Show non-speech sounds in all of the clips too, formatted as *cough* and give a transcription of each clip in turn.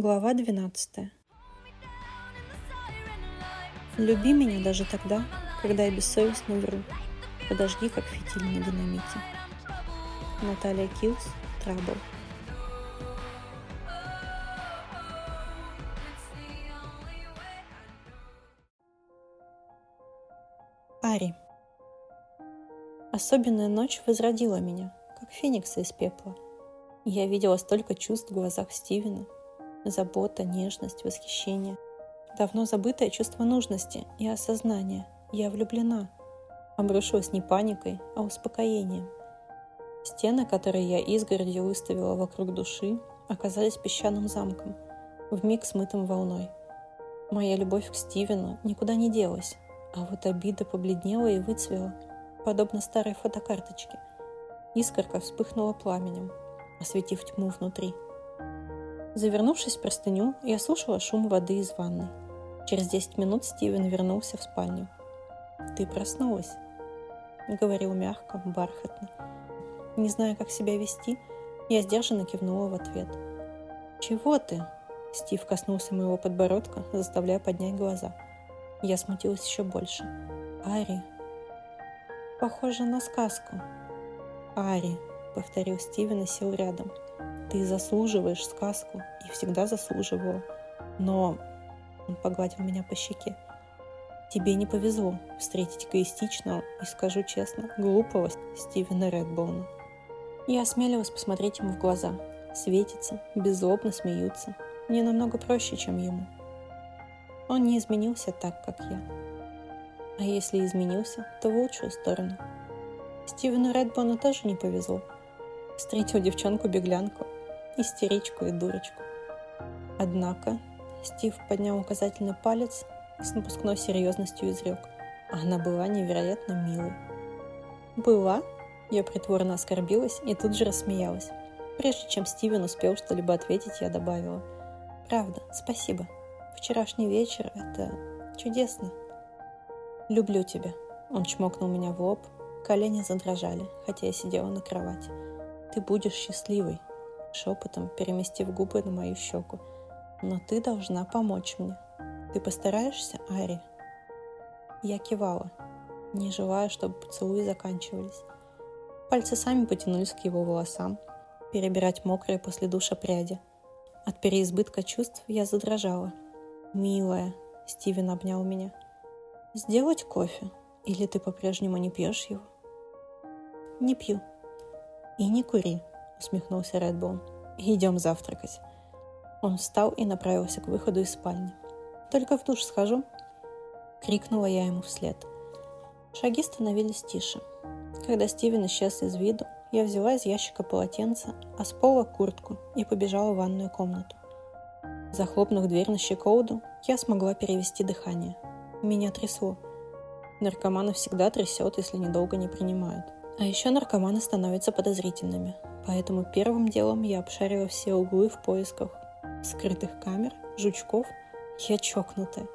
Глава 12. Люби меня даже тогда, когда я бессовестно вру. Подожди, как фитиль на динамите. Наталья Килс, Трабл. Ари. Особенная ночь возродила меня, как феникса из пепла. Я видела столько чувств в глазах Стивена. Забота, нежность, восхищение. Давно забытое чувство нужности и осознания. Я влюблена. Обрушилась не паникой, а успокоением. Стены, которые я изгородью выставила вокруг души, оказались песчаным замком, вмиг смытым волной. Моя любовь к Стивену никуда не делась, а вот обида побледнела и выцвела, подобно старой фотокарточке. Искорка вспыхнула пламенем, осветив тьму внутри. Завернувшись в простыню, я слушала шум воды из ванной. Через 10 минут Стивен вернулся в спальню. «Ты проснулась», — говорил мягко, бархатно. Не зная, как себя вести, я сдержанно кивнула в ответ. «Чего ты?» Стив коснулся моего подбородка, заставляя поднять глаза. Я смутилась еще больше. «Ари». «Похоже на сказку». «Ари», — повторил Стивен и сел рядом. «Ты заслуживаешь сказку и всегда заслуживала. Но...» Он погладил меня по щеке. «Тебе не повезло встретить эгоистичного и, скажу честно, глупого Стивена Редбоуна». Я осмелилась посмотреть ему в глаза. Светится, беззлобно смеются. Мне намного проще, чем ему. Он не изменился так, как я. А если изменился, то в лучшую сторону. Стивену Редбону тоже не повезло. Встретил девчонку-беглянку, истеричку и дурочку. Однако Стив поднял указательный палец и с напускной серьезностью изрек. Она была невероятно милой. «Была?» Я притворно оскорбилась и тут же рассмеялась. Прежде чем Стивен успел что-либо ответить, я добавила. «Правда, спасибо. Вчерашний вечер — это чудесно. Люблю тебя». Он чмокнул меня в лоб. Колени задрожали, хотя я сидела на кровати. «Ты будешь счастливой», шепотом переместив губы на мою щеку. «Но ты должна помочь мне. Ты постараешься, Ари?» Я кивала, не желая, чтобы поцелуи заканчивались. Пальцы сами потянулись к его волосам, перебирать мокрые после душа пряди. От переизбытка чувств я задрожала. «Милая», — Стивен обнял меня. «Сделать кофе? Или ты по-прежнему не пьешь его?» «Не пью». «И не кури», — усмехнулся Редбоун. «Идем завтракать». Он встал и направился к выходу из спальни. «Только в душ схожу», — крикнула я ему вслед. Шаги становились тише. Когда Стивен исчез из виду, я взяла из ящика полотенце, а с пола куртку и побежала в ванную комнату. Захлопнув дверь на щеколду, я смогла перевести дыхание. Меня трясло. Наркоманы всегда трясет, если недолго не принимают. А еще наркоманы становятся подозрительными. Поэтому первым делом я обшарила все углы в поисках скрытых камер, жучков. Я чокнутая.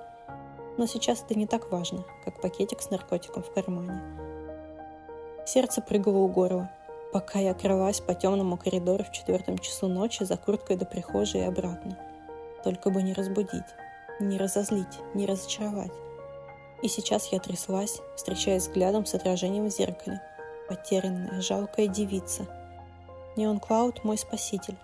Но сейчас это не так важно, как пакетик с наркотиком в кармане. Сердце прыгало у горла, пока я кралась по темному коридору в четвертом часу ночи за курткой до прихожей и обратно. Только бы не разбудить, не разозлить, не разочаровать. И сейчас я тряслась, встречаясь взглядом с отражением в зеркале. Потерянная, жалкая девица. Неон Клауд – мой спаситель.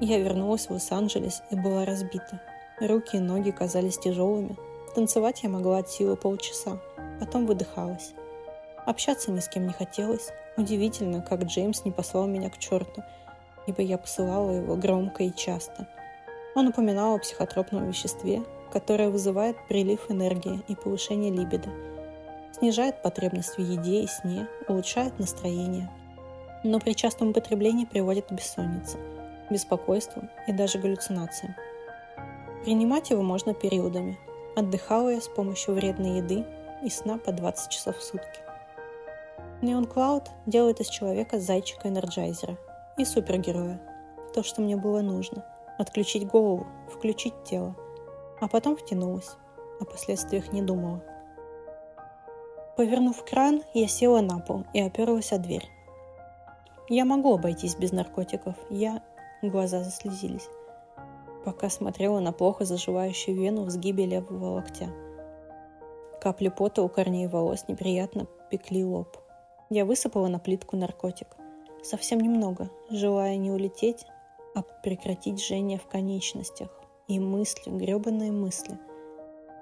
Я вернулась в Лос-Анджелес и была разбита. Руки и ноги казались тяжелыми. Танцевать я могла от силы полчаса, потом выдыхалась. Общаться ни с кем не хотелось. Удивительно, как Джеймс не послал меня к черту, ибо я посылала его громко и часто. Он упоминал о психотропном веществе, которое вызывает прилив энергии и повышение либидо, снижает потребность в еде и сне, улучшает настроение. Но при частом употреблении приводит к бессоннице, беспокойству и даже галлюцинациям. Принимать его можно периодами. Отдыхала я с помощью вредной еды и сна по 20 часов в сутки. Neon Cloud делает из человека зайчика-энерджайзера и супергероя. То, что мне было нужно. Отключить голову, включить тело. А потом втянулась. О последствиях не думала. Повернув кран, я села на пол и оперлась о дверь. Я могу обойтись без наркотиков. Я... Глаза заслезились. пока смотрела на плохо заживающую вену в сгибе левого локтя. Капли пота у корней волос неприятно пекли лоб. Я высыпала на плитку наркотик. Совсем немного, желая не улететь, а прекратить жжение в конечностях. И мысли, гребаные мысли.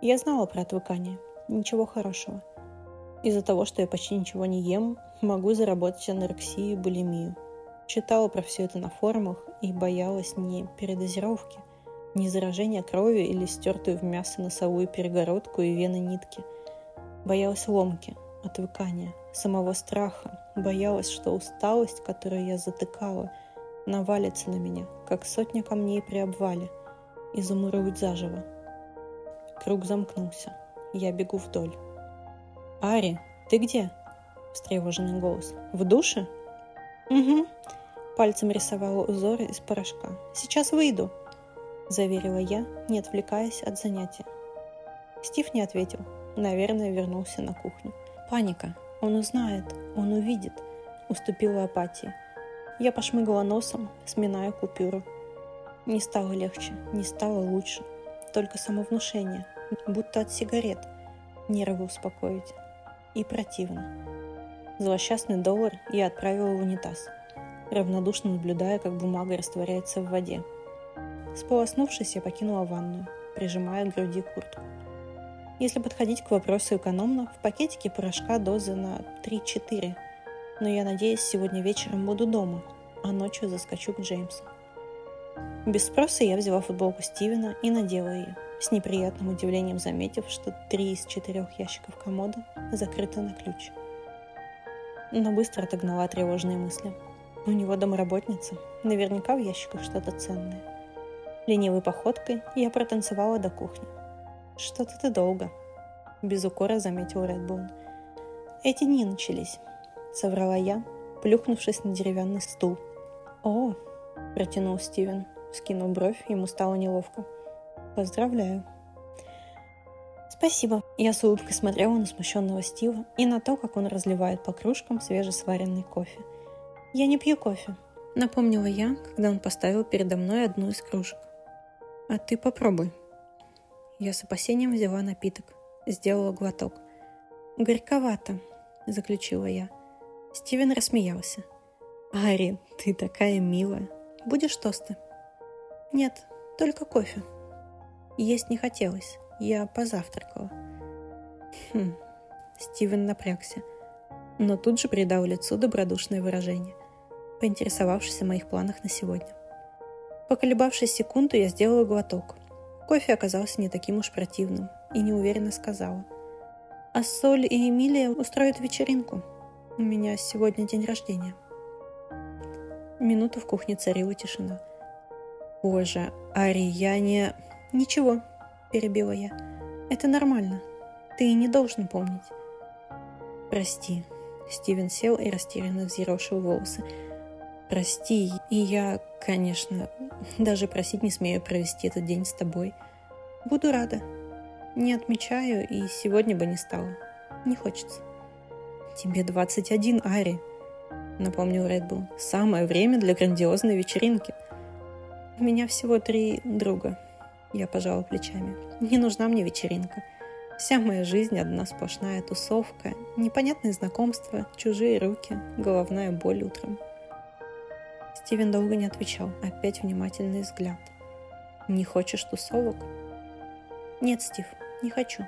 Я знала про отвыкание. Ничего хорошего. Из-за того, что я почти ничего не ем, могу заработать анорексию и булимию. Читала про все это на форумах и боялась не передозировки, не заражения кровью или стертую в мясо носовую перегородку и вены нитки. Боялась ломки, отвыкания, самого страха. Боялась, что усталость, которую я затыкала, навалится на меня, как сотня камней при обвале, и замурует заживо. Круг замкнулся. Я бегу вдоль. «Ари, ты где?» – встревоженный голос. «В душе?» «Угу». Пальцем рисовала узоры из порошка. «Сейчас выйду», – заверила я, не отвлекаясь от занятия. Стив не ответил. Наверное, вернулся на кухню. Паника. Он узнает, он увидит. Уступила апатии. Я пошмыгала носом, сминая купюру. Не стало легче, не стало лучше. Только самовнушение, будто от сигарет. Нервы успокоить. И противно. Злосчастный доллар я отправила в унитаз, равнодушно наблюдая, как бумага растворяется в воде. Сполоснувшись, я покинула ванную, прижимая к груди куртку. Если подходить к вопросу экономно, в пакетике порошка дозы на 3-4. Но я надеюсь, сегодня вечером буду дома, а ночью заскочу к Джеймсу. Без спроса я взяла футболку Стивена и надела ее, с неприятным удивлением заметив, что три из четырех ящиков комода закрыты на ключ. Но быстро отогнала тревожные мысли. У него домработница, наверняка в ящиках что-то ценное. Ленивой походкой я протанцевала до кухни. «Что-то ты долго», — без укора заметил Редбоун. «Эти дни начались», — соврала я, плюхнувшись на деревянный стул. «О», — протянул Стивен, скинув бровь, ему стало неловко. «Поздравляю». «Спасибо». Я с улыбкой смотрела на смущенного Стива и на то, как он разливает по кружкам свежесваренный кофе. «Я не пью кофе», — напомнила я, когда он поставил передо мной одну из кружек. «А ты попробуй», я с опасением взяла напиток, сделала глоток. «Горьковато», — заключила я. Стивен рассмеялся. «Ари, ты такая милая. Будешь тосты?» «Нет, только кофе». Есть не хотелось. Я позавтракала. Хм, Стивен напрягся, но тут же придал лицу добродушное выражение, поинтересовавшись о моих планах на сегодня. Поколебавшись секунду, я сделала глоток, Кофе оказался не таким уж противным и неуверенно сказала. «А Соль и Эмилия устроят вечеринку. У меня сегодня день рождения». Минуту в кухне царила тишина. «Боже, Ари, я не...» «Ничего», — перебила я. «Это нормально. Ты не должен помнить». «Прости». Стивен сел и растерянно взъерошил волосы. «Прости, и я, конечно, даже просить не смею провести этот день с тобой. Буду рада. Не отмечаю, и сегодня бы не стала. Не хочется. Тебе 21, Ари, напомнил Редбул. Самое время для грандиозной вечеринки. У меня всего три друга. Я пожала плечами. Не нужна мне вечеринка. Вся моя жизнь одна сплошная тусовка, непонятные знакомства, чужие руки, головная боль утром. Стивен долго не отвечал, опять внимательный взгляд. «Не хочешь тусовок?» «Нет, Стив, не хочу».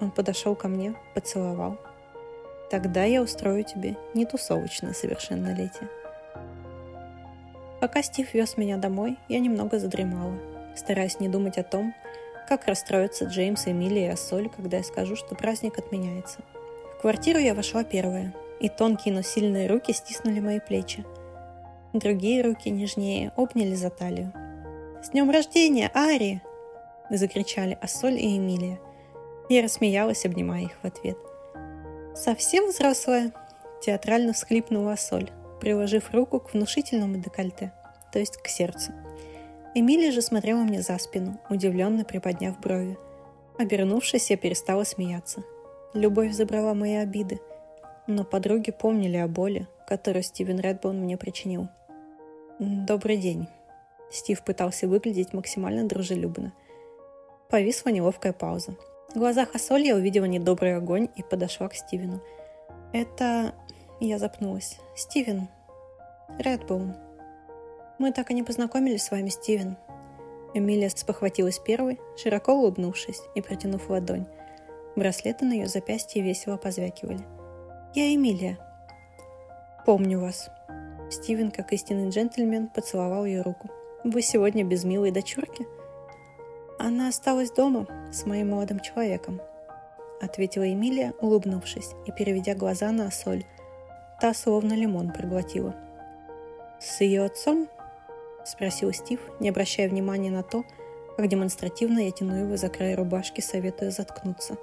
Он подошел ко мне, поцеловал. «Тогда я устрою тебе не тусовочное совершеннолетие». Пока Стив вез меня домой, я немного задремала, стараясь не думать о том, как расстроятся Джеймс, Эмилия и Ассоль, когда я скажу, что праздник отменяется. В квартиру я вошла первая, и тонкие, но сильные руки стиснули мои плечи. Другие руки нежнее обняли за талию. «С днем рождения, Ари!» – закричали Ассоль и Эмилия. Я рассмеялась, обнимая их в ответ. «Совсем взрослая?» – театрально всхлипнула Ассоль, приложив руку к внушительному декольте, то есть к сердцу. Эмилия же смотрела мне за спину, удивленно приподняв брови. Обернувшись, я перестала смеяться. Любовь забрала мои обиды – но подруги помнили о боли, которую Стивен Редбоун мне причинил. «Добрый день». Стив пытался выглядеть максимально дружелюбно. Повисла неловкая пауза. В глазах Ассоль я увидела недобрый огонь и подошла к Стивену. «Это...» Я запнулась. «Стивен. Редбоун. Мы так и не познакомились с вами, Стивен». Эмилия спохватилась первой, широко улыбнувшись и протянув ладонь. Браслеты на ее запястье весело позвякивали. «Я Эмилия». «Помню вас». Стивен, как истинный джентльмен, поцеловал ее руку. «Вы сегодня без милой дочурки?» «Она осталась дома с моим молодым человеком», — ответила Эмилия, улыбнувшись и переведя глаза на соль. Та словно лимон проглотила. «С ее отцом?» — спросил Стив, не обращая внимания на то, как демонстративно я тяну его за край рубашки, советуя заткнуться.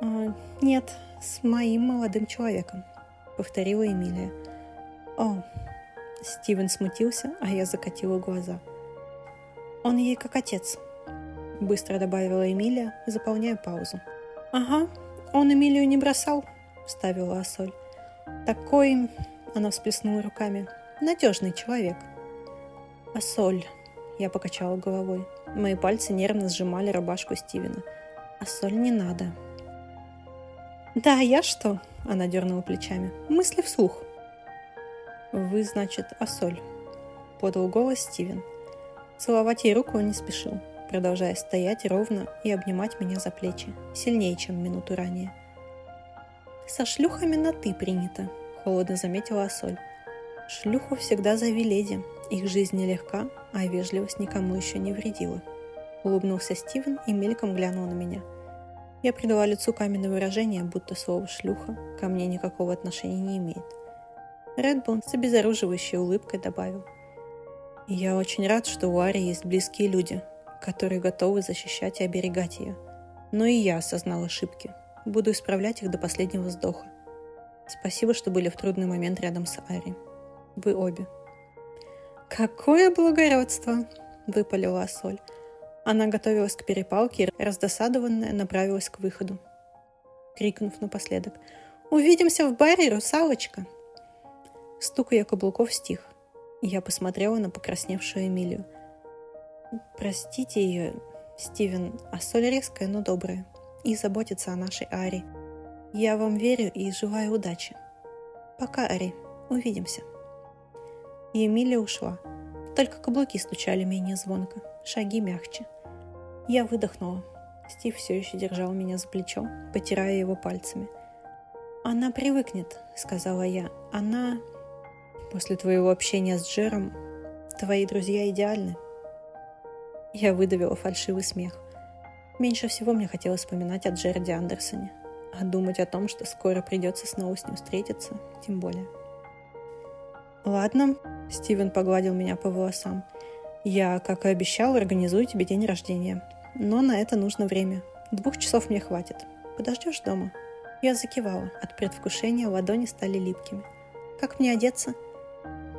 «А, «Нет, с моим молодым человеком», — повторила Эмилия. «О!» Стивен смутился, а я закатила глаза. «Он ей как отец», — быстро добавила Эмилия, заполняя паузу. «Ага, он Эмилию не бросал», — вставила Асоль. «Такой...» — она всплеснула руками. «Надежный человек». «Асоль», — я покачала головой. Мои пальцы нервно сжимали рубашку Стивена. «Асоль не надо», «Да, я что?» – она дернула плечами. «Мысли вслух». «Вы, значит, Асоль», – подал голос Стивен. Целовать ей руку он не спешил, продолжая стоять ровно и обнимать меня за плечи, сильнее, чем минуту ранее. «Со шлюхами на «ты» принято», – холодно заметила Асоль. «Шлюху всегда зови леди. Их жизнь нелегка, а вежливость никому еще не вредила». Улыбнулся Стивен и мельком глянул на меня – я придала лицу каменное выражение, будто слово «шлюха» ко мне никакого отношения не имеет. Редбон с обезоруживающей улыбкой добавил. «Я очень рад, что у Ари есть близкие люди, которые готовы защищать и оберегать ее. Но и я осознал ошибки. Буду исправлять их до последнего вздоха. Спасибо, что были в трудный момент рядом с Ари. Вы обе». «Какое благородство!» – выпалила Соль. Она готовилась к перепалке и, раздосадованная, направилась к выходу, крикнув напоследок «Увидимся в баре, русалочка!» Стук ее каблуков стих, я посмотрела на покрасневшую Эмилию. «Простите ее, Стивен, а соль резкая, но добрая, и заботится о нашей Ари. Я вам верю и желаю удачи. Пока, Ари, увидимся». И Эмилия ушла. Только каблуки стучали менее звонко, шаги мягче. Я выдохнула. Стив все еще держал меня за плечо, потирая его пальцами. «Она привыкнет», — сказала я. «Она...» «После твоего общения с Джером твои друзья идеальны». Я выдавила фальшивый смех. Меньше всего мне хотелось вспоминать о Джерде Андерсоне. А думать о том, что скоро придется снова с ним встретиться, тем более. «Ладно», — Стивен погладил меня по волосам. «Я, как и обещал, организую тебе день рождения. Но на это нужно время. Двух часов мне хватит. Подождешь дома?» Я закивала. От предвкушения ладони стали липкими. «Как мне одеться?»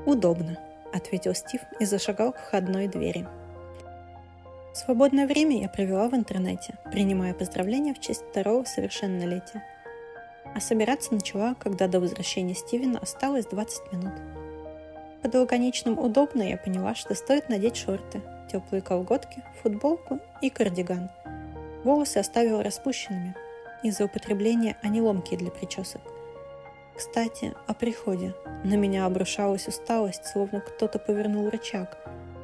«Удобно», — ответил Стив и зашагал к входной двери. Свободное время я провела в интернете, принимая поздравления в честь второго совершеннолетия. А собираться начала, когда до возвращения Стивена осталось 20 минут. Под лаконичным «удобно» я поняла, что стоит надеть шорты, теплые колготки, футболку и кардиган. Волосы оставила распущенными. Из-за употребления они ломкие для причесок. Кстати, о приходе. На меня обрушалась усталость, словно кто-то повернул рычаг.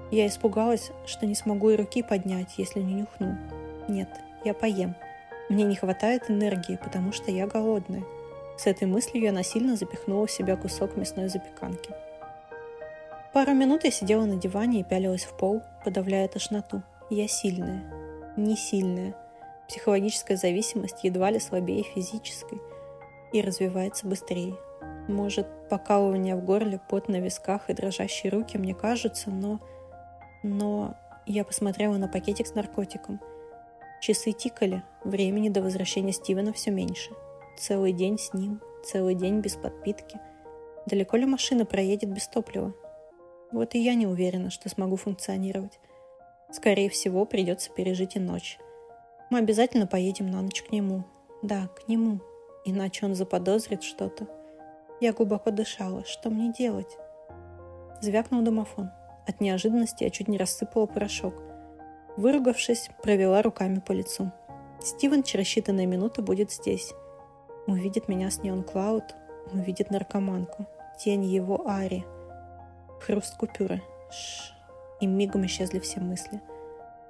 Я испугалась, что не смогу и руки поднять, если не нюхну. Нет, я поем. Мне не хватает энергии, потому что я голодная. С этой мыслью я насильно запихнула в себя кусок мясной запеканки. Пару минут я сидела на диване и пялилась в пол, подавляя тошноту. Я сильная. Не сильная. Психологическая зависимость едва ли слабее физической и развивается быстрее. Может, покалывание в горле, пот на висках и дрожащие руки мне кажутся, но... Но я посмотрела на пакетик с наркотиком. Часы тикали, времени до возвращения Стивена все меньше. Целый день с ним, целый день без подпитки. Далеко ли машина проедет без топлива? Вот и я не уверена, что смогу функционировать. Скорее всего, придется пережить и ночь. Мы обязательно поедем на ночь к нему. Да, к нему. Иначе он заподозрит что-то. Я глубоко дышала. Что мне делать? Звякнул домофон. От неожиданности я чуть не рассыпала порошок. Выругавшись, провела руками по лицу. Стивен через считанные минуты будет здесь. Увидит меня с Неон Клауд, увидит наркоманку, тень его Ари. Хруст купюры. Шш. И мигом исчезли все мысли.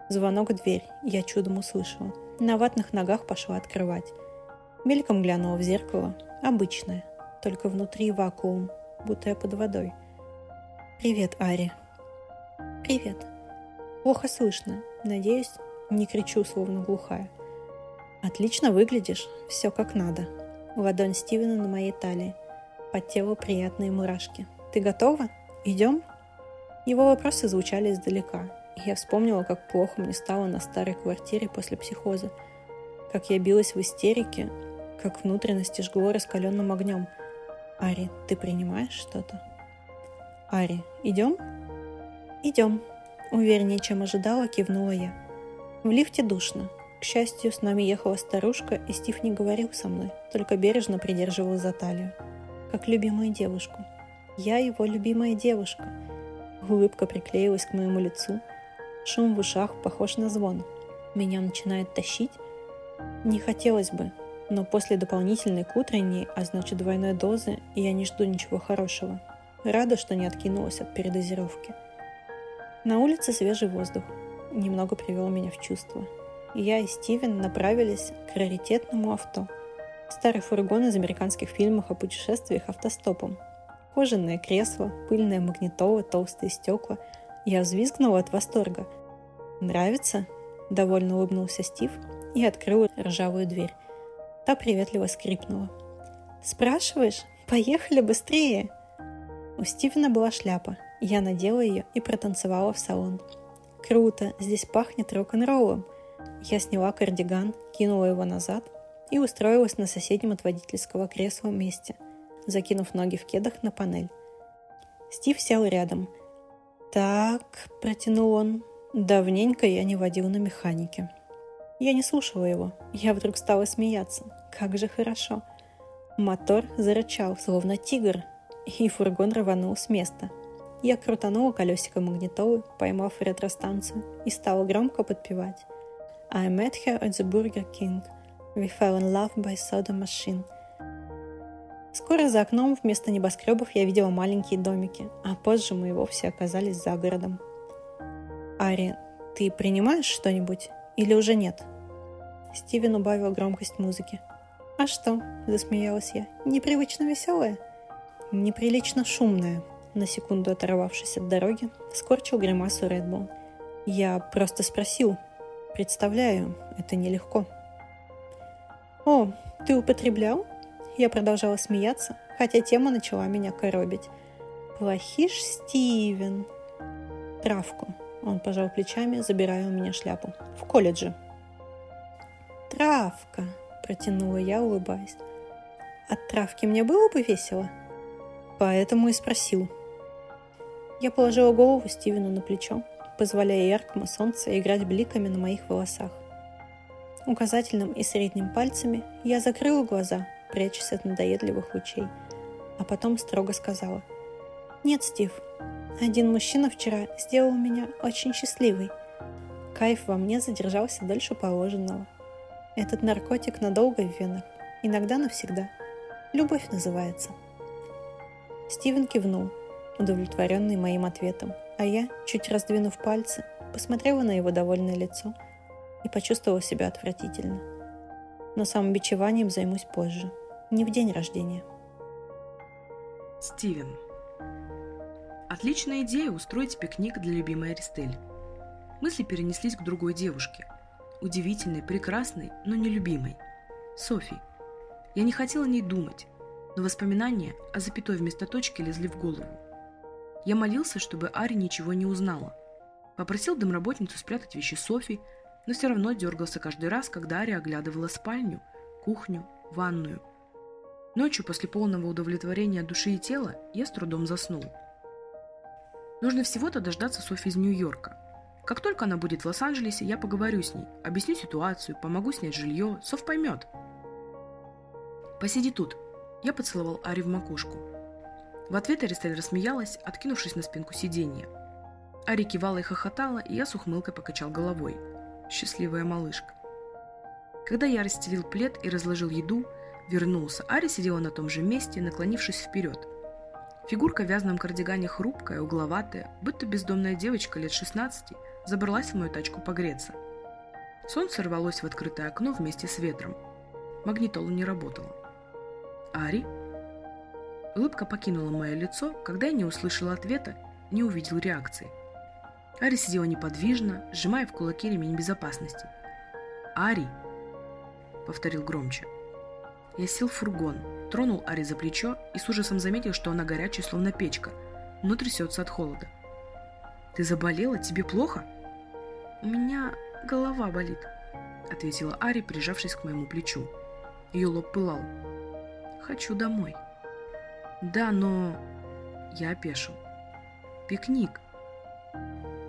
Звонок в дверь, я чудом услышала. На ватных ногах пошла открывать. Мельком глянула в зеркало. Обычное, только внутри вакуум, будто я под водой. «Привет, Ари». «Привет». Плохо слышно. Надеюсь, не кричу, словно глухая. «Отлично выглядишь. Все как надо». Ладонь Стивена на моей талии. Под тело приятные мурашки. «Ты готова? Идем?» Его вопросы звучали издалека, и я вспомнила, как плохо мне стало на старой квартире после психоза, как я билась в истерике, как внутренности жгло раскаленным огнем. «Ари, ты принимаешь что-то?» «Ари, идем?» «Идем», — увереннее, чем ожидала, кивнула я. В лифте душно. К счастью, с нами ехала старушка, и Стив не говорил со мной, только бережно придерживал за талию. Как любимую девушку. Я его любимая девушка — Улыбка приклеилась к моему лицу. Шум в ушах похож на звон. Меня начинает тащить. Не хотелось бы, но после дополнительной к утренней, а значит двойной дозы, я не жду ничего хорошего. Рада, что не откинулась от передозировки. На улице свежий воздух. Немного привел меня в чувство. Я и Стивен направились к раритетному авто. Старый фургон из американских фильмов о путешествиях автостопом, Кожаное кресло, пыльная магнитола, толстые стекла. Я взвизгнула от восторга. «Нравится?» – довольно улыбнулся Стив и открыл ржавую дверь. Та приветливо скрипнула. «Спрашиваешь? Поехали быстрее!» У Стивена была шляпа. Я надела ее и протанцевала в салон. «Круто! Здесь пахнет рок-н-роллом!» Я сняла кардиган, кинула его назад и устроилась на соседнем от водительского кресла месте – закинув ноги в кедах на панель. Стив сел рядом. «Так», — протянул он, — «давненько я не водил на механике». Я не слушала его. Я вдруг стала смеяться. Как же хорошо. Мотор зарычал, словно тигр, и фургон рванул с места. Я крутанула колесико магнитолы, поймав ретростанцию, и стала громко подпевать. I met her at the Burger King. We fell in love by soda machine – Скоро за окном вместо небоскребов я видела маленькие домики, а позже мы и вовсе оказались за городом. «Ари, ты принимаешь что-нибудь или уже нет?» Стивен убавил громкость музыки. «А что?» – засмеялась я. «Непривычно веселая?» «Неприлично шумная», – на секунду оторвавшись от дороги, скорчил гримасу Редбул. «Я просто спросил. Представляю, это нелегко». «О, ты употреблял?» Я продолжала смеяться, хотя тема начала меня коробить. «Плохиш, Стивен!» «Травку!» Он пожал плечами, забирая у меня шляпу. «В колледже!» «Травка!» – протянула я, улыбаясь. «От травки мне было бы весело?» Поэтому и спросил. Я положила голову Стивену на плечо, позволяя яркому солнцу играть бликами на моих волосах. Указательным и средним пальцами я закрыла глаза – прячась от надоедливых лучей. А потом строго сказала. «Нет, Стив, один мужчина вчера сделал меня очень счастливой. Кайф во мне задержался дольше положенного. Этот наркотик надолго в венах, иногда навсегда. Любовь называется». Стивен кивнул, удовлетворенный моим ответом, а я, чуть раздвинув пальцы, посмотрела на его довольное лицо и почувствовала себя отвратительно – но самобичеванием займусь позже, не в день рождения. Стивен. Отличная идея устроить пикник для любимой Аристель. Мысли перенеслись к другой девушке. Удивительной, прекрасной, но нелюбимой. Софи. Я не хотела о ней думать, но воспоминания о запятой вместо точки лезли в голову. Я молился, чтобы Ари ничего не узнала. Попросил домработницу спрятать вещи Софи, но все равно дергался каждый раз, когда Ария оглядывала спальню, кухню, ванную. Ночью, после полного удовлетворения души и тела, я с трудом заснул. Нужно всего-то дождаться Софи из Нью-Йорка. Как только она будет в Лос-Анджелесе, я поговорю с ней, объясню ситуацию, помогу снять жилье, Соф поймет. «Посиди тут», – я поцеловал Ари в макушку. В ответ Аристель рассмеялась, откинувшись на спинку сиденья. Ари кивала и хохотала, и я с ухмылкой покачал головой. Счастливая малышка. Когда я расстелил плед и разложил еду, вернулся, Ари сидела на том же месте, наклонившись вперед. Фигурка в вязаном кардигане хрупкая, угловатая, будто бездомная девочка лет 16, забралась в мою тачку погреться. Солнце рвалось в открытое окно вместе с ветром. Магнитола не работала. «Ари?» Улыбка покинула мое лицо, когда я не услышал ответа, не увидел реакции. Ари сидела неподвижно, сжимая в кулаке ремень безопасности. «Ари!» — повторил громче. Я сел в фургон, тронул Ари за плечо и с ужасом заметил, что она горячая, словно печка, но трясется от холода. «Ты заболела? Тебе плохо?» «У меня голова болит», — ответила Ари, прижавшись к моему плечу. Ее лоб пылал. «Хочу домой». «Да, но...» Я опешил. «Пикник»,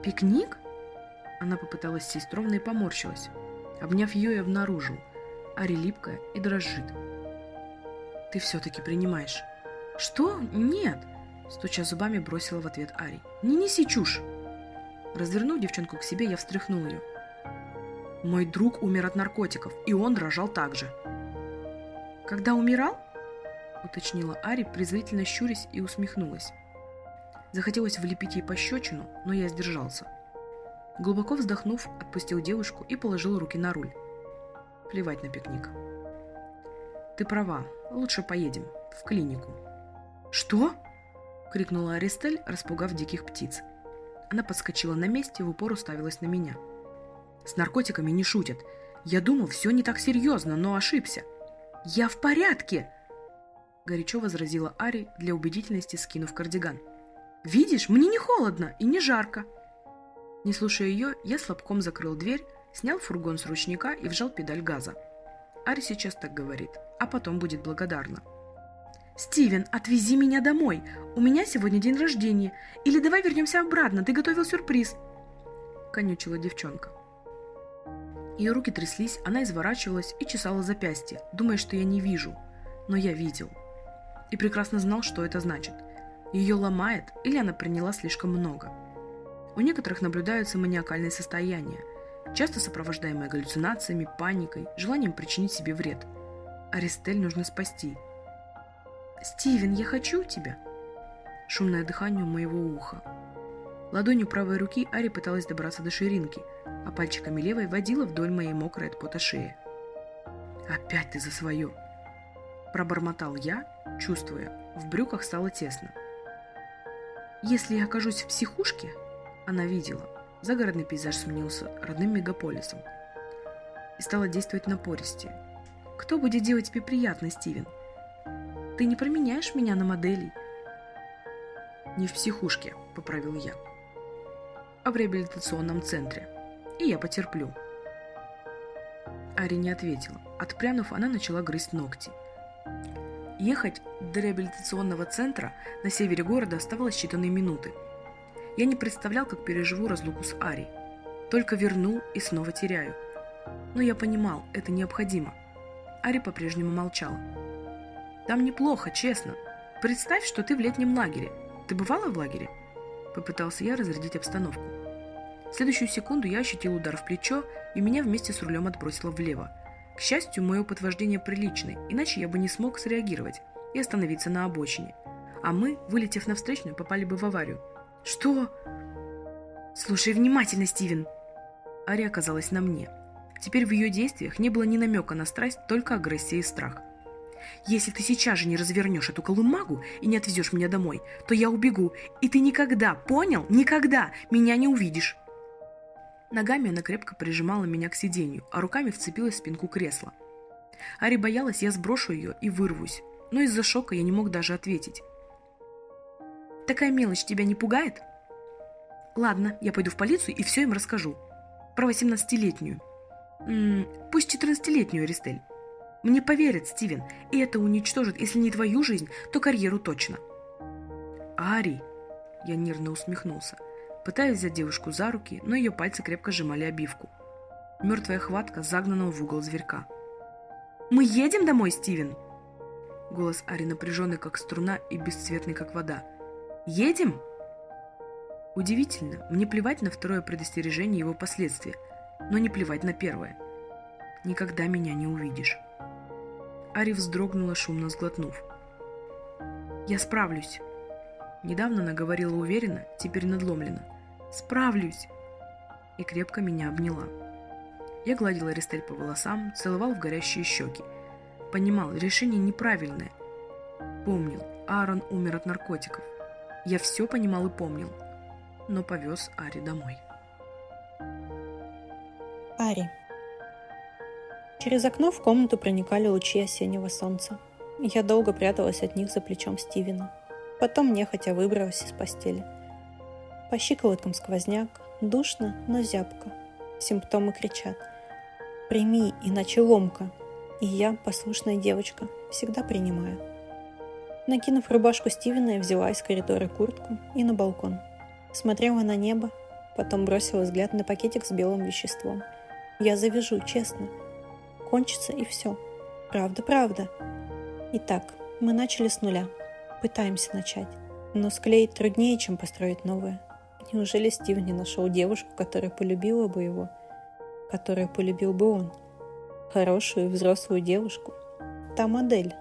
«Пикник?» Она попыталась сесть ровно и поморщилась. Обняв ее, я обнаружил. Ари липкая и дрожит. «Ты все-таки принимаешь». «Что? Нет!» Стуча зубами, бросила в ответ Ари. «Не неси чушь!» Развернув девчонку к себе, я встряхнул ее. «Мой друг умер от наркотиков, и он дрожал так же». «Когда умирал?» уточнила Ари, презрительно щурясь и усмехнулась. Захотелось влепить ей пощечину, но я сдержался. Глубоко вздохнув, отпустил девушку и положил руки на руль. Плевать на пикник. «Ты права, лучше поедем, в клинику». «Что?» — крикнула Аристель, распугав диких птиц. Она подскочила на месте и в упор уставилась на меня. «С наркотиками не шутят. Я думал, все не так серьезно, но ошибся». «Я в порядке!» Горячо возразила Ари, для убедительности скинув кардиган. Видишь, мне не холодно и не жарко. Не слушая ее, я слабком закрыл дверь, снял фургон с ручника и вжал педаль газа. Ари сейчас так говорит, а потом будет благодарна. «Стивен, отвези меня домой. У меня сегодня день рождения. Или давай вернемся обратно, ты готовил сюрприз». Конючила девчонка. Ее руки тряслись, она изворачивалась и чесала запястье, думая, что я не вижу. Но я видел. И прекрасно знал, что это значит – ее ломает или она приняла слишком много. У некоторых наблюдаются маниакальные состояния, часто сопровождаемые галлюцинациями, паникой, желанием причинить себе вред. Аристель нужно спасти. «Стивен, я хочу тебя!» Шумное дыхание у моего уха. Ладонью правой руки Ари пыталась добраться до ширинки, а пальчиками левой водила вдоль моей мокрой от пота шеи. «Опять ты за свое!» Пробормотал я, чувствуя, в брюках стало тесно. Если я окажусь в психушке, она видела, загородный пейзаж сменился родным мегаполисом и стала действовать напористее. Кто будет делать тебе приятно, Стивен? Ты не променяешь меня на моделей? Не в психушке, поправил я, а в реабилитационном центре. И я потерплю. Ари не ответила. Отпрянув, она начала грызть ногти. Ехать до реабилитационного центра на севере города оставалось считанные минуты. Я не представлял, как переживу разлуку с Ари. Только верну и снова теряю. Но я понимал, это необходимо. Ари по-прежнему молчала. «Там неплохо, честно. Представь, что ты в летнем лагере. Ты бывала в лагере?» Попытался я разрядить обстановку. В следующую секунду я ощутил удар в плечо, и меня вместе с рулем отбросило влево. К счастью, мой опыт вождения приличный, иначе я бы не смог среагировать и остановиться на обочине. А мы, вылетев на встречную, попали бы в аварию. Что? Слушай внимательно, Стивен. Ари оказалась на мне. Теперь в ее действиях не было ни намека на страсть, только агрессия и страх. Если ты сейчас же не развернешь эту колымагу и не отвезешь меня домой, то я убегу, и ты никогда, понял, никогда меня не увидишь. Ногами она крепко прижимала меня к сиденью, а руками вцепилась в спинку кресла. Ари боялась, я сброшу ее и вырвусь, но из-за шока я не мог даже ответить. «Такая мелочь тебя не пугает?» «Ладно, я пойду в полицию и все им расскажу. Про восемнадцатилетнюю. Пусть четырнадцатилетнюю, Аристель. Мне поверят, Стивен, и это уничтожит, если не твою жизнь, то карьеру точно». «Ари!» Я нервно усмехнулся. Пытаюсь взять девушку за руки, но ее пальцы крепко сжимали обивку. Мертвая хватка загнанного в угол зверька. «Мы едем домой, Стивен?» Голос Ари напряженный, как струна, и бесцветный, как вода. «Едем?» Удивительно, мне плевать на второе предостережение его последствия, но не плевать на первое. Никогда меня не увидишь. Ари вздрогнула, шумно сглотнув. «Я справлюсь!» Недавно она говорила уверенно, теперь надломленно. «Справлюсь!» И крепко меня обняла. Я гладил Аристель по волосам, целовал в горящие щеки. Понимал, решение неправильное. Помнил, Аарон умер от наркотиков. Я все понимал и помнил, но повез Ари домой. Ари. Через окно в комнату проникали лучи осеннего солнца. Я долго пряталась от них за плечом Стивена. Потом нехотя выбралась из постели. По щиколоткам сквозняк, душно, но зябко. Симптомы кричат. «Прими, иначе ломка!» И я, послушная девочка, всегда принимаю. Накинув рубашку Стивена, я взяла из коридора куртку и на балкон. Смотрела на небо, потом бросила взгляд на пакетик с белым веществом. Я завяжу, честно. Кончится и все. Правда, правда. Итак, мы начали с нуля. Пытаемся начать. Но склеить труднее, чем построить новое. Неужели Стив не нашел девушку, которая полюбила бы его? Которую полюбил бы он? Хорошую взрослую девушку? Та модель.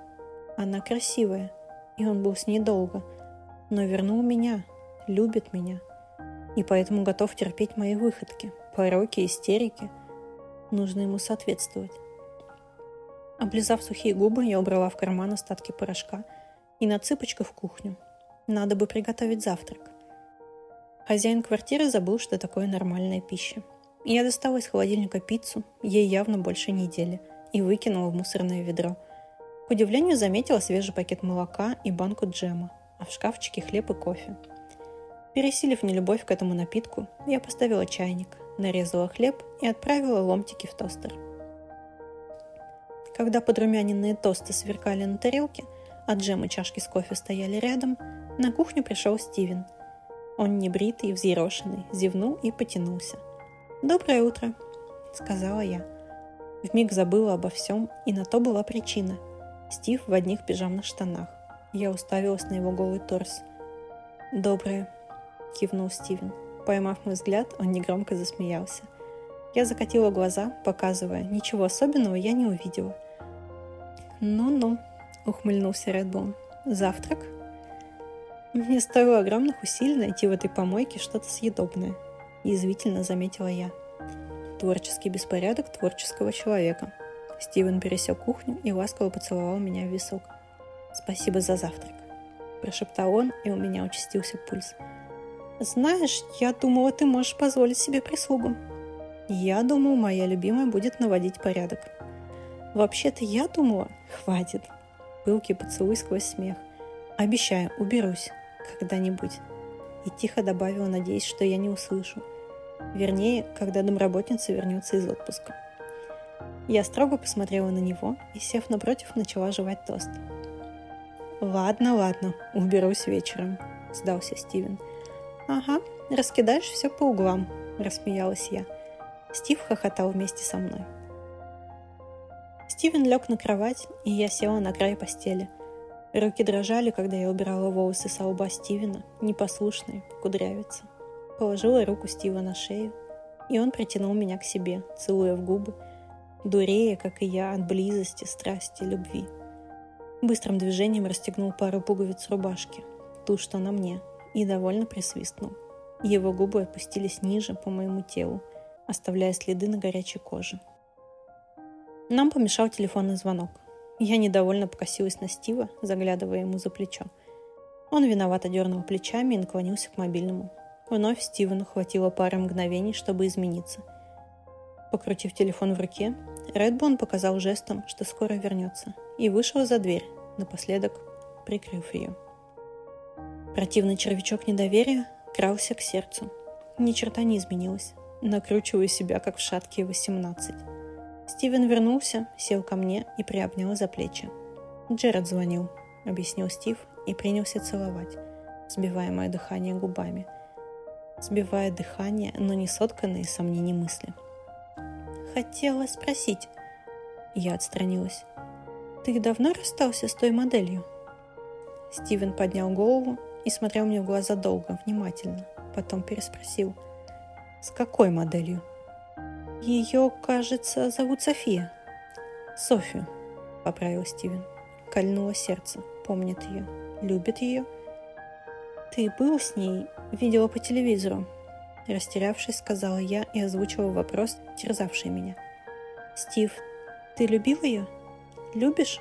Она красивая. И он был с ней долго. Но вернул меня. Любит меня. И поэтому готов терпеть мои выходки, пороки, истерики. Нужно ему соответствовать. Облизав сухие губы, я убрала в карман остатки порошка и на цыпочках в кухню. Надо бы приготовить завтрак. Хозяин квартиры забыл, что такое нормальная пища. Я достала из холодильника пиццу, ей явно больше недели, и выкинула в мусорное ведро. К удивлению заметила свежий пакет молока и банку джема, а в шкафчике хлеб и кофе. Пересилив нелюбовь к этому напитку, я поставила чайник, нарезала хлеб и отправила ломтики в тостер – когда подрумяненные тосты сверкали на тарелке, а джем и чашки с кофе стояли рядом, на кухню пришел Стивен. Он небритый взъерошенный, зевнул и потянулся. «Доброе утро», — сказала я. Вмиг забыла обо всем, и на то была причина. Стив в одних пижамных штанах. Я уставилась на его голый торс. «Доброе», — кивнул Стивен. Поймав мой взгляд, он негромко засмеялся. Я закатила глаза, показывая, ничего особенного я не увидела — «Ну-ну», — ухмыльнулся Редбон. «Завтрак?» «Мне стоило огромных усилий найти в этой помойке что-то съедобное», — язвительно заметила я. Творческий беспорядок творческого человека. Стивен пересек кухню и ласково поцеловал меня в висок. «Спасибо за завтрак», – прошептал он, и у меня участился пульс. «Знаешь, я думала, ты можешь позволить себе прислугу». «Я думал, моя любимая будет наводить порядок», Вообще-то я думала, хватит. Пылкий поцелуй сквозь смех. Обещаю, уберусь. Когда-нибудь. И тихо добавила, надеясь, что я не услышу. Вернее, когда домработница вернется из отпуска. Я строго посмотрела на него и, сев напротив, начала жевать тост. «Ладно, ладно, уберусь вечером», — сдался Стивен. «Ага, раскидаешь все по углам», — рассмеялась я. Стив хохотал вместе со мной. Стивен лег на кровать, и я села на край постели. Руки дрожали, когда я убирала волосы со лба Стивена, непослушные, кудрявица. Положила руку Стива на шею, и он притянул меня к себе, целуя в губы, дурея, как и я, от близости, страсти, любви. Быстрым движением расстегнул пару пуговиц рубашки, ту, что на мне, и довольно присвистнул. Его губы опустились ниже по моему телу, оставляя следы на горячей коже. Нам помешал телефонный звонок. Я недовольно покосилась на Стива, заглядывая ему за плечо. Он виновато дернул плечами и наклонился к мобильному. Вновь Стивену хватило пары мгновений, чтобы измениться. Покрутив телефон в руке, Редбон показал жестом, что скоро вернется, и вышел за дверь, напоследок прикрыв ее. Противный червячок недоверия крался к сердцу. Ни черта не изменилось. Накручиваю себя, как в шаткие восемнадцать. Стивен вернулся, сел ко мне и приобнял за плечи. «Джеред звонил», — объяснил Стив и принялся целовать, сбивая мое дыхание губами. Сбивая дыхание, но не сотканные сомнений мысли. «Хотела спросить». Я отстранилась. «Ты давно расстался с той моделью?» Стивен поднял голову и смотрел мне в глаза долго, внимательно, Потом переспросил. С какой моделью? Ее, кажется, зовут София. Софию, поправил Стивен. Кольнуло сердце. Помнит ее. Любит ее. Ты был с ней? Видела по телевизору. Растерявшись, сказала я и озвучила вопрос, терзавший меня. Стив, ты любил ее? Любишь?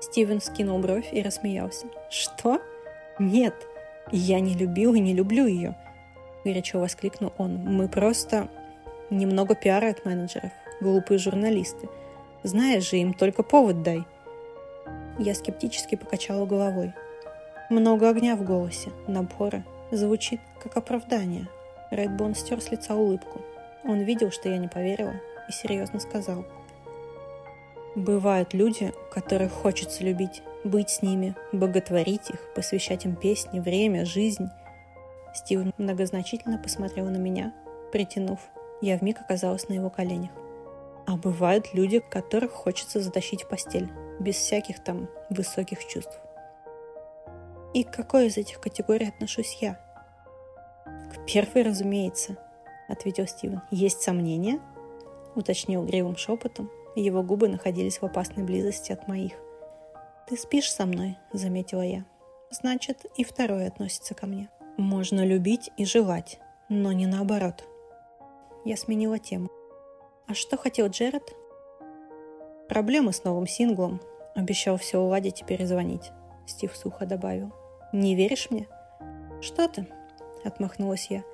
Стивен скинул бровь и рассмеялся. Что? Нет, я не любил и не люблю ее. Горячо воскликнул он. Мы просто немного пиара от менеджеров, глупые журналисты. Знаешь же, им только повод дай. Я скептически покачала головой. Много огня в голосе, напора. Звучит как оправдание. Редбон стер с лица улыбку. Он видел, что я не поверила, и серьезно сказал. Бывают люди, которых хочется любить, быть с ними, боготворить их, посвящать им песни, время, жизнь. Стив многозначительно посмотрел на меня, притянув. Я вмиг оказалась на его коленях. А бывают люди, которых хочется затащить в постель, без всяких там высоких чувств. И к какой из этих категорий отношусь я? К первой, разумеется, ответил Стивен. Есть сомнения? Уточнил гривым шепотом. Его губы находились в опасной близости от моих. «Ты спишь со мной», — заметила я. «Значит, и второе относится ко мне». «Можно любить и желать, но не наоборот». Я сменила тему. А что хотел Джеред? Проблемы с новым синглом. Обещал все уладить и перезвонить. Стив сухо добавил. Не веришь мне? Что ты? Отмахнулась я.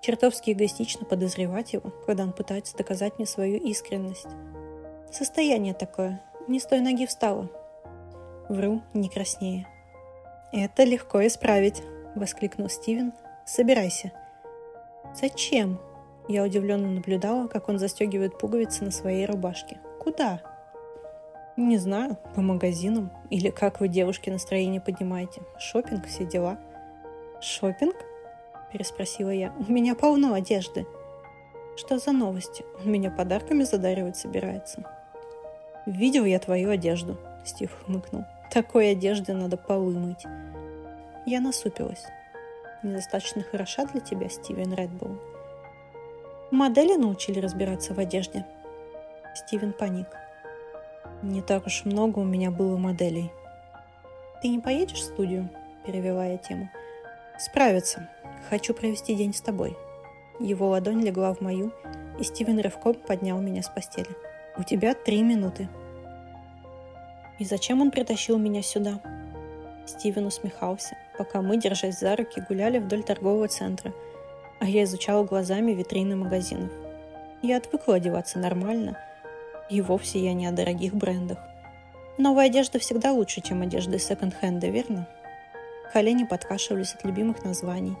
Чертовски эгоистично подозревать его, когда он пытается доказать мне свою искренность. Состояние такое. Не с той ноги встала. Вру, не краснее. «Это легко исправить», — воскликнул Стивен. «Собирайся». «Зачем?» Я удивленно наблюдала, как он застегивает пуговицы на своей рубашке. Куда? Не знаю, по магазинам. Или как вы, девушки, настроение поднимаете. Шопинг, все дела. Шопинг? Переспросила я. У меня полно одежды. Что за новости? Он меня подарками задаривать собирается. Видел я твою одежду, Стив хмыкнул. Такой одежды надо полы мыть. Я насупилась. Недостаточно хороша для тебя, Стивен Редбоу. Модели научили разбираться в одежде. Стивен паник. Не так уж много у меня было моделей. Ты не поедешь в студию? Перевела я тему. Справиться. Хочу провести день с тобой. Его ладонь легла в мою, и Стивен рывком поднял меня с постели. У тебя три минуты. И зачем он притащил меня сюда? Стивен усмехался, пока мы, держась за руки, гуляли вдоль торгового центра – а я изучала глазами витрины магазинов. Я отвыкла одеваться нормально, и вовсе я не о дорогих брендах. Новая одежда всегда лучше, чем одежда из секонд-хенда, верно? Колени подкашивались от любимых названий.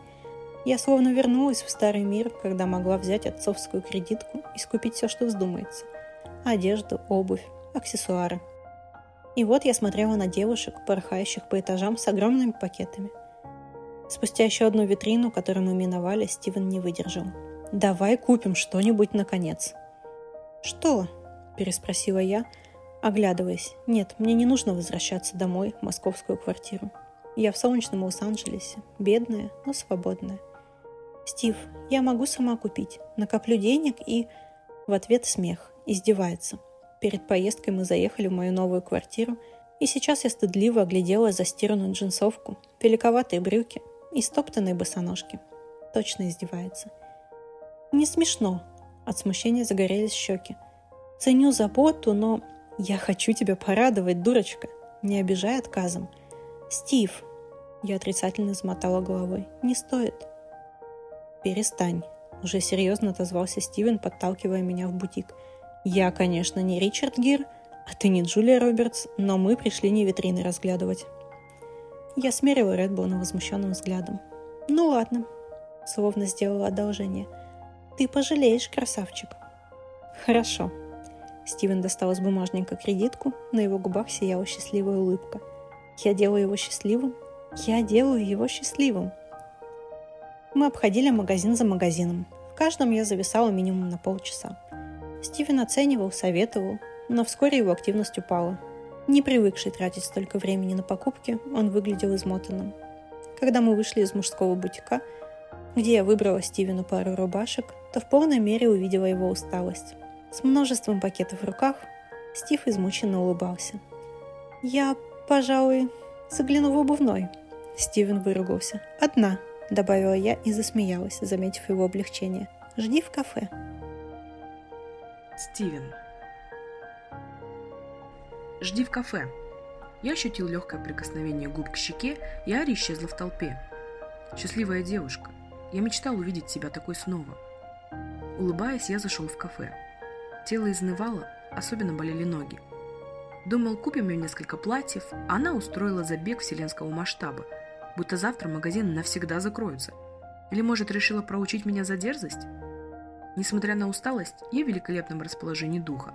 Я словно вернулась в старый мир, когда могла взять отцовскую кредитку и скупить все, что вздумается. Одежду, обувь, аксессуары. И вот я смотрела на девушек, порхающих по этажам с огромными пакетами – Спустя еще одну витрину, которую мы миновали, Стивен не выдержал. «Давай купим что-нибудь, наконец». «Что?» – переспросила я, оглядываясь. «Нет, мне не нужно возвращаться домой, в московскую квартиру. Я в солнечном Лос-Анджелесе, бедная, но свободная. Стив, я могу сама купить. Накоплю денег и...» В ответ смех. Издевается. Перед поездкой мы заехали в мою новую квартиру, и сейчас я стыдливо оглядела застиранную джинсовку, пеликоватые брюки, и стоптанные босоножки. Точно издевается. Не смешно. От смущения загорелись щеки. Ценю заботу, но я хочу тебя порадовать, дурочка. Не обижай отказом. Стив. Я отрицательно замотала головой. Не стоит. Перестань. Уже серьезно отозвался Стивен, подталкивая меня в бутик. Я, конечно, не Ричард Гир, а ты не Джулия Робертс, но мы пришли не витрины разглядывать. Я смерила Редбона возмущенным взглядом. «Ну ладно», — словно сделала одолжение. «Ты пожалеешь, красавчик». «Хорошо». Стивен достал из бумажника кредитку, на его губах сияла счастливая улыбка. «Я делаю его счастливым? Я делаю его счастливым!» Мы обходили магазин за магазином. В каждом я зависала минимум на полчаса. Стивен оценивал, советовал, но вскоре его активность упала, не привыкший тратить столько времени на покупки, он выглядел измотанным. Когда мы вышли из мужского бутика, где я выбрала Стивену пару рубашек, то в полной мере увидела его усталость. С множеством пакетов в руках Стив измученно улыбался. «Я, пожалуй, загляну в обувной». Стивен выругался. «Одна», — добавила я и засмеялась, заметив его облегчение. «Жди в кафе». Стивен. «Жди в кафе». Я ощутил легкое прикосновение губ к щеке, и Ари исчезла в толпе. Счастливая девушка. Я мечтал увидеть себя такой снова. Улыбаясь, я зашел в кафе. Тело изнывало, особенно болели ноги. Думал, купим ей несколько платьев, а она устроила забег вселенского масштаба, будто завтра магазины навсегда закроются. Или, может, решила проучить меня за дерзость? Несмотря на усталость, я в великолепном расположении духа.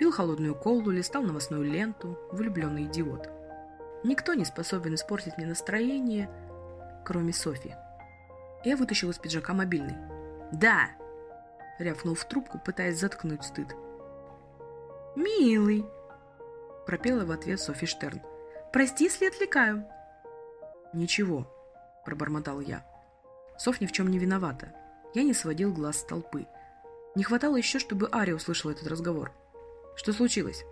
Пил холодную колу, листал новостную ленту, влюбленный идиот. Никто не способен испортить мне настроение, кроме Софи. Я вытащил из пиджака мобильный. «Да!» — рявкнул в трубку, пытаясь заткнуть стыд. «Милый!» — пропела в ответ Софи Штерн. «Прости, если отвлекаю». «Ничего», — пробормотал я. Соф ни в чем не виновата. Я не сводил глаз с толпы. Не хватало еще, чтобы Ария услышала этот разговор. Что случилось?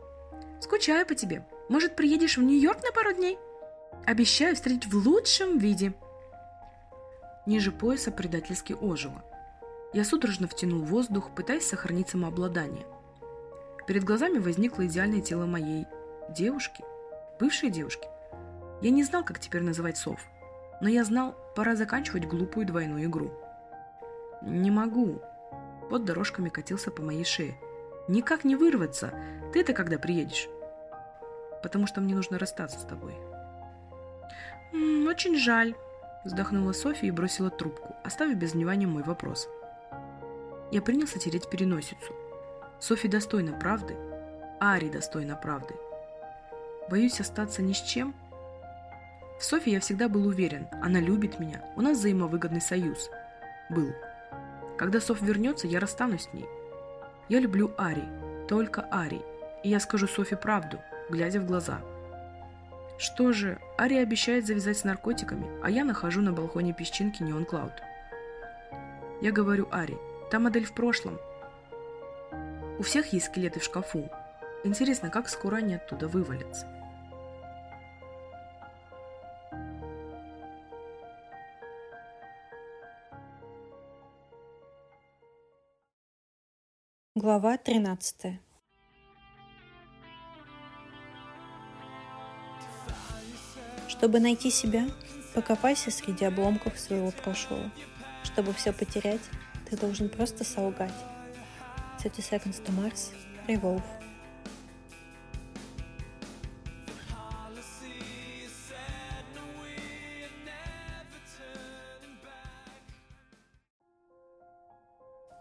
«Скучаю по тебе. Может, приедешь в Нью-Йорк на пару дней? Обещаю встретить в лучшем виде». Ниже пояса предательски ожило. Я судорожно втянул воздух, пытаясь сохранить самообладание. Перед глазами возникло идеальное тело моей девушки, бывшей девушки. Я не знал, как теперь называть сов, но я знал, пора заканчивать глупую двойную игру. «Не могу». Под дорожками катился по моей шее. «Никак не вырваться. Ты-то когда приедешь?» «Потому что мне нужно расстаться с тобой». «М -м, «Очень жаль», — вздохнула София и бросила трубку, оставив без внимания мой вопрос. Я принялся тереть переносицу. Софи достойна правды, Ари достойна правды. Боюсь остаться ни с чем. В Софи я всегда был уверен, она любит меня, у нас взаимовыгодный союз. Был. Когда Соф вернется, я расстанусь с ней. Я люблю Ари, только Ари, и я скажу Софи правду, глядя в глаза. Что же, Ари обещает завязать с наркотиками, а я нахожу на балконе песчинки Neon Cloud. Я говорю Ари, та модель в прошлом. У всех есть скелеты в шкафу. Интересно, как скоро они оттуда вывалятся. Глава 13 Чтобы найти себя, покопайся среди обломков своего прошлого. Чтобы все потерять, ты должен просто солгать. 30 Seconds to Mars, Revolve.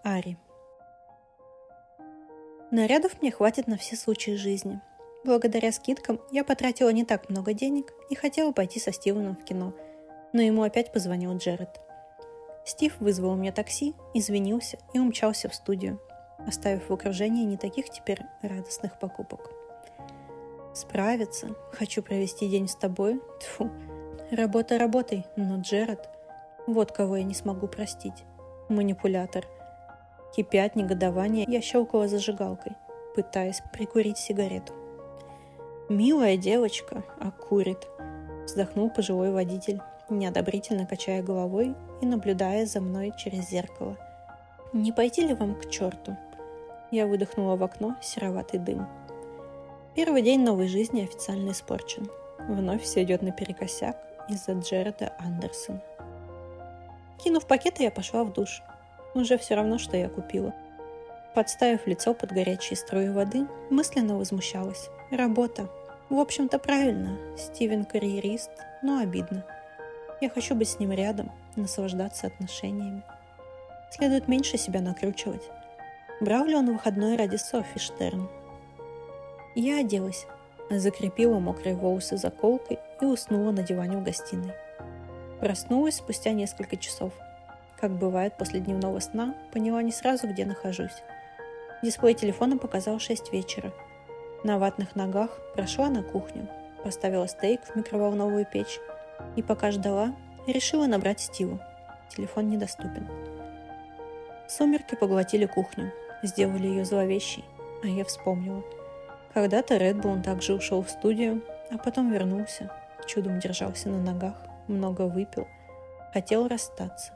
Ари. Нарядов мне хватит на все случаи жизни. Благодаря скидкам я потратила не так много денег и хотела пойти со Стивеном в кино, но ему опять позвонил Джеред. Стив вызвал мне такси, извинился и умчался в студию, оставив в окружении не таких теперь радостных покупок. Справиться, хочу провести день с тобой, тфу, работа работой, но Джеред, вот кого я не смогу простить, манипулятор – Кипя от негодования, я щелкала зажигалкой, пытаясь прикурить сигарету. «Милая девочка, а курит», – вздохнул пожилой водитель, неодобрительно качая головой и наблюдая за мной через зеркало. «Не пойти ли вам к черту?» Я выдохнула в окно сероватый дым. Первый день новой жизни официально испорчен. Вновь все идет наперекосяк из-за Джереда Андерсона. Кинув пакеты, я пошла в душ – уже все равно, что я купила. Подставив лицо под горячие струи воды, мысленно возмущалась. Работа. В общем-то, правильно. Стивен карьерист, но обидно. Я хочу быть с ним рядом, наслаждаться отношениями. Следует меньше себя накручивать. Брал ли он выходной ради Софи Штерн? Я оделась, закрепила мокрые волосы заколкой и уснула на диване в гостиной. Проснулась спустя несколько часов – как бывает после дневного сна, поняла не сразу, где нахожусь. Дисплей телефона показал 6 вечера. На ватных ногах прошла на кухню, поставила стейк в микроволновую печь и пока ждала, решила набрать Стиву. Телефон недоступен. Сумерки поглотили кухню, сделали ее зловещей, а я вспомнила. Когда-то Редбоун также ушел в студию, а потом вернулся, чудом держался на ногах, много выпил, хотел расстаться.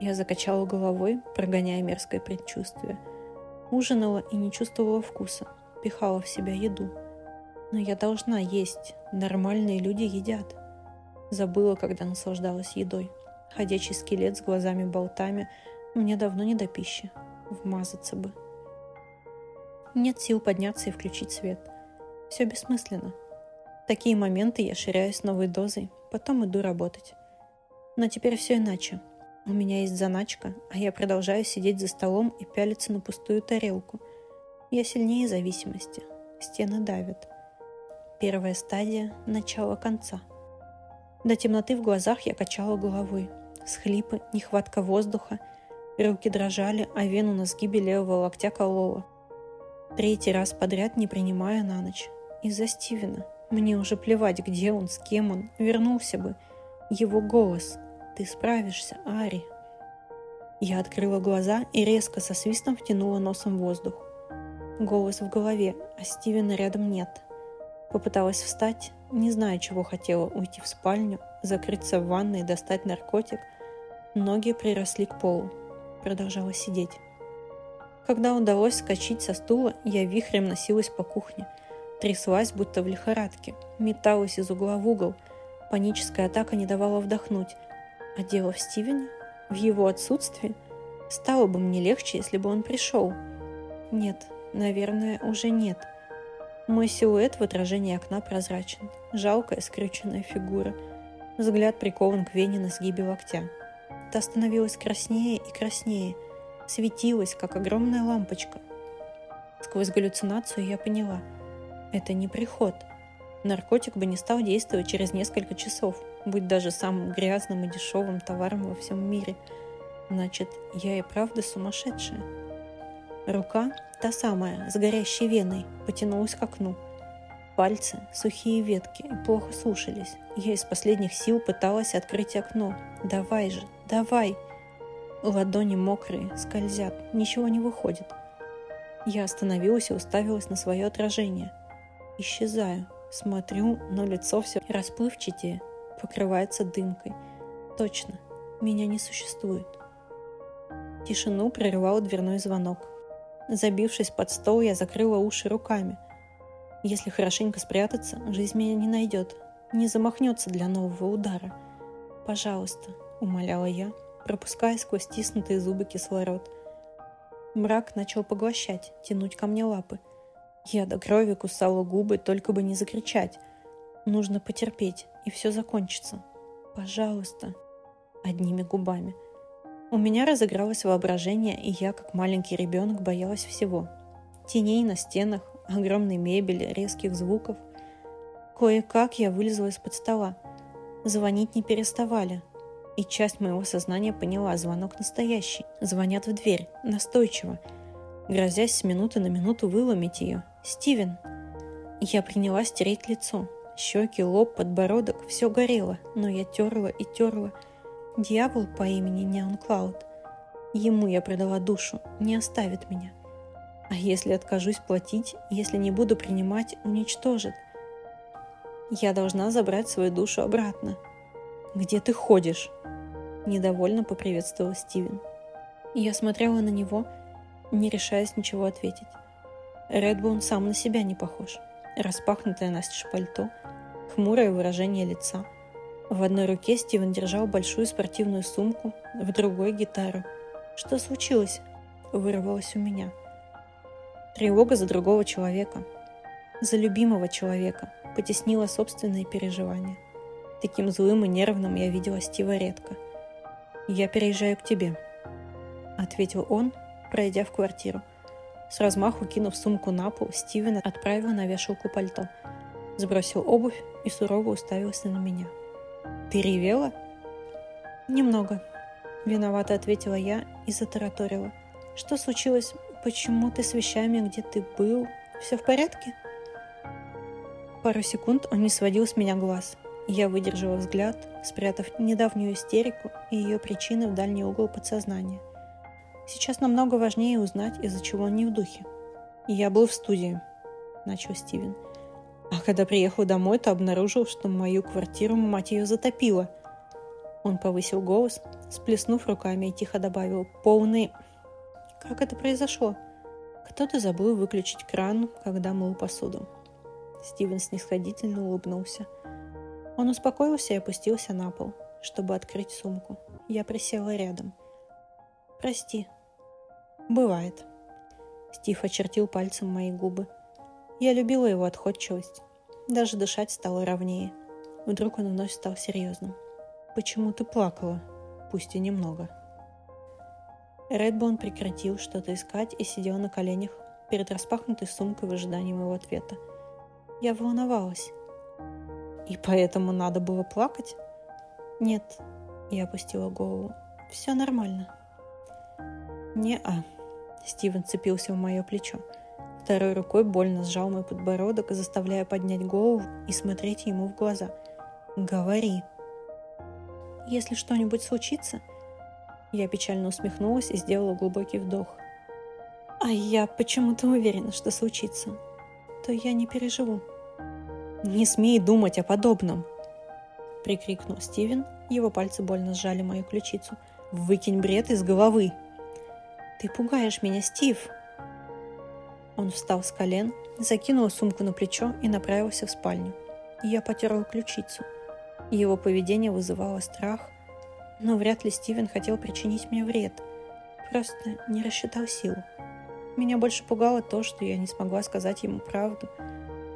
Я закачала головой, прогоняя мерзкое предчувствие. Ужинала и не чувствовала вкуса, пихала в себя еду. Но я должна есть, нормальные люди едят. Забыла, когда наслаждалась едой. Ходячий скелет с глазами-болтами, мне давно не до пищи. Вмазаться бы. Нет сил подняться и включить свет. Все бессмысленно. В такие моменты я ширяюсь новой дозой, потом иду работать. Но теперь все иначе. У меня есть заначка, а я продолжаю сидеть за столом и пялиться на пустую тарелку. Я сильнее зависимости. Стены давят. Первая стадия – начало конца. До темноты в глазах я качала головой. Схлипы, нехватка воздуха. Руки дрожали, а вену на сгибе левого локтя колола. Третий раз подряд не принимая на ночь. Из-за Стивена. Мне уже плевать, где он, с кем он. Вернулся бы. Его голос. Ты справишься, Ари. Я открыла глаза и резко со свистом втянула носом воздух. Голос в голове, а Стивена рядом нет. Попыталась встать, не зная, чего хотела, уйти в спальню, закрыться в ванной и достать наркотик. Ноги приросли к полу. Продолжала сидеть. Когда удалось скачать со стула, я вихрем носилась по кухне. Тряслась, будто в лихорадке. Металась из угла в угол. Паническая атака не давала вдохнуть. А дело в Стивене? В его отсутствии? Стало бы мне легче, если бы он пришел. Нет, наверное, уже нет. Мой силуэт в отражении окна прозрачен. Жалкая скрюченная фигура. Взгляд прикован к вене на сгибе локтя. Та становилась краснее и краснее – светилась, как огромная лампочка. Сквозь галлюцинацию я поняла – это не приход. Наркотик бы не стал действовать через несколько часов, будь даже самым грязным и дешевым товаром во всем мире. Значит, я и правда сумасшедшая. Рука, та самая, с горящей веной, потянулась к окну. Пальцы, сухие ветки, плохо слушались. Я из последних сил пыталась открыть окно. «Давай же, давай!» Ладони мокрые, скользят, ничего не выходит. Я остановилась и уставилась на свое отражение. Исчезаю, смотрю, но лицо все расплывчатее, покрывается дымкой. Точно, меня не существует. Тишину прерывал дверной звонок. Забившись под стол, я закрыла уши руками. Если хорошенько спрятаться, жизнь меня не найдет, не замахнется для нового удара. «Пожалуйста», — умоляла я, пропуская сквозь стиснутые зубы кислород. Мрак начал поглощать, тянуть ко мне лапы. Я до крови кусала губы, только бы не закричать. Нужно потерпеть, и все закончится. Пожалуйста. Одними губами. У меня разыгралось воображение, и я, как маленький ребенок, боялась всего. Теней на стенах, огромной мебели, резких звуков. Кое-как я вылезла из-под стола. Звонить не переставали, и часть моего сознания поняла, звонок настоящий. Звонят в дверь, настойчиво, грозясь с минуты на минуту выломить ее. «Стивен!» Я принялась тереть лицо. Щеки, лоб, подбородок, все горело, но я терла и терла. Дьявол по имени Неон Клауд. Ему я предала душу, не оставит меня. А если откажусь платить, если не буду принимать, уничтожит. Я должна забрать свою душу обратно, «Где ты ходишь?» Недовольно поприветствовал Стивен. Я смотрела на него, не решаясь ничего ответить. Редбоун сам на себя не похож. Распахнутое настежь пальто, хмурое выражение лица. В одной руке Стивен держал большую спортивную сумку, в другой – гитару. «Что случилось?» – вырвалось у меня. Тревога за другого человека, за любимого человека, потеснила собственные переживания. Таким злым и нервным я видела Стива редко. «Я переезжаю к тебе», — ответил он, пройдя в квартиру. С размаху кинув сумку на пол, Стивен отправил на вешалку пальто. Сбросил обувь и сурово уставился на меня. «Ты ревела?» «Немного», — виновато ответила я и затараторила. «Что случилось? Почему ты с вещами, где ты был? Все в порядке?» Пару секунд он не сводил с меня глаз — Я выдержала взгляд, спрятав недавнюю истерику и ее причины в дальний угол подсознания. Сейчас намного важнее узнать, из-за чего он не в духе. «Я был в студии», — начал Стивен. «А когда приехал домой, то обнаружил, что мою квартиру, мать ее, затопило». Он повысил голос, сплеснув руками и тихо добавил «Полный...» «Как это произошло?» «Кто-то забыл выключить кран, когда мыл посуду». Стивен снисходительно улыбнулся. Он успокоился и опустился на пол, чтобы открыть сумку. Я присела рядом. «Прости». «Бывает». Стив очертил пальцем мои губы. Я любила его отходчивость. Даже дышать стало ровнее. Вдруг он вновь стал серьезным. «Почему ты плакала?» «Пусть и немного». Редбоун прекратил что-то искать и сидел на коленях перед распахнутой сумкой в ожидании моего ответа. Я волновалась. И поэтому надо было плакать? Нет, я опустила голову. Все нормально. Не-а. Стивен цепился в мое плечо. Второй рукой больно сжал мой подбородок, заставляя поднять голову и смотреть ему в глаза. «Говори». «Если что-нибудь случится...» Я печально усмехнулась и сделала глубокий вдох. «А я почему-то уверена, что случится. То я не переживу». «Не смей думать о подобном!» — прикрикнул Стивен. Его пальцы больно сжали мою ключицу. «Выкинь бред из головы!» «Ты пугаешь меня, Стив!» Он встал с колен, закинул сумку на плечо и направился в спальню. Я потерла ключицу. Его поведение вызывало страх, но вряд ли Стивен хотел причинить мне вред. Просто не рассчитал силу. Меня больше пугало то, что я не смогла сказать ему правду –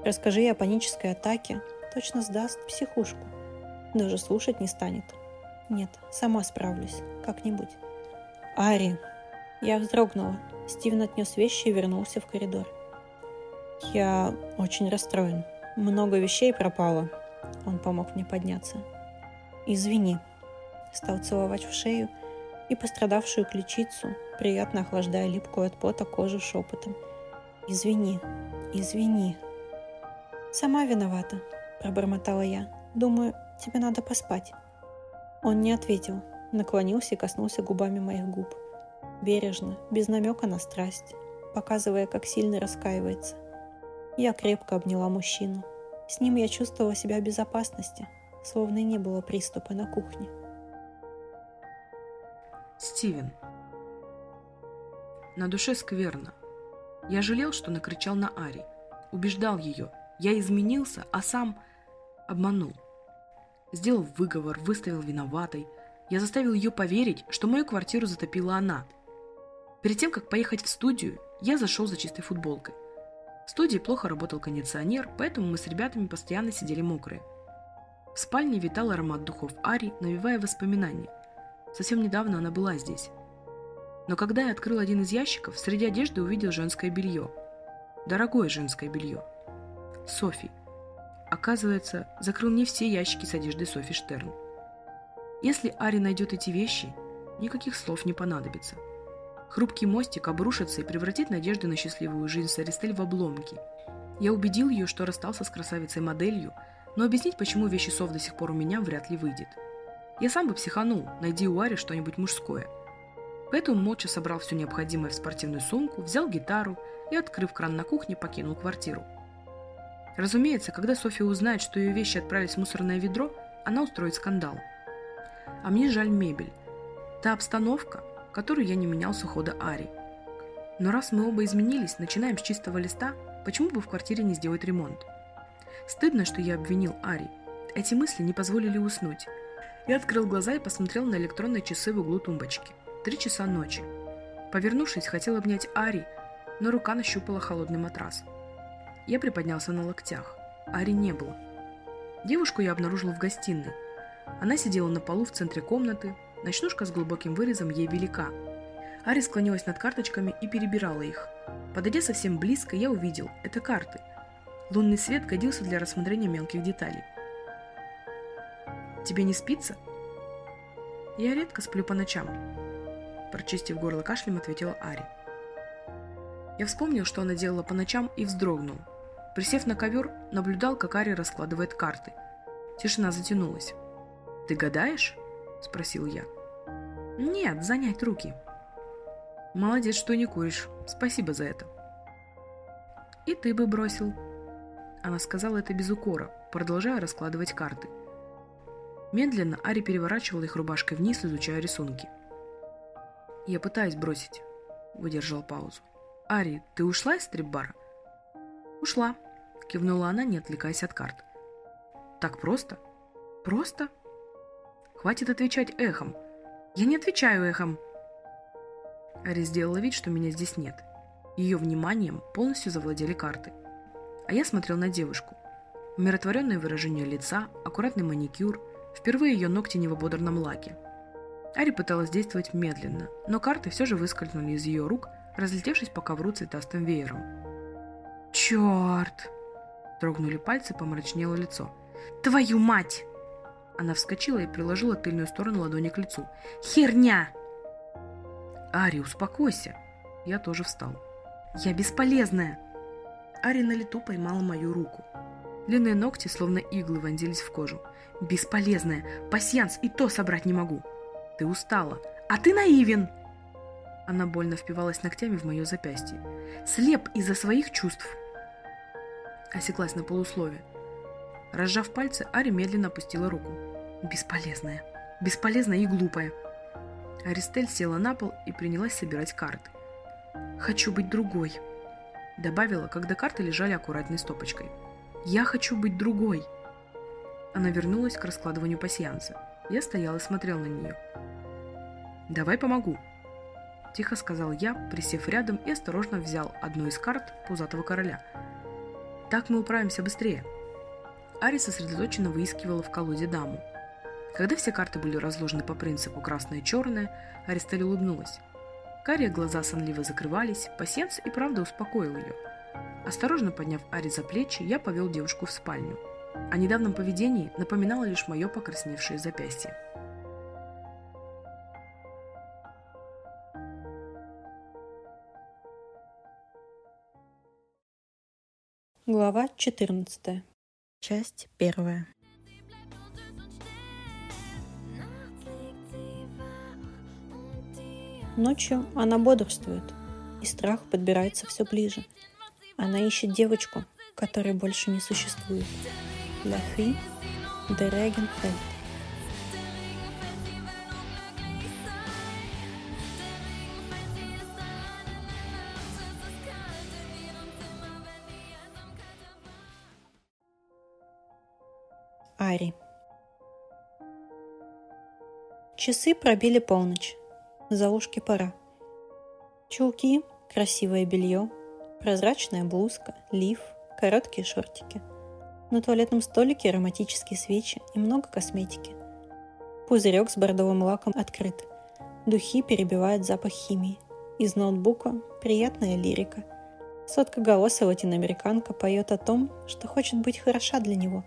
Расскажи о панической атаке, точно сдаст психушку. Даже слушать не станет. Нет, сама справлюсь, как-нибудь. Ари. Я вздрогнула. Стивен отнес вещи и вернулся в коридор. Я очень расстроен. Много вещей пропало. Он помог мне подняться. Извини. Стал целовать в шею и пострадавшую ключицу, приятно охлаждая липкую от пота кожу шепотом. «Извини, извини», «Сама виновата», – пробормотала я. «Думаю, тебе надо поспать». Он не ответил, наклонился и коснулся губами моих губ. Бережно, без намека на страсть, показывая, как сильно раскаивается. Я крепко обняла мужчину. С ним я чувствовала себя в безопасности, словно не было приступа на кухне. Стивен. На душе скверно. Я жалел, что накричал на Ари. Убеждал ее, я изменился, а сам обманул. Сделал выговор, выставил виноватой. Я заставил ее поверить, что мою квартиру затопила она. Перед тем, как поехать в студию, я зашел за чистой футболкой. В студии плохо работал кондиционер, поэтому мы с ребятами постоянно сидели мокрые. В спальне витал аромат духов Ари, навевая воспоминания. Совсем недавно она была здесь. Но когда я открыл один из ящиков, среди одежды увидел женское белье. Дорогое женское белье. Софи. Оказывается, закрыл не все ящики с одеждой Софи Штерн. Если Ари найдет эти вещи, никаких слов не понадобится. Хрупкий мостик обрушится и превратит надежду на счастливую жизнь Саристель в обломки. Я убедил ее, что расстался с красавицей-моделью, но объяснить, почему вещи Сов до сих пор у меня, вряд ли выйдет. Я сам бы психанул, найди у Ари что-нибудь мужское. Поэтому молча собрал все необходимое в спортивную сумку, взял гитару и, открыв кран на кухне, покинул квартиру. Разумеется, когда Софья узнает, что ее вещи отправились в мусорное ведро, она устроит скандал. А мне жаль мебель. Та обстановка, которую я не менял с ухода Ари. Но раз мы оба изменились, начинаем с чистого листа, почему бы в квартире не сделать ремонт? Стыдно, что я обвинил Ари. Эти мысли не позволили уснуть. Я открыл глаза и посмотрел на электронные часы в углу тумбочки. Три часа ночи. Повернувшись, хотел обнять Ари, но рука нащупала холодный матрас. Я приподнялся на локтях. Ари не было. Девушку я обнаружил в гостиной. Она сидела на полу в центре комнаты, ночнушка с глубоким вырезом ей велика. Ари склонилась над карточками и перебирала их. Подойдя совсем близко, я увидел – это карты. Лунный свет годился для рассмотрения мелких деталей. «Тебе не спится?» «Я редко сплю по ночам», – прочистив горло кашлем, ответила Ари. Я вспомнил, что она делала по ночам и вздрогнул – Присев на ковер, наблюдал, как Ари раскладывает карты. Тишина затянулась. «Ты гадаешь?» – спросил я. «Нет, занять руки». «Молодец, что не куришь. Спасибо за это». «И ты бы бросил». Она сказала это без укора, продолжая раскладывать карты. Медленно Ари переворачивала их рубашкой вниз, изучая рисунки. «Я пытаюсь бросить», – выдержал паузу. «Ари, ты ушла из стрип-бара?» «Ушла», – кивнула она, не отвлекаясь от карт. «Так просто? Просто?» «Хватит отвечать эхом. Я не отвечаю эхом!» Ари сделала вид, что меня здесь нет. Ее вниманием полностью завладели карты. А я смотрел на девушку. Умиротворенное выражение лица, аккуратный маникюр, впервые ее ногти не в ободранном лаке. Ари пыталась действовать медленно, но карты все же выскользнули из ее рук, разлетевшись по ковру цветастым веером. «Черт!» Дрогнули пальцы, помрачнело лицо. «Твою мать!» Она вскочила и приложила тыльную сторону ладони к лицу. «Херня!» «Ари, успокойся!» Я тоже встал. «Я бесполезная!» Ари на лету поймала мою руку. Длинные ногти, словно иглы, вонзились в кожу. «Бесполезная! Пасьянс и то собрать не могу!» «Ты устала! А ты наивен!» Она больно впивалась ногтями в мое запястье. «Слеп из-за своих чувств!» Осеклась на полуслове. Разжав пальцы, Ари медленно опустила руку. «Бесполезная! Бесполезная и глупая!» Аристель села на пол и принялась собирать карты. «Хочу быть другой», — добавила, когда карты лежали аккуратной стопочкой. «Я хочу быть другой». Она вернулась к раскладыванию пасьянса. Я стоял и смотрел на нее. «Давай помогу», — тихо сказал я, присев рядом и осторожно взял одну из карт пузатого короля. «Так мы управимся быстрее». Ари сосредоточенно выискивала в колоде даму. Когда все карты были разложены по принципу красное и черное, Аристель улыбнулась. Карие глаза сонливо закрывались, пасьянс и правда успокоил ее. Осторожно подняв Ари за плечи, я повел девушку в спальню. О недавнем поведении напоминало лишь мое покрасневшее запястье. Глава 14. Часть первая. Ночью она бодрствует, и страх подбирается все ближе. Она ищет девочку, которой больше не существует. De Regenfeld. Ари. Часы пробили полночь. За ушки пора. Чулки, красивое белье, прозрачная блузка, лиф, короткие шортики. На туалетном столике ароматические свечи и много косметики. Пузырек с бордовым лаком открыт. Духи перебивают запах химии. Из ноутбука приятная лирика. Соткоголосая латиноамериканка поет о том, что хочет быть хороша для него.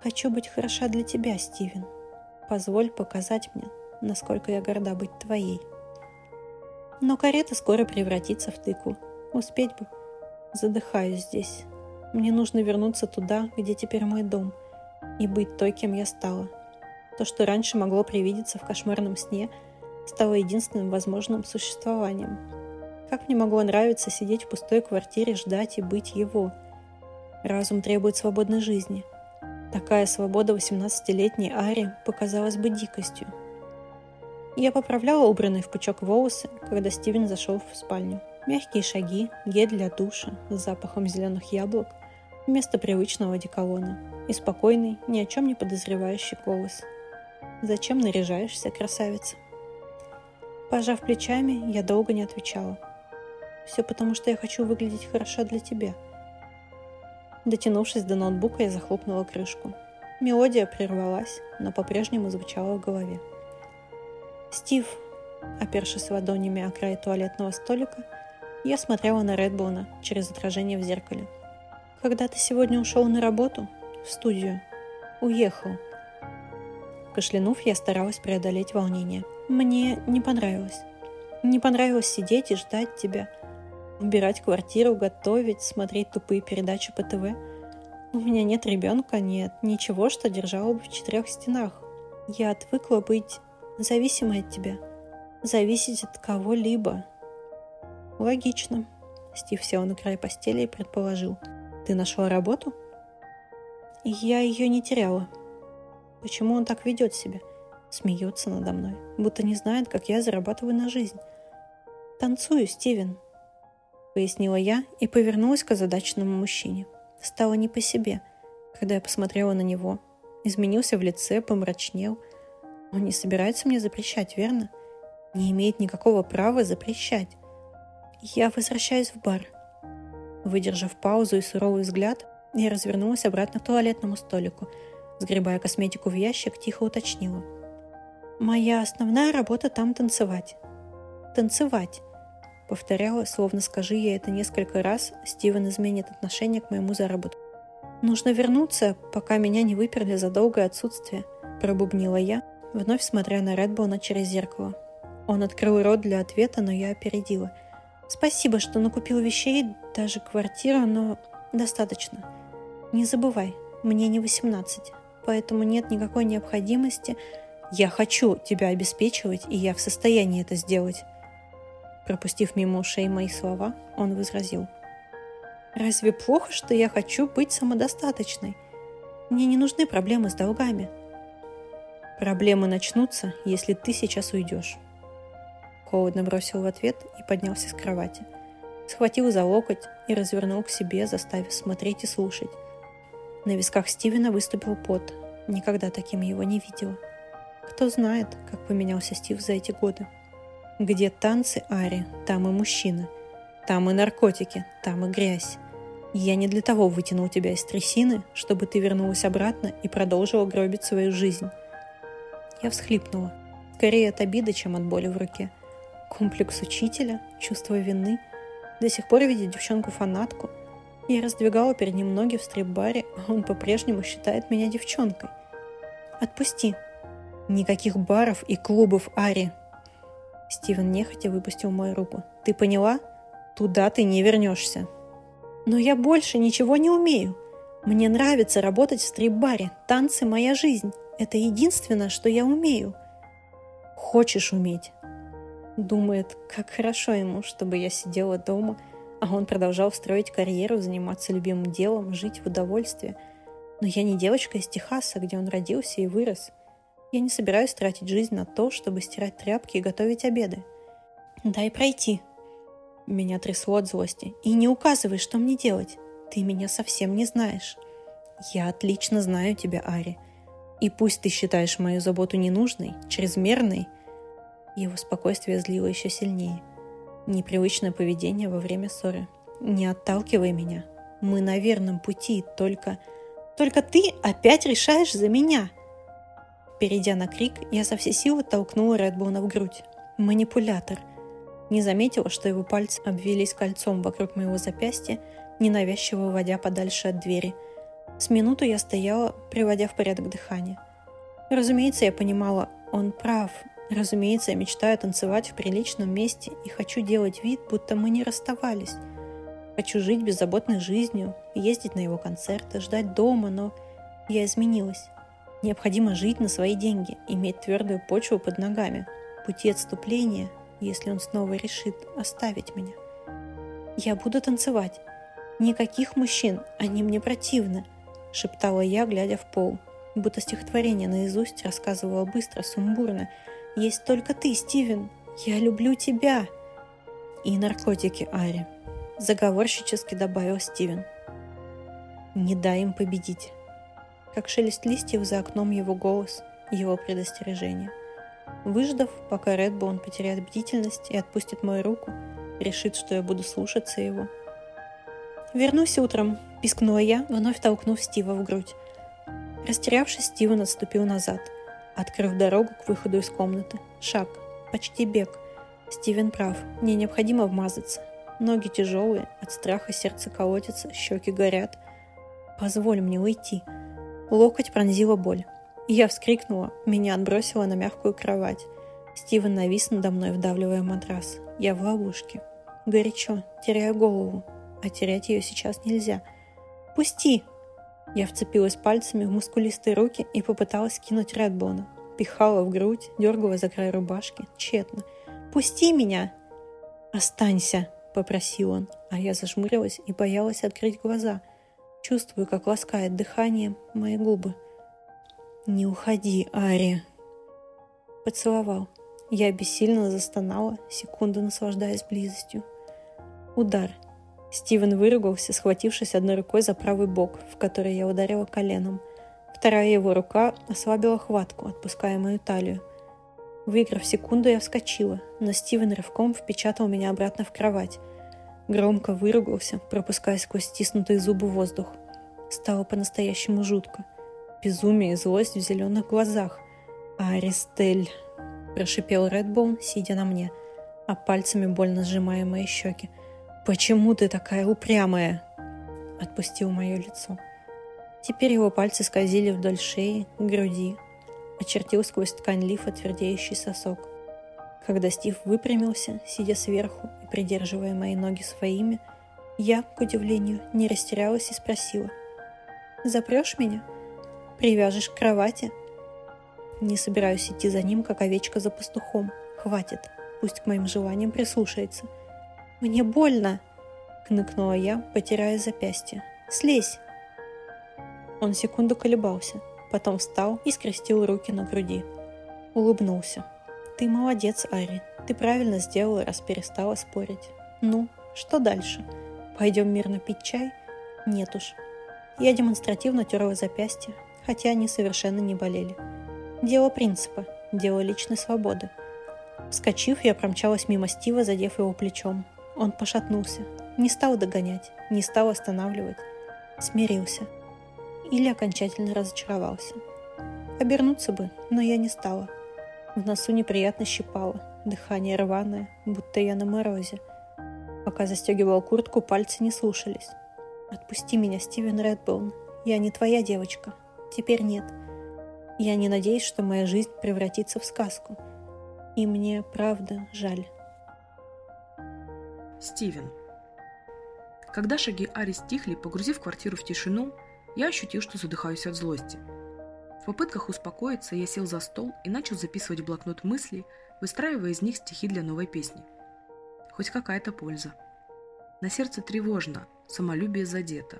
«Хочу быть хороша для тебя, Стивен. Позволь показать мне, насколько я горда быть твоей. Но карета скоро превратится в тыкву. Успеть бы. Задыхаюсь здесь. Мне нужно вернуться туда, где теперь мой дом, и быть той, кем я стала. То, что раньше могло привидеться в кошмарном сне, стало единственным возможным существованием. Как мне могло нравиться сидеть в пустой квартире, ждать и быть его? Разум требует свободной жизни. Такая свобода 18-летней Ари показалась бы дикостью – я поправляла убранные в пучок волосы, когда Стивен зашел в спальню. Мягкие шаги, гель для душа с запахом зеленых яблок вместо привычного одеколона и спокойный, ни о чем не подозревающий голос. «Зачем наряжаешься, красавица?» Пожав плечами, я долго не отвечала. «Все потому, что я хочу выглядеть хорошо для тебя». Дотянувшись до ноутбука, я захлопнула крышку. Мелодия прервалась, но по-прежнему звучала в голове. «Стив!» Опершись ладонями о край туалетного столика, я смотрела на Редбоуна через отражение в зеркале. «Когда ты сегодня ушел на работу?» «В студию». «Уехал». Кашлянув, я старалась преодолеть волнение. «Мне не понравилось. Не понравилось сидеть и ждать тебя, убирать квартиру, готовить, смотреть тупые передачи по ТВ. У меня нет ребенка, нет ничего, что держало бы в четырех стенах. Я отвыкла быть зависимой от тебя, зависеть от кого-либо. Логично. Стив сел на край постели и предположил. Ты нашла работу? Я ее не теряла. Почему он так ведет себя? Смеется надо мной, будто не знает, как я зарабатываю на жизнь. Танцую, Стивен, пояснила я и повернулась к озадаченному мужчине. Стало не по себе, когда я посмотрела на него. Изменился в лице, помрачнел. Он не собирается мне запрещать, верно? Не имеет никакого права запрещать. Я возвращаюсь в бар. Выдержав паузу и суровый взгляд, я развернулась обратно к туалетному столику. Сгребая косметику в ящик, тихо уточнила. «Моя основная работа там танцевать». «Танцевать», — повторяла, словно скажи я это несколько раз, Стивен изменит отношение к моему заработку. «Нужно вернуться, пока меня не выперли за долгое отсутствие», — пробубнила я, вновь смотря на Редбоуна через зеркало. Он открыл рот для ответа, но я опередила. «Спасибо, что накупил вещей, даже квартира, но достаточно. Не забывай, мне не 18, поэтому нет никакой необходимости. Я хочу тебя обеспечивать, и я в состоянии это сделать». Пропустив мимо ушей мои слова, он возразил – Разве плохо, что я хочу быть самодостаточной? Мне не нужны проблемы с долгами. Проблемы начнутся, если ты сейчас уйдешь. Холодно бросил в ответ и поднялся с кровати. Схватил за локоть и развернул к себе, заставив смотреть и слушать. На висках Стивена выступил пот. Никогда таким его не видела. Кто знает, как поменялся Стив за эти годы. Где танцы Ари, там и мужчины – там и наркотики, там и грязь. Я не для того вытянул тебя из трясины, чтобы ты вернулась обратно и продолжила гробить свою жизнь. Я всхлипнула. Скорее от обиды, чем от боли в руке. Комплекс учителя, чувство вины. До сих пор видеть девчонку-фанатку. Я раздвигала перед ним ноги в стрип-баре, а он по-прежнему считает меня девчонкой. Отпусти. Никаких баров и клубов, Ари. Стивен нехотя выпустил мою руку. Ты поняла? Туда ты не вернешься. Но я больше ничего не умею. Мне нравится работать в стрип-баре. Танцы – моя жизнь. Это единственное, что я умею. Хочешь уметь? Думает, как хорошо ему, чтобы я сидела дома, а он продолжал строить карьеру, заниматься любимым делом, жить в удовольствии. Но я не девочка из Техаса, где он родился и вырос. Я не собираюсь тратить жизнь на то, чтобы стирать тряпки и готовить обеды. Дай пройти, меня трясло от злости. «И не указывай, что мне делать. Ты меня совсем не знаешь». «Я отлично знаю тебя, Ари. И пусть ты считаешь мою заботу ненужной, чрезмерной...» Его спокойствие злило еще сильнее. Непривычное поведение во время ссоры. «Не отталкивай меня. Мы на верном пути, только...» «Только ты опять решаешь за меня!» Перейдя на крик, я со всей силы толкнула Редбона в грудь. Манипулятор не заметила, что его пальцы обвелись кольцом вокруг моего запястья, ненавязчиво уводя подальше от двери. С минуту я стояла, приводя в порядок дыхание. Разумеется, я понимала, он прав. Разумеется, я мечтаю танцевать в приличном месте и хочу делать вид, будто мы не расставались. Хочу жить беззаботной жизнью, ездить на его концерты, ждать дома, но я изменилась. Необходимо жить на свои деньги, иметь твердую почву под ногами. Пути отступления если он снова решит оставить меня. Я буду танцевать. Никаких мужчин, они мне противны, шептала я, глядя в пол. Будто стихотворение наизусть рассказывала быстро, сумбурно. Есть только ты, Стивен. Я люблю тебя. И наркотики, Ари. Заговорщически добавил Стивен. Не дай им победить. Как шелест листьев за окном его голос, его предостережение. Выждав, пока Редбоун потеряет бдительность и отпустит мою руку, решит, что я буду слушаться его. «Вернусь утром», – пискнула я, вновь толкнув Стива в грудь. Растерявшись, Стивен отступил назад, открыв дорогу к выходу из комнаты. Шаг, почти бег. Стивен прав, мне необходимо вмазаться. Ноги тяжелые, от страха сердце колотится, щеки горят. Позволь мне уйти. Локоть пронзила боль. Я вскрикнула, меня отбросило на мягкую кровать. Стивен навис надо мной, вдавливая матрас. Я в ловушке. Горячо, теряю голову. А терять ее сейчас нельзя. «Пусти!» Я вцепилась пальцами в мускулистые руки и попыталась кинуть Редбона. Пихала в грудь, дергала за край рубашки. Тщетно. «Пусти меня!» «Останься!» – попросил он, а я зажмурилась и боялась открыть глаза. Чувствую, как ласкает дыхание мои губы. «Не уходи, Ари!» Поцеловал. Я бессильно застонала, секунду наслаждаясь близостью. Удар. Стивен выругался, схватившись одной рукой за правый бок, в который я ударила коленом. Вторая его рука ослабила хватку, отпуская мою талию. Выиграв секунду, я вскочила, но Стивен рывком впечатал меня обратно в кровать. Громко выругался, пропуская сквозь стиснутые зубы воздух. Стало по-настоящему жутко. Безумие и злость в зеленых глазах. «Аристель!» – прошипел Редбоун, сидя на мне, а пальцами больно сжимая мои щеки. «Почему ты такая упрямая?» Отпустил мое лицо. Теперь его пальцы скользили вдоль шеи, груди, очертил сквозь ткань лифа твердеющий сосок. Когда Стив выпрямился, сидя сверху и придерживая мои ноги своими, я, к удивлению, не растерялась и спросила. «Запрешь меня? Привяжешь к кровати?» Не собираюсь идти за ним, как овечка за пастухом. Хватит, пусть к моим желаниям прислушается. «Мне больно!» — кныкнула я, потирая запястье. «Слезь!» Он секунду колебался, потом встал и скрестил руки на груди. Улыбнулся. «Ты молодец, Ари. Ты правильно сделала, раз перестала спорить. Ну, что дальше? Пойдем мирно пить чай? Нет уж. Я демонстративно терла запястья, хотя они совершенно не болели. Дело принципа, дело личной свободы. Вскочив, я промчалась мимо Стива, задев его плечом. Он пошатнулся. Не стал догонять, не стал останавливать. Смирился – или окончательно разочаровался. Обернуться бы, но я не стала. В носу неприятно щипало, дыхание рваное, будто я на морозе. Пока застегивал куртку, пальцы не слушались. «Отпусти меня, Стивен Редбоун. Я не твоя девочка. Теперь нет. Я не надеюсь, что моя жизнь превратится в сказку. И мне, правда, жаль». Стивен. Когда шаги Ари стихли, погрузив квартиру в тишину, я ощутил, что задыхаюсь от злости. В попытках успокоиться я сел за стол и начал записывать в блокнот мысли, выстраивая из них стихи для новой песни. Хоть какая-то польза. На сердце тревожно, самолюбие задето.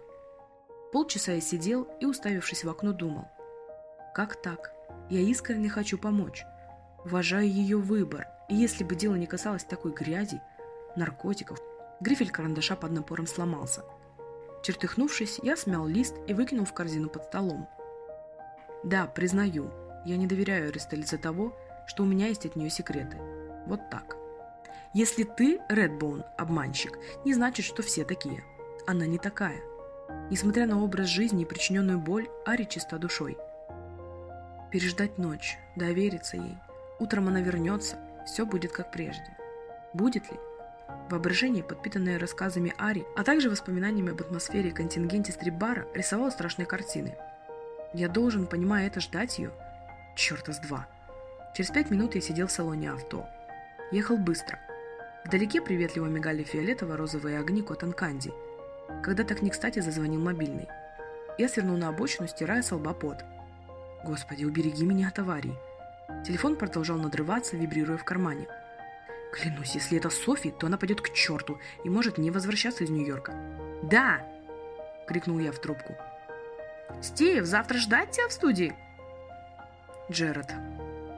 Полчаса я сидел и, уставившись в окно, думал. Как так? Я искренне хочу помочь. Уважаю ее выбор, и если бы дело не касалось такой грязи, наркотиков, грифель карандаша под напором сломался – Чертыхнувшись, я смял лист и выкинул в корзину под столом. Да, признаю, я не доверяю Аристель из-за того, что у меня есть от нее секреты. Вот так. Если ты, Редбоун, обманщик, не значит, что все такие. Она не такая. Несмотря на образ жизни и причиненную боль, Ари чиста душой. Переждать ночь, довериться ей. Утром она вернется, все будет как прежде. Будет ли? Воображение, подпитанное рассказами Ари, а также воспоминаниями об атмосфере и контингенте стрип-бара, рисовало страшные картины. Я должен, понимая это, ждать ее? Черта с два. Через пять минут я сидел в салоне авто. Ехал быстро. Вдалеке приветливо мигали фиолетово-розовые огни Котан Канди. Когда так не кстати зазвонил мобильный. Я свернул на обочину, стирая с лба пот. Господи, убереги меня от аварии. Телефон продолжал надрываться, вибрируя в кармане – Клянусь, если это Софи, то она пойдет к черту и может не возвращаться из Нью-Йорка. «Да!» — крикнул я в трубку. «Стив, завтра ждать тебя в студии?» «Джеред.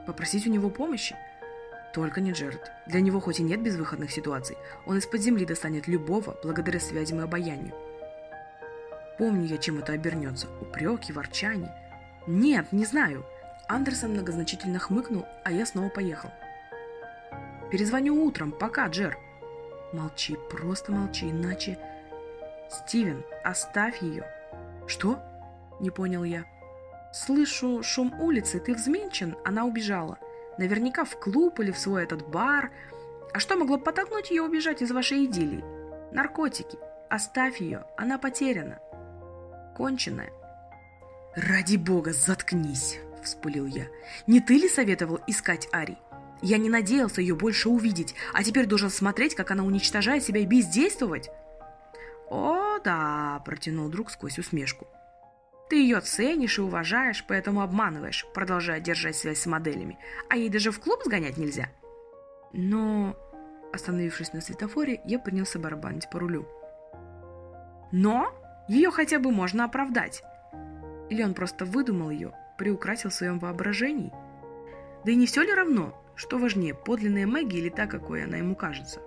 Попросить у него помощи?» Только не Джеред. Для него хоть и нет безвыходных ситуаций, он из-под земли достанет любого благодаря связям и обаянию. Помню я, чем это обернется. Упреки, ворчание. Нет, не знаю. Андерсон многозначительно хмыкнул, а я снова поехал. Перезвоню утром. Пока, Джер. Молчи, просто молчи, иначе... Стивен, оставь ее. Что? Не понял я. Слышу шум улицы, ты взменчен, она убежала. Наверняка в клуб или в свой этот бар. А что могло подтолкнуть ее убежать из вашей идиллии? Наркотики. Оставь ее, она потеряна. Конченая. «Ради бога, заткнись!» – вспылил я. «Не ты ли советовал искать Ари?» Я не надеялся ее больше увидеть, а теперь должен смотреть, как она уничтожает себя и бездействовать. «О, да», – протянул друг сквозь усмешку. Ты ее ценишь и уважаешь, поэтому обманываешь, продолжая держать связь с моделями. А ей даже в клуб сгонять нельзя. Но, остановившись на светофоре, я принялся барабанить по рулю. Но ее хотя бы можно оправдать. Или он просто выдумал ее, приукрасил в своем воображении. Да и не все ли равно, что важнее, подлинная Мэгги или та, какой она ему кажется?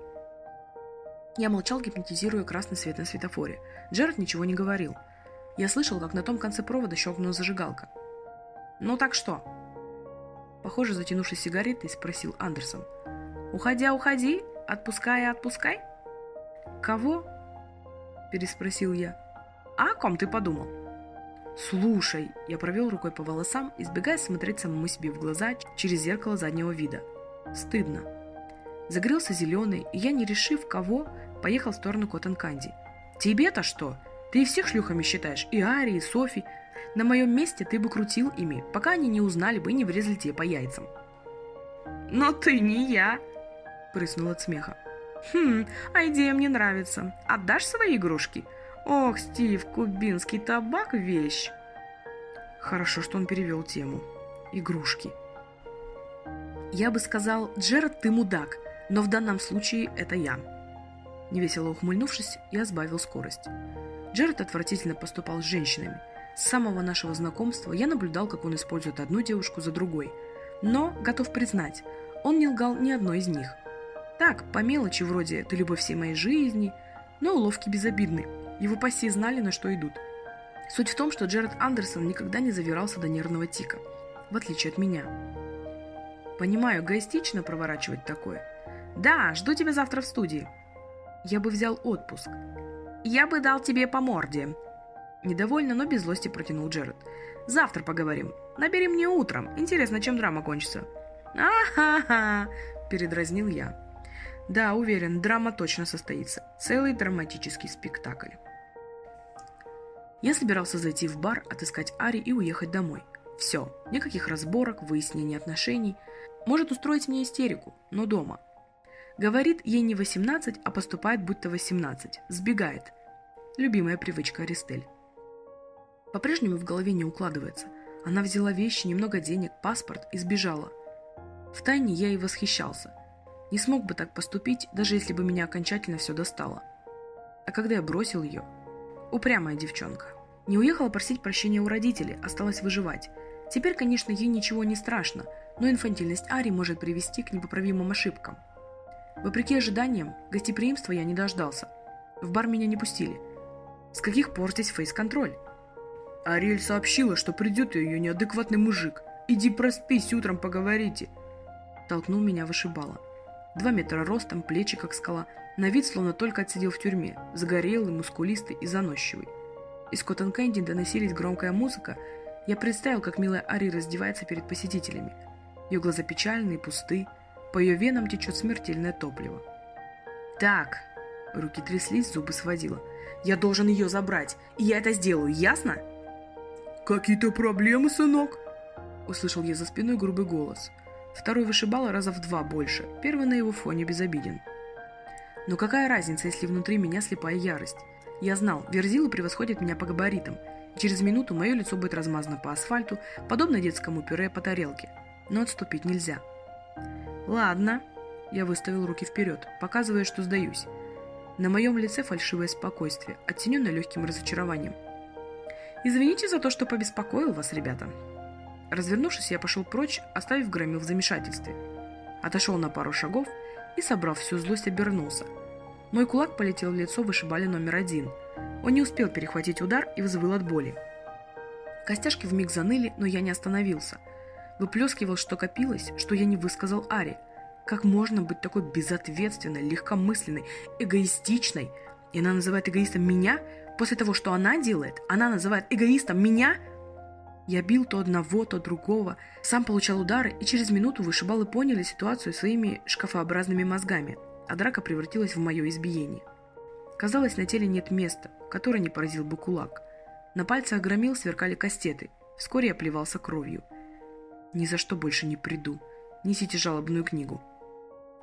Я молчал, гипнотизируя красный свет на светофоре. Джеред ничего не говорил. Я слышал, как на том конце провода щелкнула зажигалка. «Ну так что?» Похоже, затянувшись сигаретой, спросил Андерсон. «Уходя, уходи, отпускай, отпускай». «Кого?» Переспросил я. «А о ком ты подумал?» «Слушай!» Я провел рукой по волосам, избегая смотреть самому себе в глаза через зеркало заднего вида. Стыдно. Загрелся зеленый, и я, не решив кого, поехал в сторону Коттон Канди. «Тебе-то что? Ты всех шлюхами считаешь, и Ари, и Софи. На моем месте ты бы крутил ими, пока они не узнали бы и не врезали тебе по яйцам». «Но ты не я!» – прыснула от смеха. «Хм, а идея мне нравится. Отдашь свои игрушки?» «Ох, Стив, кубинский табак – вещь!» Хорошо, что он перевел тему. Игрушки. Я бы сказал, Джеред, ты мудак, но в данном случае это я. Невесело ухмыльнувшись, я сбавил скорость. Джеред отвратительно поступал с женщинами. С самого нашего знакомства я наблюдал, как он использует одну девушку за другой. Но, готов признать, он не лгал ни одной из них. Так, по мелочи вроде «ты любовь всей моей жизни», но уловки безобидны. Его пассии знали, на что идут. Суть в том, что Джеред Андерсон никогда не завирался до нервного тика, в отличие от меня. Понимаю, эгоистично проворачивать такое. Да, жду тебя завтра в студии. Я бы взял отпуск. Я бы дал тебе по морде. Недовольно, но без злости протянул Джеред. Завтра поговорим. Набери мне утром. Интересно, чем драма кончится. А-ха-ха, передразнил я. Да, уверен, драма точно состоится. Целый драматический спектакль. Я собирался зайти в бар, отыскать Ари и уехать домой. Все, никаких разборок, выяснений отношений. Может устроить мне истерику, но дома. Говорит, ей не 18, а поступает будто 18. Сбегает. Любимая привычка Аристель. По-прежнему в голове не укладывается. Она взяла вещи, немного денег, паспорт и сбежала. Втайне я и восхищался. Не смог бы так поступить, даже если бы меня окончательно все достало. А когда я бросил ее... Упрямая девчонка. Не уехала просить прощения у родителей, осталась выживать. Теперь, конечно, ей ничего не страшно, но инфантильность Ари может привести к непоправимым ошибкам. Вопреки ожиданиям, гостеприимства я не дождался. В бар меня не пустили. С каких пор здесь фейс-контроль? Ариэль сообщила, что придет ее неадекватный мужик. Иди проспись, утром поговорите. Толкнул меня вышибала. Два метра ростом, плечи как скала. На вид словно только отсидел в тюрьме. Загорелый, мускулистый и заносчивый. Из Коттон Кэнди доносились громкая музыка. Я представил, как милая Ари раздевается перед посетителями. Ее глаза печальные, пусты. По ее венам течет смертельное топливо. «Так!» Руки тряслись, зубы сводила. «Я должен ее забрать, и я это сделаю, ясно?» «Какие-то проблемы, сынок?» Услышал я за спиной грубый голос. Второй вышибала раза в два больше, первый на его фоне безобиден. Но какая разница, если внутри меня слепая ярость? Я знал, Верзила превосходит меня по габаритам. Через минуту мое лицо будет размазано по асфальту, подобно детскому пюре по тарелке. Но отступить нельзя. «Ладно», – я выставил руки вперед, показывая, что сдаюсь. На моем лице фальшивое спокойствие, оттененное легким разочарованием. «Извините за то, что побеспокоил вас, ребята». Развернувшись, я пошел прочь, оставив Громил в замешательстве. Отошел на пару шагов и, собрав всю злость, обернулся – мой кулак полетел в лицо вышибали номер один. Он не успел перехватить удар и взвыл от боли. Костяшки вмиг заныли, но я не остановился. Выплескивал, что копилось, что я не высказал Аре. Как можно быть такой безответственной, легкомысленной, эгоистичной? И она называет эгоистом меня? После того, что она делает, она называет эгоистом меня? Я бил то одного, то другого, сам получал удары и через минуту вышибал и поняли ситуацию своими шкафообразными мозгами – а драка превратилась в мое избиение. Казалось, на теле нет места, которое не поразил бы кулак. На пальцах громил сверкали кастеты. Вскоре я плевался кровью. Ни за что больше не приду. Несите жалобную книгу.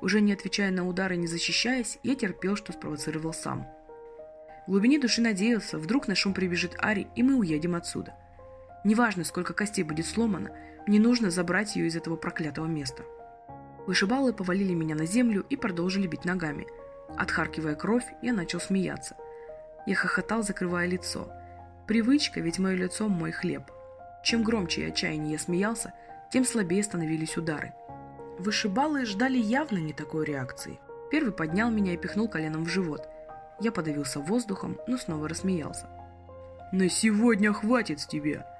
Уже не отвечая на удары, не защищаясь, я терпел, что спровоцировал сам. В глубине души надеялся, вдруг на шум прибежит Ари, и мы уедем отсюда. Неважно, сколько костей будет сломано, мне нужно забрать ее из этого проклятого места. Вышибалы повалили меня на землю и продолжили бить ногами. Отхаркивая кровь, я начал смеяться. Я хохотал, закрывая лицо. Привычка, ведь мое лицо – мой хлеб. Чем громче и отчаяннее я смеялся, тем слабее становились удары. Вышибалы ждали явно не такой реакции. Первый поднял меня и пихнул коленом в живот. Я подавился воздухом, но снова рассмеялся. «На сегодня хватит с тебя!»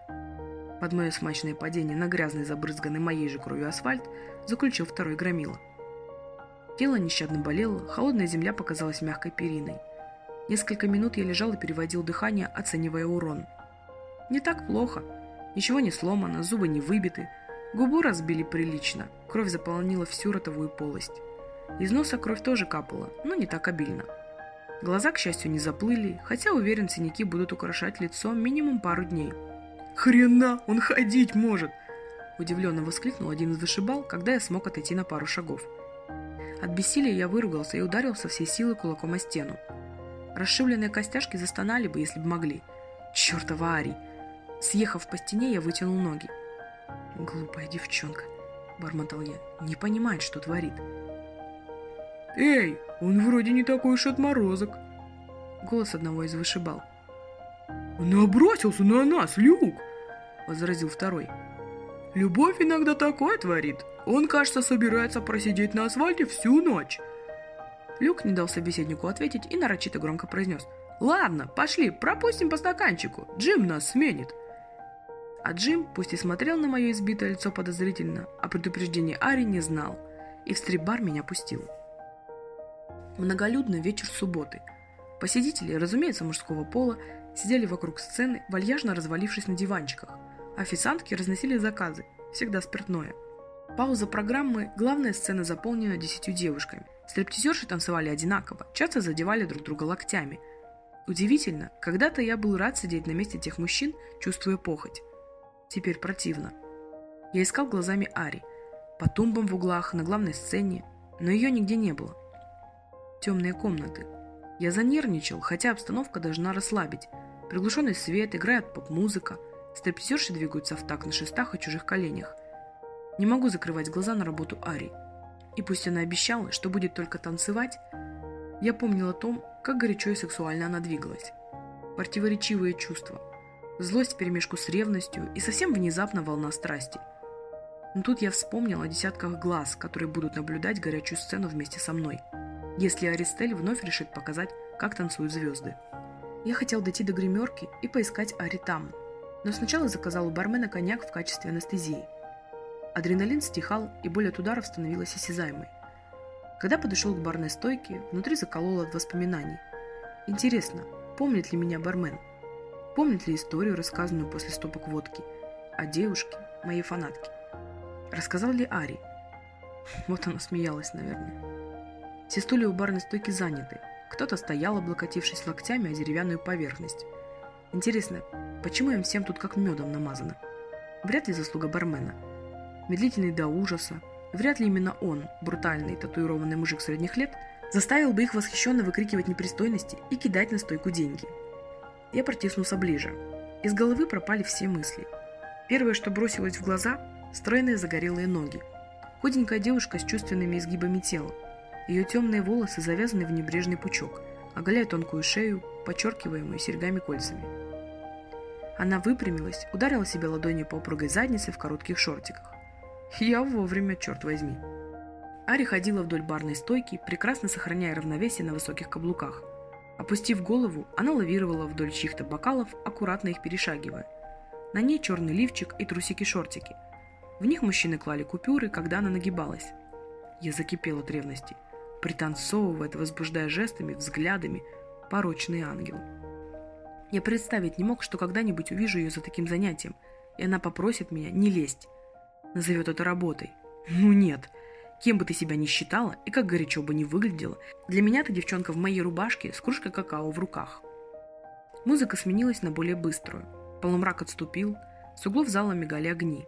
Под мое смачное падение на грязный, забрызганный моей же кровью асфальт заключил второй громила. Тело нещадно болело, холодная земля показалась мягкой периной. Несколько минут я лежал и переводил дыхание, оценивая урон. Не так плохо. Ничего не сломано, зубы не выбиты. Губу разбили прилично, кровь заполнила всю ротовую полость. Из носа кровь тоже капала, но не так обильно. Глаза, к счастью, не заплыли, хотя, уверен, синяки будут украшать лицо минимум пару дней. «Хрена, он ходить может!» Удивленно воскликнул один из вышибал, когда я смог отойти на пару шагов. От бессилия я выругался и ударил со всей силы кулаком о стену. Расшивленные костяшки застонали бы, если бы могли. Чёртова Ари! Съехав по стене, я вытянул ноги. «Глупая девчонка», — бормотал я, — «не понимает, что творит». «Эй, он вроде не такой уж отморозок», — голос одного из вышибал. «Набросился на нас, Люк!» — возразил второй. «Любовь иногда такое творит. Он, кажется, собирается просидеть на асфальте всю ночь». Люк не дал собеседнику ответить и нарочито громко произнес. «Ладно, пошли, пропустим по стаканчику. Джим нас сменит». А Джим, пусть и смотрел на мое избитое лицо подозрительно, о предупреждении Ари не знал, и в стрип-бар меня пустил. Многолюдный вечер субботы. Посетители, разумеется, мужского пола, сидели вокруг сцены, вальяжно развалившись на диванчиках. Официантки разносили заказы, всегда спиртное. Пауза программы, главная сцена заполнена десятью девушками. Стриптизерши танцевали одинаково, часто задевали друг друга локтями. Удивительно, когда-то я был рад сидеть на месте тех мужчин, чувствуя похоть. Теперь противно. Я искал глазами Ари. По тумбам в углах, на главной сцене, но ее нигде не было. Темные комнаты. Я занервничал, хотя обстановка должна расслабить. Приглушенный свет, играет поп-музыка. Стриптизерши двигаются в такт на шестах и чужих коленях. Не могу закрывать глаза на работу Ари. И пусть она обещала, что будет только танцевать, я помнил о том, как горячо и сексуально она двигалась. Противоречивые чувства. Злость вперемешку с ревностью и совсем внезапно волна страсти. Но тут я вспомнил о десятках глаз, которые будут наблюдать горячую сцену вместе со мной, если Аристель вновь решит показать, как танцуют звезды. Я хотел дойти до гримерки и поискать Ари там, но сначала заказал у бармена коньяк в качестве анестезии. Адреналин стихал, и боль от ударов становилась осязаемой. Когда подошел к барной стойке, внутри закололо от воспоминаний. Интересно, помнит ли меня бармен? Помнит ли историю, рассказанную после стопок водки? О девушке, моей фанатке? Рассказал ли Ари? *laughs* Вот она смеялась, наверное. Все стулья у барной стойки заняты. Кто-то стоял, облокотившись локтями о деревянную поверхность. Интересно, почему им всем тут как медом намазано? Вряд ли заслуга бармена – медлительный до ужаса, вряд ли именно он, брутальный татуированный мужик средних лет, заставил бы их восхищенно выкрикивать непристойности и кидать на стойку деньги. Я протиснулся ближе. Из головы пропали все мысли. Первое, что бросилось в глаза – стройные загорелые ноги. Худенькая девушка с чувственными изгибами тела. Ее темные волосы завязаны в небрежный пучок, оголяя тонкую шею, подчеркиваемую серьгами-кольцами. Она выпрямилась, ударила себе ладонью по упругой заднице в коротких шортиках. Я вовремя, черт возьми. Ари ходила вдоль барной стойки, прекрасно сохраняя равновесие на высоких каблуках. Опустив голову, она лавировала вдоль чьих-то бокалов, аккуратно их перешагивая. На ней черный лифчик и трусики-шортики. В них мужчины клали купюры, когда она нагибалась. Я закипел от ревности, пританцовывая, возбуждая жестами, взглядами, порочный ангел. Я представить не мог, что когда-нибудь увижу ее за таким занятием, и она попросит меня не лезть, назовет это работой. Ну нет. Кем бы ты себя ни считала и как горячо бы ни выглядела, для меня ты девчонка в моей рубашке с кружкой какао в руках. Музыка сменилась на более быструю. Полумрак отступил, с углов зала мигали огни.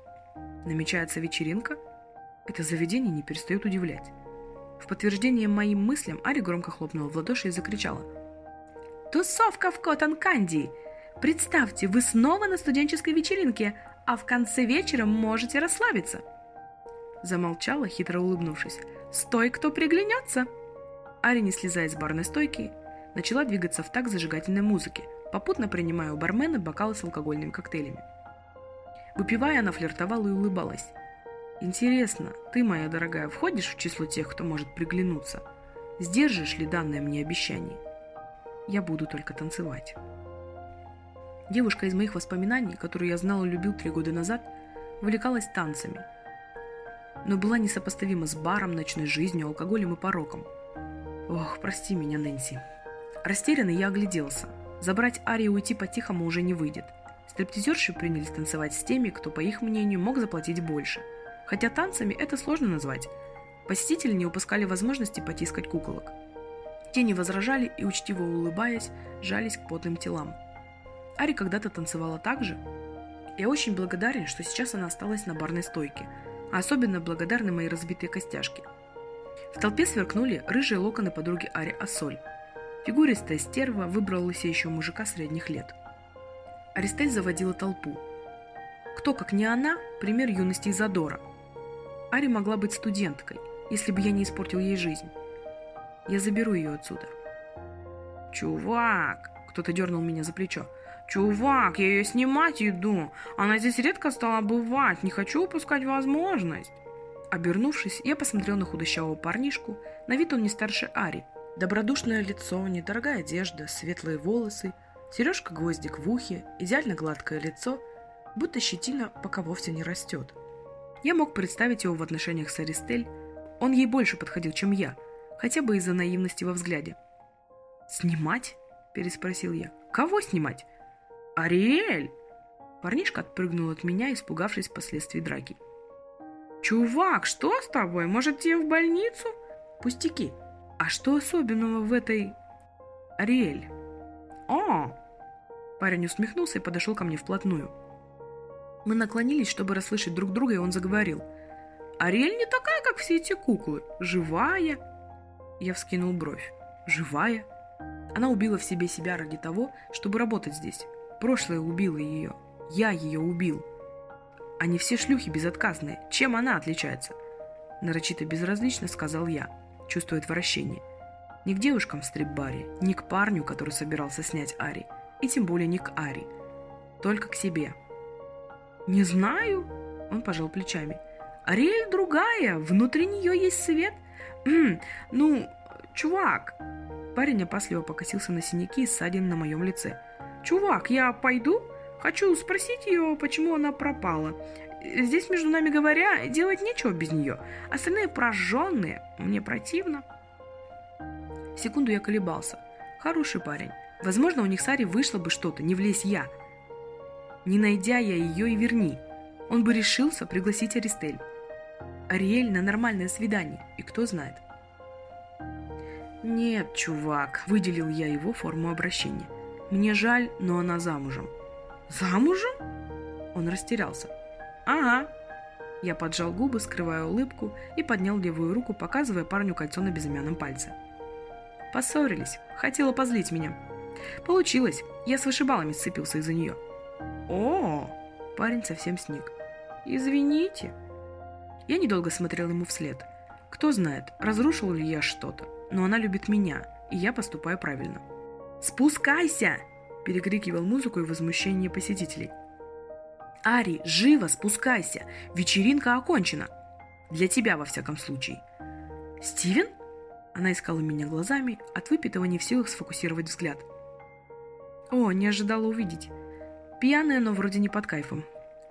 Намечается вечеринка? Это заведение не перестает удивлять. В подтверждение моим мыслям Ари громко хлопнула в ладоши и закричала. «Тусовка в Коттон Канди! Представьте, вы снова на студенческой вечеринке, а в конце вечера можете расслабиться!» Замолчала, хитро улыбнувшись. «Стой, кто приглянется!» Ари, не слезая с барной стойки, начала двигаться в такт зажигательной музыки, попутно принимая у бармена бокалы с алкогольными коктейлями. Выпивая, она флиртовала и улыбалась. «Интересно, ты, моя дорогая, входишь в число тех, кто может приглянуться? Сдержишь ли данное мне обещание?» «Я буду только танцевать». Девушка из моих воспоминаний, которую я знал и любил три года назад, увлекалась танцами, но была несопоставима с баром, ночной жизнью, алкоголем и пороком. Ох, прости меня, Нэнси. Растерянный я огляделся. Забрать Ари и уйти по-тихому уже не выйдет. Стриптизерши принялись танцевать с теми, кто, по их мнению, мог заплатить больше. Хотя танцами это сложно назвать. Посетители не упускали возможности потискать куколок. Те не возражали и, учтиво улыбаясь, жались к потным телам. Ари когда-то танцевала так же. Я очень благодарен, что сейчас она осталась на барной стойке, а особенно благодарны мои разбитые костяшки. В толпе сверкнули рыжие локоны подруги Ари Ассоль. Фигуристая стерва выбрала лысеющего мужика средних лет. Аристель заводила толпу. Кто, как не она, пример юности и задора. Ари могла быть студенткой, если бы я не испортил ей жизнь. Я заберу ее отсюда. «Чувак!» – кто-то дернул меня за плечо. «Чувак, я ее снимать иду. Она здесь редко стала бывать. Не хочу упускать возможность». Обернувшись, я посмотрел на худощавого парнишку. На вид он не старше Ари. Добродушное лицо, недорогая одежда, светлые волосы, сережка-гвоздик в ухе, идеально гладкое лицо, будто щетина пока вовсе не растет. Я мог представить его в отношениях с Аристель. Он ей больше подходил, чем я, хотя бы из-за наивности во взгляде. «Снимать?» – переспросил я. «Кого снимать?» «Ариэль!» Парнишка отпрыгнул от меня, испугавшись последствий драки. «Чувак, что с тобой? Может, тебе в больницу?» «Пустяки. А что особенного в этой...» «Ариэль?» «О!» Парень усмехнулся и подошел ко мне вплотную. Мы наклонились, чтобы расслышать друг друга, и он заговорил. «Ариэль не такая, как все эти куклы. Живая!» Я вскинул бровь. «Живая?» Она убила в себе себя ради того, чтобы работать здесь. Прошлое убило ее. Я ее убил. Они все шлюхи безотказные. Чем она отличается? Нарочито безразлично сказал я, чувствуя отвращение. Ни к девушкам в стрип-баре, ни к парню, который собирался снять Ари, и тем более не к Ари. Только к себе. «Не знаю», — он пожал плечами. «Ариэль другая, внутри нее есть свет. ну, чувак». Парень опасливо покосился на синяки и ссадин на моем лице. «Чувак, я пойду? Хочу спросить ее, почему она пропала. Здесь, между нами говоря, делать нечего без нее. Остальные прожженные. Мне противно». Секунду я колебался. Хороший парень. Возможно, у них с Ари вышло бы что-то, не влезь я. Не найдя я ее и верни. Он бы решился пригласить Аристель. Ариэль на нормальное свидание. И кто знает. «Нет, чувак», — выделил я его форму обращения. Мне жаль, но она замужем. Замужем? Он растерялся. Ага. Я поджал губы, скрывая улыбку, и поднял левую руку, показывая парню кольцо на безымянном пальце. Поссорились. Хотела позлить меня. Получилось. Я с вышибалами сцепился из-за нее. О, парень совсем сник. Извините. Я недолго смотрел ему вслед. Кто знает, разрушил ли я что-то, но она любит меня, и я поступаю правильно. «Спускайся!» – перекрикивал музыку и возмущение посетителей. «Ари, живо спускайся! Вечеринка окончена! Для тебя, во всяком случае!» «Стивен?» Она искала меня глазами, от выпитого не в силах сфокусировать взгляд. «О, не ожидала увидеть. Пьяная, но вроде не под кайфом».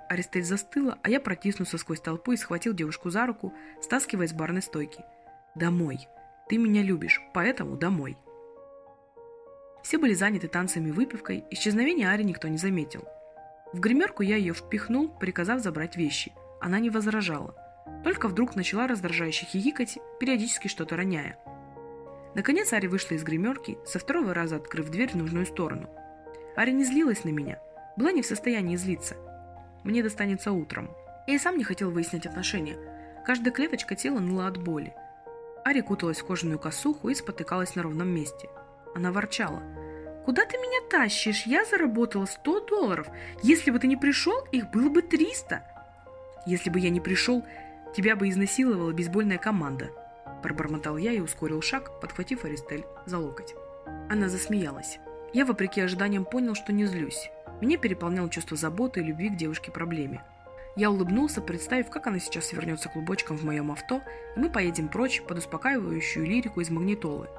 Аристель застыла, а я протиснулся сквозь толпу и схватил девушку за руку, стаскивая с барной стойки. «Домой. Ты меня любишь, поэтому домой». Все были заняты танцами и выпивкой, исчезновения Ари никто не заметил. В гримерку я ее впихнул, приказав забрать вещи. Она не возражала. Только вдруг начала раздражающе хихикать, периодически что-то роняя. Наконец Ари вышла из гримерки, со второго раза открыв дверь в нужную сторону. Ари не злилась на меня, была не в состоянии злиться. Мне достанется утром. Я и сам не хотел выяснять отношения. Каждая клеточка тела ныла от боли. Ари куталась в кожаную косуху и спотыкалась на ровном месте – она ворчала. Куда ты меня тащишь? Я заработала 100 долларов. Если бы ты не пришел, их было бы 300. Если бы я не пришел, тебя бы изнасиловала бейсбольная команда. Пробормотал я и ускорил шаг, подхватив Аристель за локоть. Она засмеялась. Я, вопреки ожиданиям, понял, что не злюсь. Меня переполняло чувство заботы и любви к девушке-проблеме. Я улыбнулся, представив, как она сейчас свернется клубочком в моем авто, и мы поедем прочь под успокаивающую лирику из магнитолы –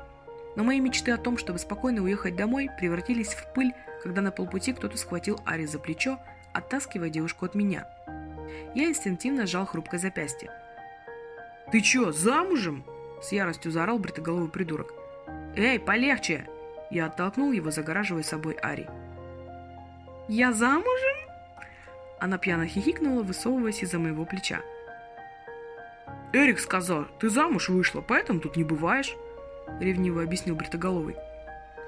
но мои мечты о том, чтобы спокойно уехать домой, превратились в пыль, когда на полпути кто-то схватил Ари за плечо, оттаскивая девушку от меня. Я инстинктивно сжал хрупкое запястье. «Ты чё, замужем?» – с яростью заорал бритоголовый придурок. «Эй, полегче!» Я оттолкнул его, загораживая собой Ари. «Я замужем?» Она пьяно хихикнула, высовываясь из-за моего плеча. «Эрик сказал, ты замуж вышла, поэтому тут не бываешь». — ревниво объяснил Бритоголовый.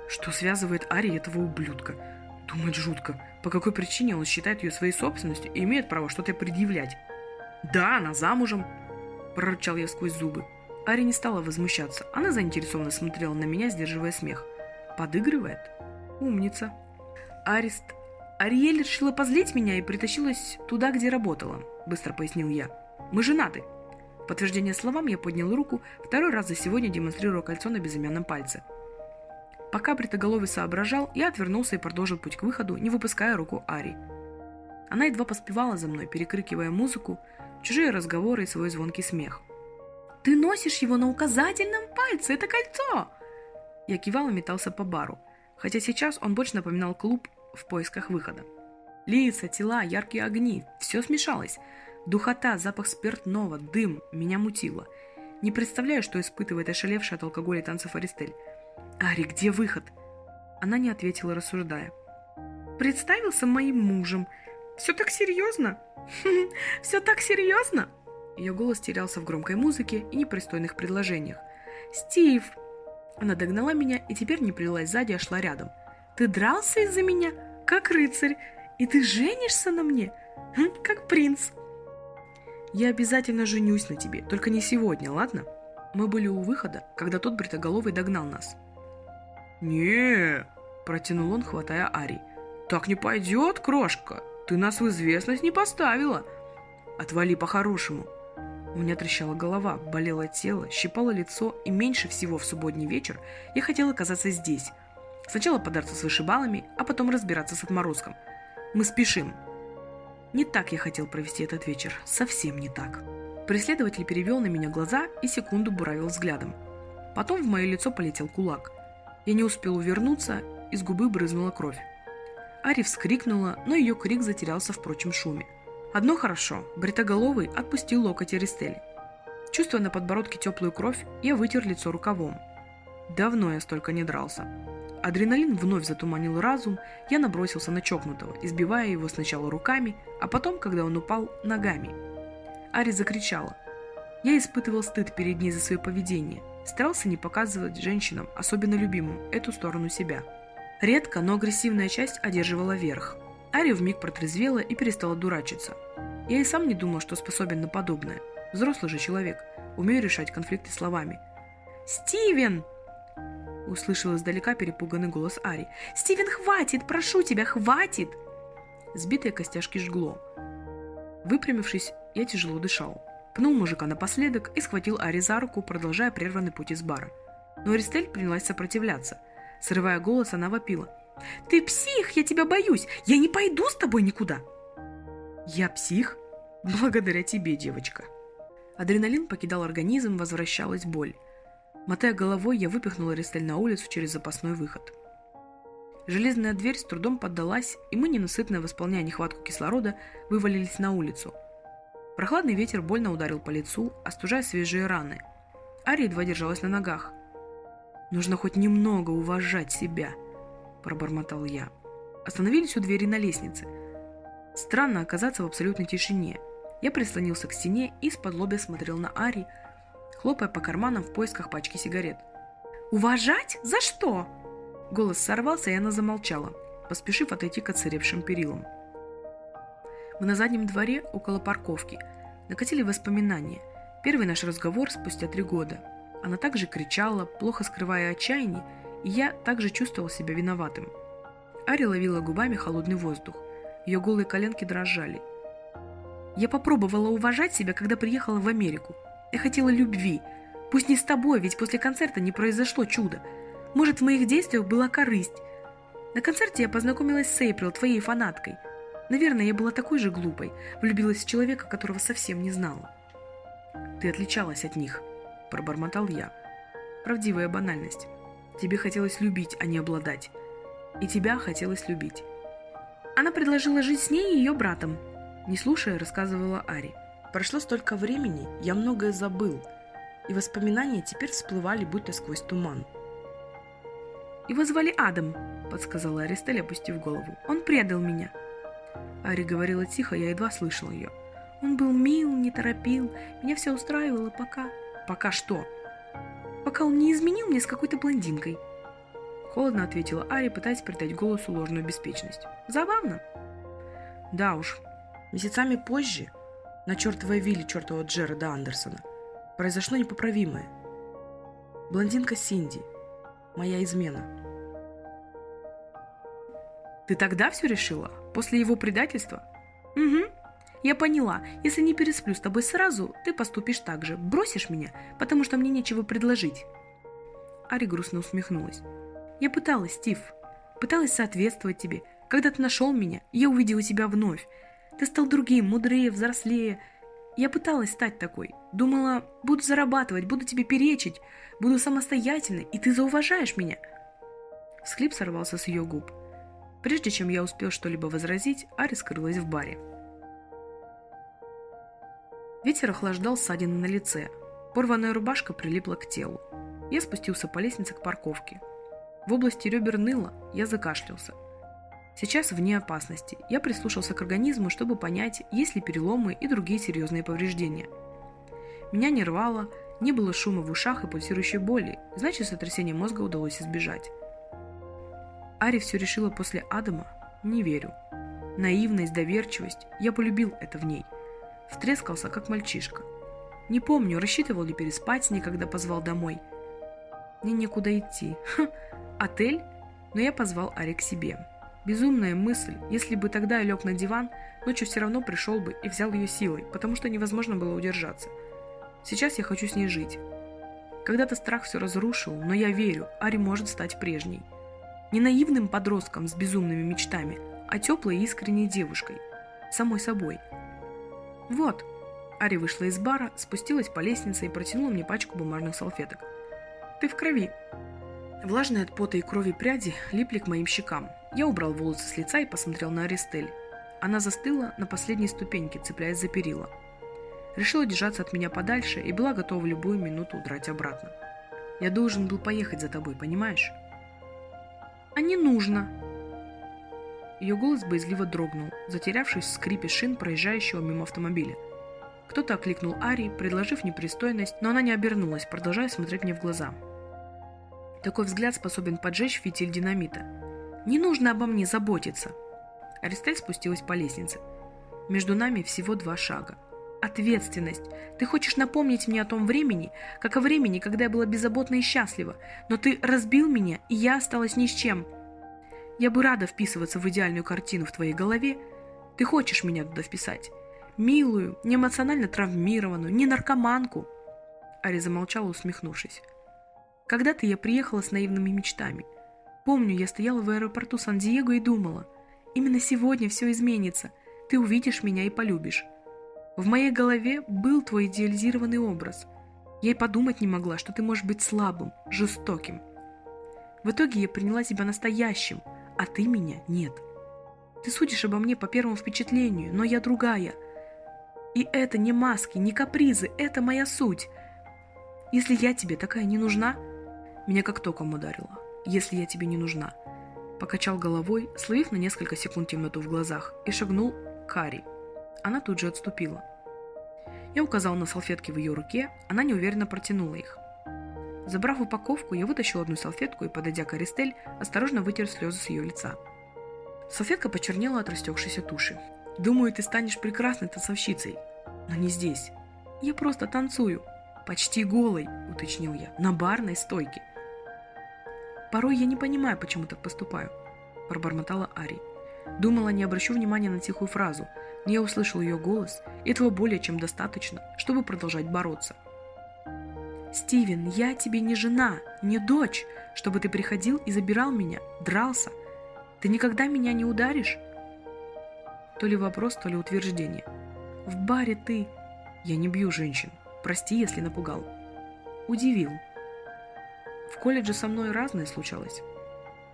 Что связывает Ари этого ублюдка? Думать жутко. По какой причине он считает ее своей собственностью и имеет право что-то предъявлять? «Да, она замужем!» – прорычал я сквозь зубы. Ари не стала возмущаться. Она заинтересованно смотрела на меня, сдерживая смех. «Подыгрывает? Умница!» «Арист...» «Ариэль решила позлить меня и притащилась туда, где работала», – быстро пояснил я. «Мы женаты!» подтверждение словам я поднял руку, второй раз за сегодня демонстрируя кольцо на безымянном пальце. Пока Бритоголовый соображал, я отвернулся и продолжил путь к выходу, не выпуская руку Ари. Она едва поспевала за мной, перекрикивая музыку, чужие разговоры и свой звонкий смех. «Ты носишь его на указательном пальце! Это кольцо!» Я кивал и метался по бару, хотя сейчас он больше напоминал клуб в поисках выхода. Лица, тела, яркие огни – все смешалось – Духота, запах спиртного, дым меня мутило. Не представляю, что испытывает ошалевшая от алкоголя и танцев Аристель. «Ари, где выход?» Она не ответила, рассуждая. «Представился моим мужем. Все так серьезно? *laughs* Все так серьезно?» Ее голос терялся в громкой музыке и непристойных предложениях. «Стив!» Она догнала меня и теперь не плелась сзади, а шла рядом. «Ты дрался из-за меня, как рыцарь, и ты женишься на мне, как принц!» Я обязательно женюсь на тебе, только не сегодня, ладно? Мы были у выхода, когда тот бритоголовый догнал нас. не протянул он, хватая Ари. «Так не пойдет, крошка! Ты нас в известность не поставила! Отвали по-хорошему!» У меня трещала голова, болело тело, щипало лицо, и меньше всего в субботний вечер я хотела оказаться здесь. Сначала подраться с вышибалами, а потом разбираться с отморозком. Мы спешим, не так я хотел провести этот вечер, совсем не так. Преследователь перевел на меня глаза и секунду буравил взглядом. Потом в мое лицо полетел кулак. Я не успел увернуться, из губы брызнула кровь. Ари вскрикнула, но ее крик затерялся в прочем шуме. Одно хорошо, бритоголовый отпустил локоть Аристели. Чувствуя на подбородке теплую кровь, я вытер лицо рукавом. Давно я столько не дрался. Адреналин вновь затуманил разум, я набросился на чокнутого, избивая его сначала руками, а потом, когда он упал, ногами. Ари закричала. Я испытывал стыд перед ней за свое поведение, старался не показывать женщинам, особенно любимым, эту сторону себя. Редко, но агрессивная часть одерживала верх. Ари вмиг протрезвела и перестала дурачиться. Я и сам не думал, что способен на подобное. Взрослый же человек, умею решать конфликты словами. «Стивен!» Услышал издалека перепуганный голос Ари. «Стивен, хватит! Прошу тебя, хватит!» Сбитые костяшки жгло. Выпрямившись, я тяжело дышал. Пнул мужика напоследок и схватил Ари за руку, продолжая прерванный путь из бара. Но Аристель принялась сопротивляться. Срывая голос, она вопила. «Ты псих! Я тебя боюсь! Я не пойду с тобой никуда!» «Я псих? Благодаря тебе, девочка!» Адреналин покидал организм, возвращалась боль. Мотая головой, я выпихнула Ристель на улицу через запасной выход. Железная дверь с трудом поддалась, и мы, ненасытно восполняя нехватку кислорода, вывалились на улицу. Прохладный ветер больно ударил по лицу, остужая свежие раны. Ария едва держалась на ногах. «Нужно хоть немного уважать себя», – пробормотал я. Остановились у двери на лестнице. Странно оказаться в абсолютной тишине. Я прислонился к стене и с-под лобя смотрел на Ари, хлопая по карманам в поисках пачки сигарет. «Уважать? За что?» Голос сорвался, и она замолчала, поспешив отойти к отсыревшим перилам. Мы на заднем дворе, около парковки, накатили воспоминания. Первый наш разговор спустя три года. Она также кричала, плохо скрывая отчаяние, и я также чувствовал себя виноватым. Ари ловила губами холодный воздух. Ее голые коленки дрожали. Я попробовала уважать себя, когда приехала в Америку. Я хотела любви. Пусть не с тобой, ведь после концерта не произошло чудо. Может, в моих действиях была корысть. На концерте я познакомилась с Эйприл, твоей фанаткой. Наверное, я была такой же глупой, влюбилась в человека, которого совсем не знала. Ты отличалась от них, пробормотал я. Правдивая банальность. Тебе хотелось любить, а не обладать. И тебя хотелось любить. Она предложила жить с ней и ее братом. Не слушая, рассказывала Ари. Прошло столько времени, я многое забыл, и воспоминания теперь всплывали, будто сквозь туман. «Его звали Адам», — подсказала Аристель, опустив голову. «Он предал меня». Ари говорила тихо, я едва слышал ее. «Он был мил, не торопил, меня все устраивало, пока...» «Пока что?» «Пока он не изменил мне с какой-то блондинкой». Холодно ответила Ари, пытаясь придать голосу ложную беспечность. «Забавно». «Да уж, месяцами позже, на чертовой вилле чертового Джерада Андерсона, произошло непоправимое. Блондинка Синди, моя измена». «Ты тогда все решила? После его предательства?» «Угу. Я поняла. Если не пересплю с тобой сразу, ты поступишь так же. Бросишь меня, потому что мне нечего предложить». Ари грустно усмехнулась. «Я пыталась, Стив. Пыталась соответствовать тебе. Когда ты нашел меня, я увидела тебя вновь. Ты стал другим, мудрее, взрослее. Я пыталась стать такой. Думала, буду зарабатывать, буду тебе перечить, буду самостоятельной, и ты зауважаешь меня». Всхлип сорвался с ее губ. Прежде чем я успел что-либо возразить, Ари скрылась в баре. Ветер охлаждал ссадины на лице. Порванная рубашка прилипла к телу. Я спустился по лестнице к парковке. В области ребер ныло, я закашлялся. Сейчас вне опасности. Я прислушался к организму, чтобы понять, есть ли переломы и другие серьезные повреждения. Меня не рвало, не было шума в ушах и пульсирующей боли, значит, сотрясение мозга удалось избежать. Ари все решила после Адама? Не верю. Наивность, доверчивость. Я полюбил это в ней. Втрескался, как мальчишка. Не помню, рассчитывал ли переспать с ней, когда позвал домой. Мне некуда идти. Ха, отель? Но я позвал Ари к себе. Безумная мысль. Если бы тогда я лег на диван, ночью все равно пришел бы и взял ее силой, потому что невозможно было удержаться. Сейчас я хочу с ней жить. Когда-то страх все разрушил, но я верю, Ари может стать прежней. Не наивным подростком с безумными мечтами, а теплой и искренней девушкой. Самой собой. Вот. Ари вышла из бара, спустилась по лестнице и протянула мне пачку бумажных салфеток. Ты в крови. Влажные от пота и крови пряди липли к моим щекам. Я убрал волосы с лица и посмотрел на Аристель. Она застыла на последней ступеньке, цепляясь за перила. Решила держаться от меня подальше и была готова в любую минуту удрать обратно. Я должен был поехать за тобой, понимаешь? а не нужно!» Ее голос боязливо дрогнул, затерявшись в скрипе шин проезжающего мимо автомобиля. Кто-то окликнул Ари, предложив непристойность, но она не обернулась, продолжая смотреть мне в глаза. Такой взгляд способен поджечь фитиль динамита. «Не нужно обо мне заботиться!» Аристель спустилась по лестнице. Между нами всего два шага. Ответственность. Ты хочешь напомнить мне о том времени, как о времени, когда я была беззаботна и счастлива, но ты разбил меня, и я осталась ни с чем. Я бы рада вписываться в идеальную картину в твоей голове. Ты хочешь меня туда вписать. Милую, не эмоционально травмированную, не наркоманку. Ари замолчала, усмехнувшись. Когда-то я приехала с наивными мечтами. Помню, я стояла в аэропорту Сан-Диего и думала, именно сегодня все изменится. Ты увидишь меня и полюбишь. В моей голове был твой идеализированный образ. Я и подумать не могла, что ты можешь быть слабым, жестоким. В итоге я приняла тебя настоящим, а ты меня нет. Ты судишь обо мне по первому впечатлению, но я другая. И это не маски, не капризы, это моя суть. Если я тебе такая не нужна, меня как током ударило. Если я тебе не нужна. Покачал головой, словив на несколько секунд темноту в глазах, и шагнул к Кари. Она тут же отступила. Я указал на салфетки в ее руке, она неуверенно протянула их. Забрав упаковку, я вытащил одну салфетку и, подойдя к Аристель, осторожно вытер слезы с ее лица. Салфетка почернела от растекшейся туши. «Думаю, ты станешь прекрасной танцовщицей, но не здесь. Я просто танцую, почти голой», — уточнил я, — «на барной стойке». Порой я не понимаю, почему так поступаю», – пробормотала Ари. Думала, не обращу внимания на тихую фразу, но я услышал ее голос, и этого более чем достаточно, чтобы продолжать бороться. «Стивен, я тебе не жена, не дочь, чтобы ты приходил и забирал меня, дрался. Ты никогда меня не ударишь?» То ли вопрос, то ли утверждение. «В баре ты...» «Я не бью женщин. Прости, если напугал». «Удивил». В колледже со мной разное случалось.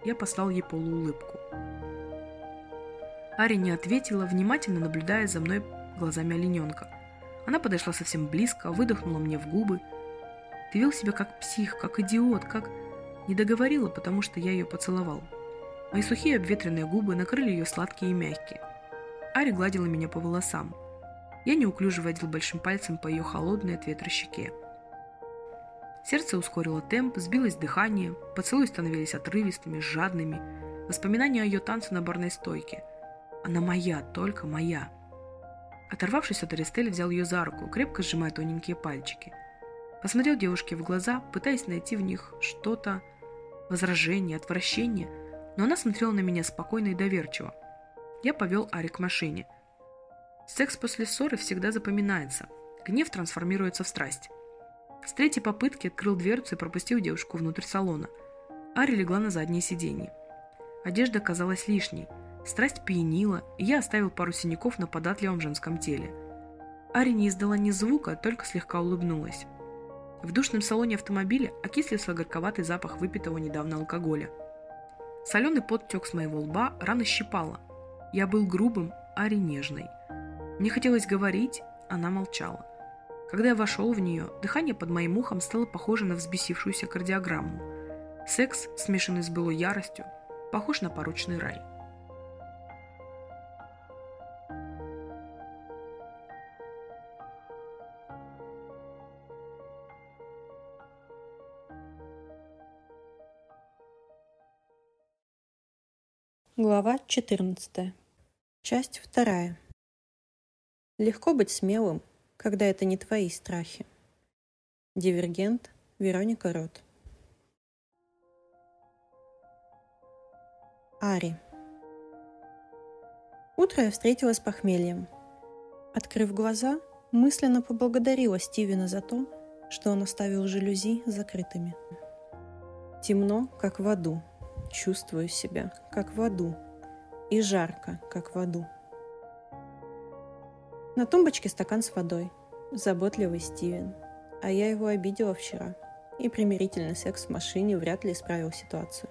Я послал ей полуулыбку. Ари не ответила, внимательно наблюдая за мной глазами олененка. Она подошла совсем близко, выдохнула мне в губы. Ты вел себя как псих, как идиот, как... Не договорила, потому что я ее поцеловал. Мои сухие обветренные губы накрыли ее сладкие и мягкие. Ари гладила меня по волосам. Я неуклюже водил большим пальцем по ее холодной от ветра щеке. Сердце ускорило темп, сбилось дыхание, поцелуи становились отрывистыми, жадными. Воспоминания о ее танце на барной стойке. Она моя, только моя. Оторвавшись от Аристель, взял ее за руку, крепко сжимая тоненькие пальчики. Посмотрел девушке в глаза, пытаясь найти в них что-то, возражение, отвращение, но она смотрела на меня спокойно и доверчиво. Я повел Ари к машине. Секс после ссоры всегда запоминается. Гнев трансформируется в страсть. С третьей попытки открыл дверцу и пропустил девушку внутрь салона. Ари легла на заднее сиденье. Одежда казалась лишней. Страсть пьянила, и я оставил пару синяков на податливом женском теле. Ари не издала ни звука, только слегка улыбнулась. В душном салоне автомобиля окислился горьковатый запах выпитого недавно алкоголя. Соленый пот тек с моего лба, рано щипала. Я был грубым, Ари нежной. Мне хотелось говорить, она молчала. Когда я вошел в нее, дыхание под моим ухом стало похоже на взбесившуюся кардиограмму. Секс, смешанный с былой яростью, похож на порочный рай. Глава 14. Часть 2. Легко быть смелым, когда это не твои страхи. Дивергент Вероника Рот. Ари. Утро я встретила с похмельем. Открыв глаза, мысленно поблагодарила Стивена за то, что он оставил жалюзи закрытыми. Темно, как в аду. Чувствую себя, как в аду. И жарко, как в аду. На тумбочке стакан с водой. Заботливый Стивен. А я его обидела вчера. И примирительный секс в машине вряд ли исправил ситуацию.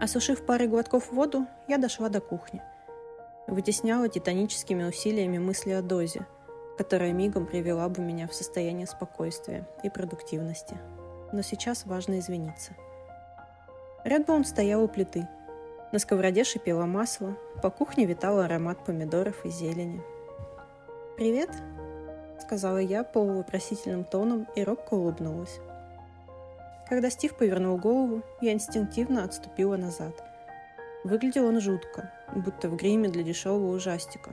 Осушив парой глотков воду, я дошла до кухни. Вытесняла титаническими усилиями мысли о дозе, которая мигом привела бы меня в состояние спокойствия и продуктивности. Но сейчас важно извиниться. Редбоун стоял у плиты. На сковороде шипело масло, по кухне витал аромат помидоров и зелени – «Привет», — сказала я полувопросительным тоном, и робко улыбнулась. Когда Стив повернул голову, я инстинктивно отступила назад. Выглядел он жутко, будто в гриме для дешевого ужастика.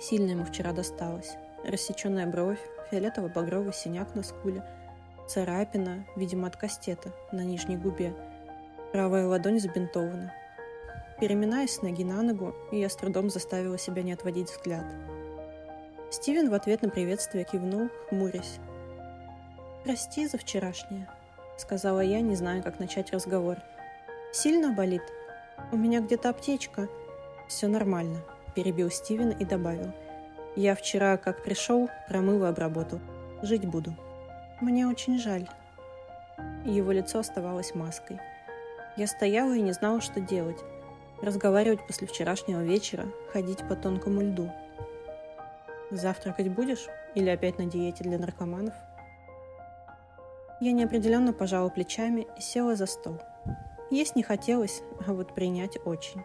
Сильно ему вчера досталось. Рассеченная бровь, фиолетово-багровый синяк на скуле, царапина, видимо, от кастета на нижней губе. Правая ладонь забинтована. Переминаясь с ноги на ногу, я с трудом заставила себя не отводить взгляд — Стивен в ответ на приветствие кивнул, хмурясь. «Прости за вчерашнее», — сказала я, не зная, как начать разговор. «Сильно болит? У меня где-то аптечка». «Все нормально», — перебил Стивен и добавил. «Я вчера, как пришел, промыл и обработал. Жить буду». «Мне очень жаль». Его лицо оставалось маской. Я стояла и не знала, что делать. Разговаривать после вчерашнего вечера, ходить по тонкому льду — Завтракать будешь? Или опять на диете для наркоманов? Я неопределенно пожала плечами и села за стол. Есть не хотелось, а вот принять очень.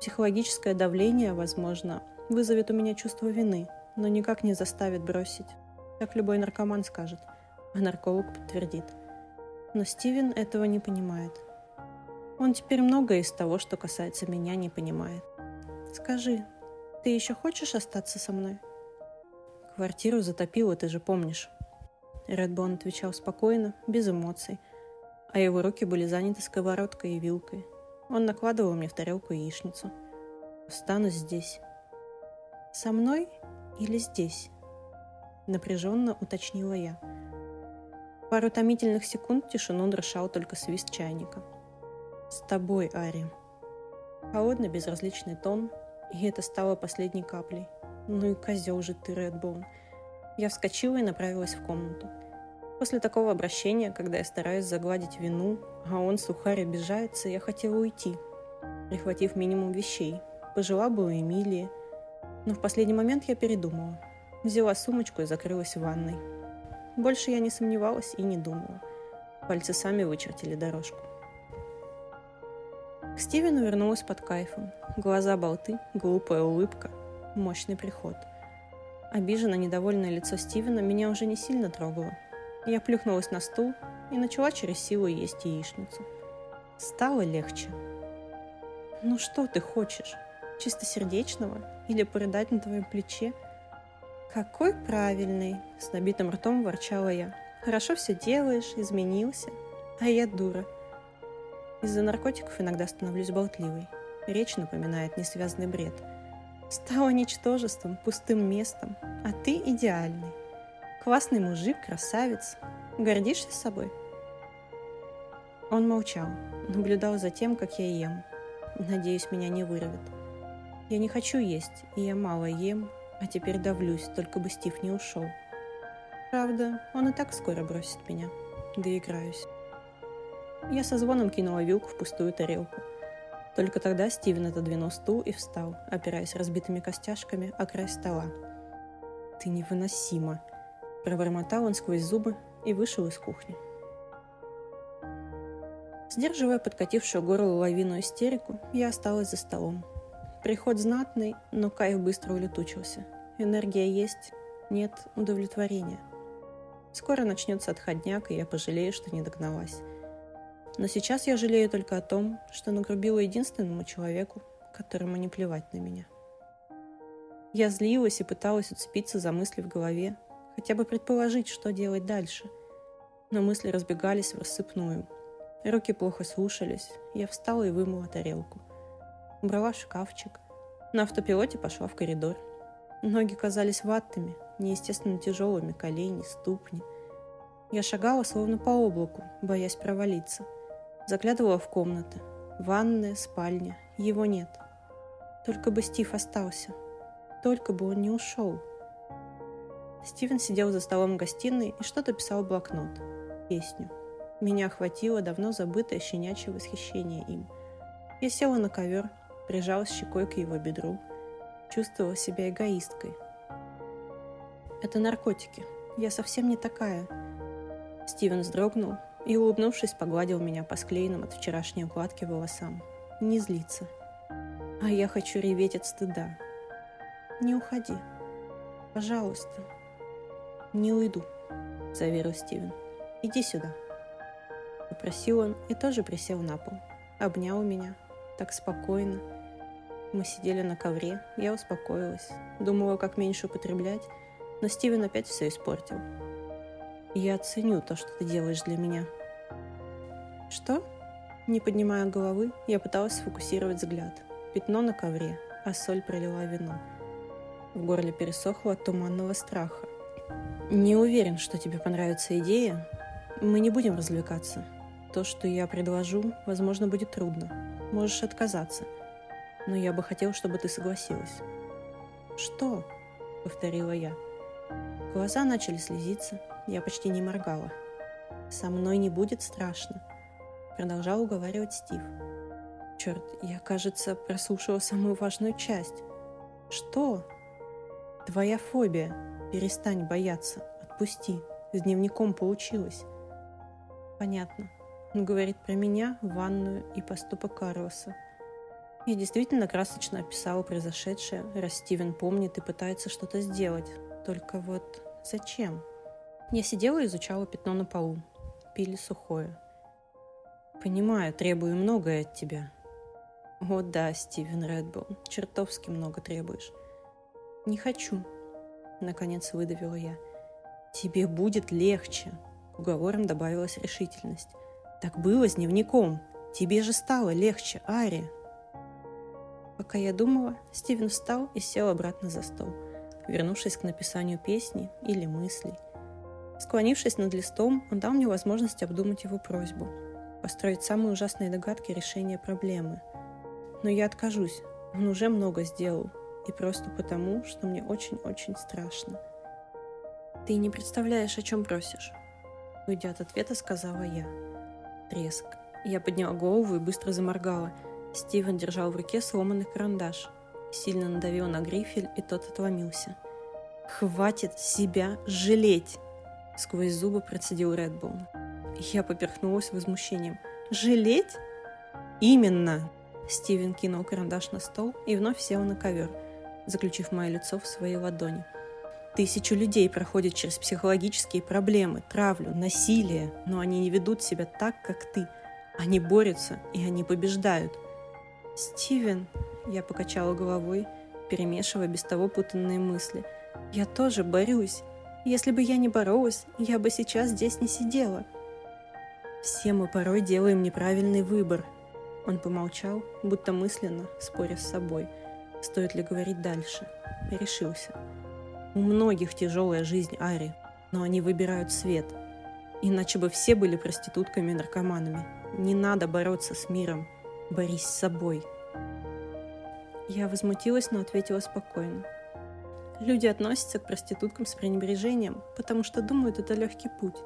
Психологическое давление, возможно, вызовет у меня чувство вины, но никак не заставит бросить. Как любой наркоман скажет, а нарколог подтвердит. Но Стивен этого не понимает. Он теперь многое из того, что касается меня, не понимает. Скажи, ты еще хочешь остаться со мной? Квартиру затопило, ты же помнишь. Редбон отвечал спокойно, без эмоций. а его руки были заняты сковородкой и вилкой. Он накладывал мне в тарелку яичницу. «Останусь здесь». «Со мной или здесь?» Напряженно уточнила я. Пару томительных секунд тишину нарушал только свист чайника. «С тобой, Ари». Холодный безразличный тон, и это стало последней каплей. Ну и козел же ты, Редбоун. Я вскочила и направилась в комнату. После такого обращения, когда я стараюсь загладить вину, а он, сухарь, обижается, я хотела уйти, прихватив минимум вещей. Пожила бы у Эмилии. Но в последний момент я передумала. Взяла сумочку и закрылась в ванной. Больше я не сомневалась и не думала. Пальцы сами вычертили дорожку. К Стивену вернулась под кайфом. Глаза болты, глупая улыбка, мощный приход. Обиженно недовольное лицо Стивена меня уже не сильно трогало. Я плюхнулась на стул и начала через силу есть яичницу. Стало легче. «Ну что ты хочешь? Чистосердечного? Или порыдать на твоем плече?» «Какой правильный!» – с набитым ртом ворчала я. «Хорошо все делаешь, изменился, а я дура». Из-за наркотиков иногда становлюсь болтливой. Речь напоминает несвязный бред. Стала ничтожеством, пустым местом, а ты идеальный. Классный мужик, красавец. Гордишься собой?» Он молчал, наблюдал за тем, как я ем. Надеюсь, меня не вырвет. Я не хочу есть, и я мало ем, а теперь давлюсь, только бы Стив не ушел. Правда, он и так скоро бросит меня. Доиграюсь. Я со звоном кинула вилку в пустую тарелку. Только тогда Стивен отодвинул стул и встал, опираясь разбитыми костяшками о край стола. «Ты невыносима!» Пробормотал он сквозь зубы и вышел из кухни. Сдерживая подкатившую горло лавину истерику, я осталась за столом. Приход знатный, но кайф быстро улетучился. Энергия есть, нет удовлетворения. Скоро начнется отходняк, и я пожалею, что не догналась. Но сейчас я жалею только о том, что нагрубила единственному человеку, которому не плевать на меня. Я злилась и пыталась уцепиться за мысли в голове, хотя бы предположить, что делать дальше. Но мысли разбегались в рассыпную. Руки плохо слушались. Я встала и вымыла тарелку. Убрала шкафчик. На автопилоте пошла в коридор. Ноги казались ватными, неестественно тяжелыми, колени, ступни. Я шагала словно по облаку, боясь провалиться. Заглядывала в комнаты. Ванная, спальня. Его нет. Только бы Стив остался. Только бы он не ушел. Стивен сидел за столом в гостиной и что-то писал в блокнот. Песню. Меня охватило давно забытое щенячье восхищение им. Я села на ковер, прижалась щекой к его бедру, чувствовала себя эгоисткой. Это наркотики. Я совсем не такая. Стивен вздрогнул и, улыбнувшись, погладил меня по склеенным от вчерашней укладки волосам. Не злиться. А я хочу реветь от стыда. Не уходи. Пожалуйста. «Не уйду», — заверил Стивен. «Иди сюда». Попросил он и тоже присел на пол. Обнял меня. Так спокойно. Мы сидели на ковре, я успокоилась. Думала, как меньше употреблять, но Стивен опять все испортил. «Я оценю то, что ты делаешь для меня». «Что?» Не поднимая головы, я пыталась сфокусировать взгляд. Пятно на ковре, а соль пролила вино. В горле пересохло от туманного страха. Не уверен, что тебе понравится идея. Мы не будем развлекаться. То, что я предложу, возможно, будет трудно. Можешь отказаться. Но я бы хотел, чтобы ты согласилась. Что? Повторила я. Глаза начали слезиться. Я почти не моргала. Со мной не будет страшно. Продолжал уговаривать Стив. Черт, я, кажется, прослушала самую важную часть. Что? Твоя фобия. Перестань бояться. Отпусти. С дневником получилось. Понятно. Он говорит про меня, ванную и поступок Карлоса. Я действительно красочно описала произошедшее, раз Стивен помнит и пытается что-то сделать. Только вот зачем? Я сидела и изучала пятно на полу. Пили сухое. Понимаю, требую многое от тебя. О да, Стивен Редбоун, чертовски много требуешь. Не хочу, наконец выдавила я. «Тебе будет легче», — уговором добавилась решительность. Так было с дневником. Тебе же стало легче, Ари. Пока я думала, Стивен встал и сел обратно за стол, вернувшись к написанию песни или мыслей. Склонившись над листом, он дал мне возможность обдумать его просьбу, построить самые ужасные догадки решения проблемы. Но я откажусь, он уже много сделал, и просто потому, что мне очень-очень страшно. «Ты не представляешь, о чем просишь», — уйдя от ответа, сказала я. Треск. Я подняла голову и быстро заморгала — Стивен держал в руке сломанный карандаш. Сильно надавил на грифель, и тот отломился. «Хватит себя жалеть!» Сквозь зубы процедил Редбоун. Я поперхнулась возмущением. «Жалеть?» «Именно!» Стивен кинул карандаш на стол и вновь сел на ковер, заключив мое лицо в своей ладони. Тысячу людей проходят через психологические проблемы, травлю, насилие, но они не ведут себя так, как ты. Они борются, и они побеждают – «Стивен!» – я покачала головой, перемешивая без того путанные мысли. «Я тоже борюсь. Если бы я не боролась, я бы сейчас здесь не сидела». «Все мы порой делаем неправильный выбор». Он помолчал, будто мысленно, споря с собой. Стоит ли говорить дальше? Решился. У многих тяжелая жизнь, Ари, но они выбирают свет. Иначе бы все были проститутками и наркоманами. Не надо бороться с миром – Борись с собой. Я возмутилась, но ответила спокойно. Люди относятся к проституткам с пренебрежением, потому что думают, это легкий путь.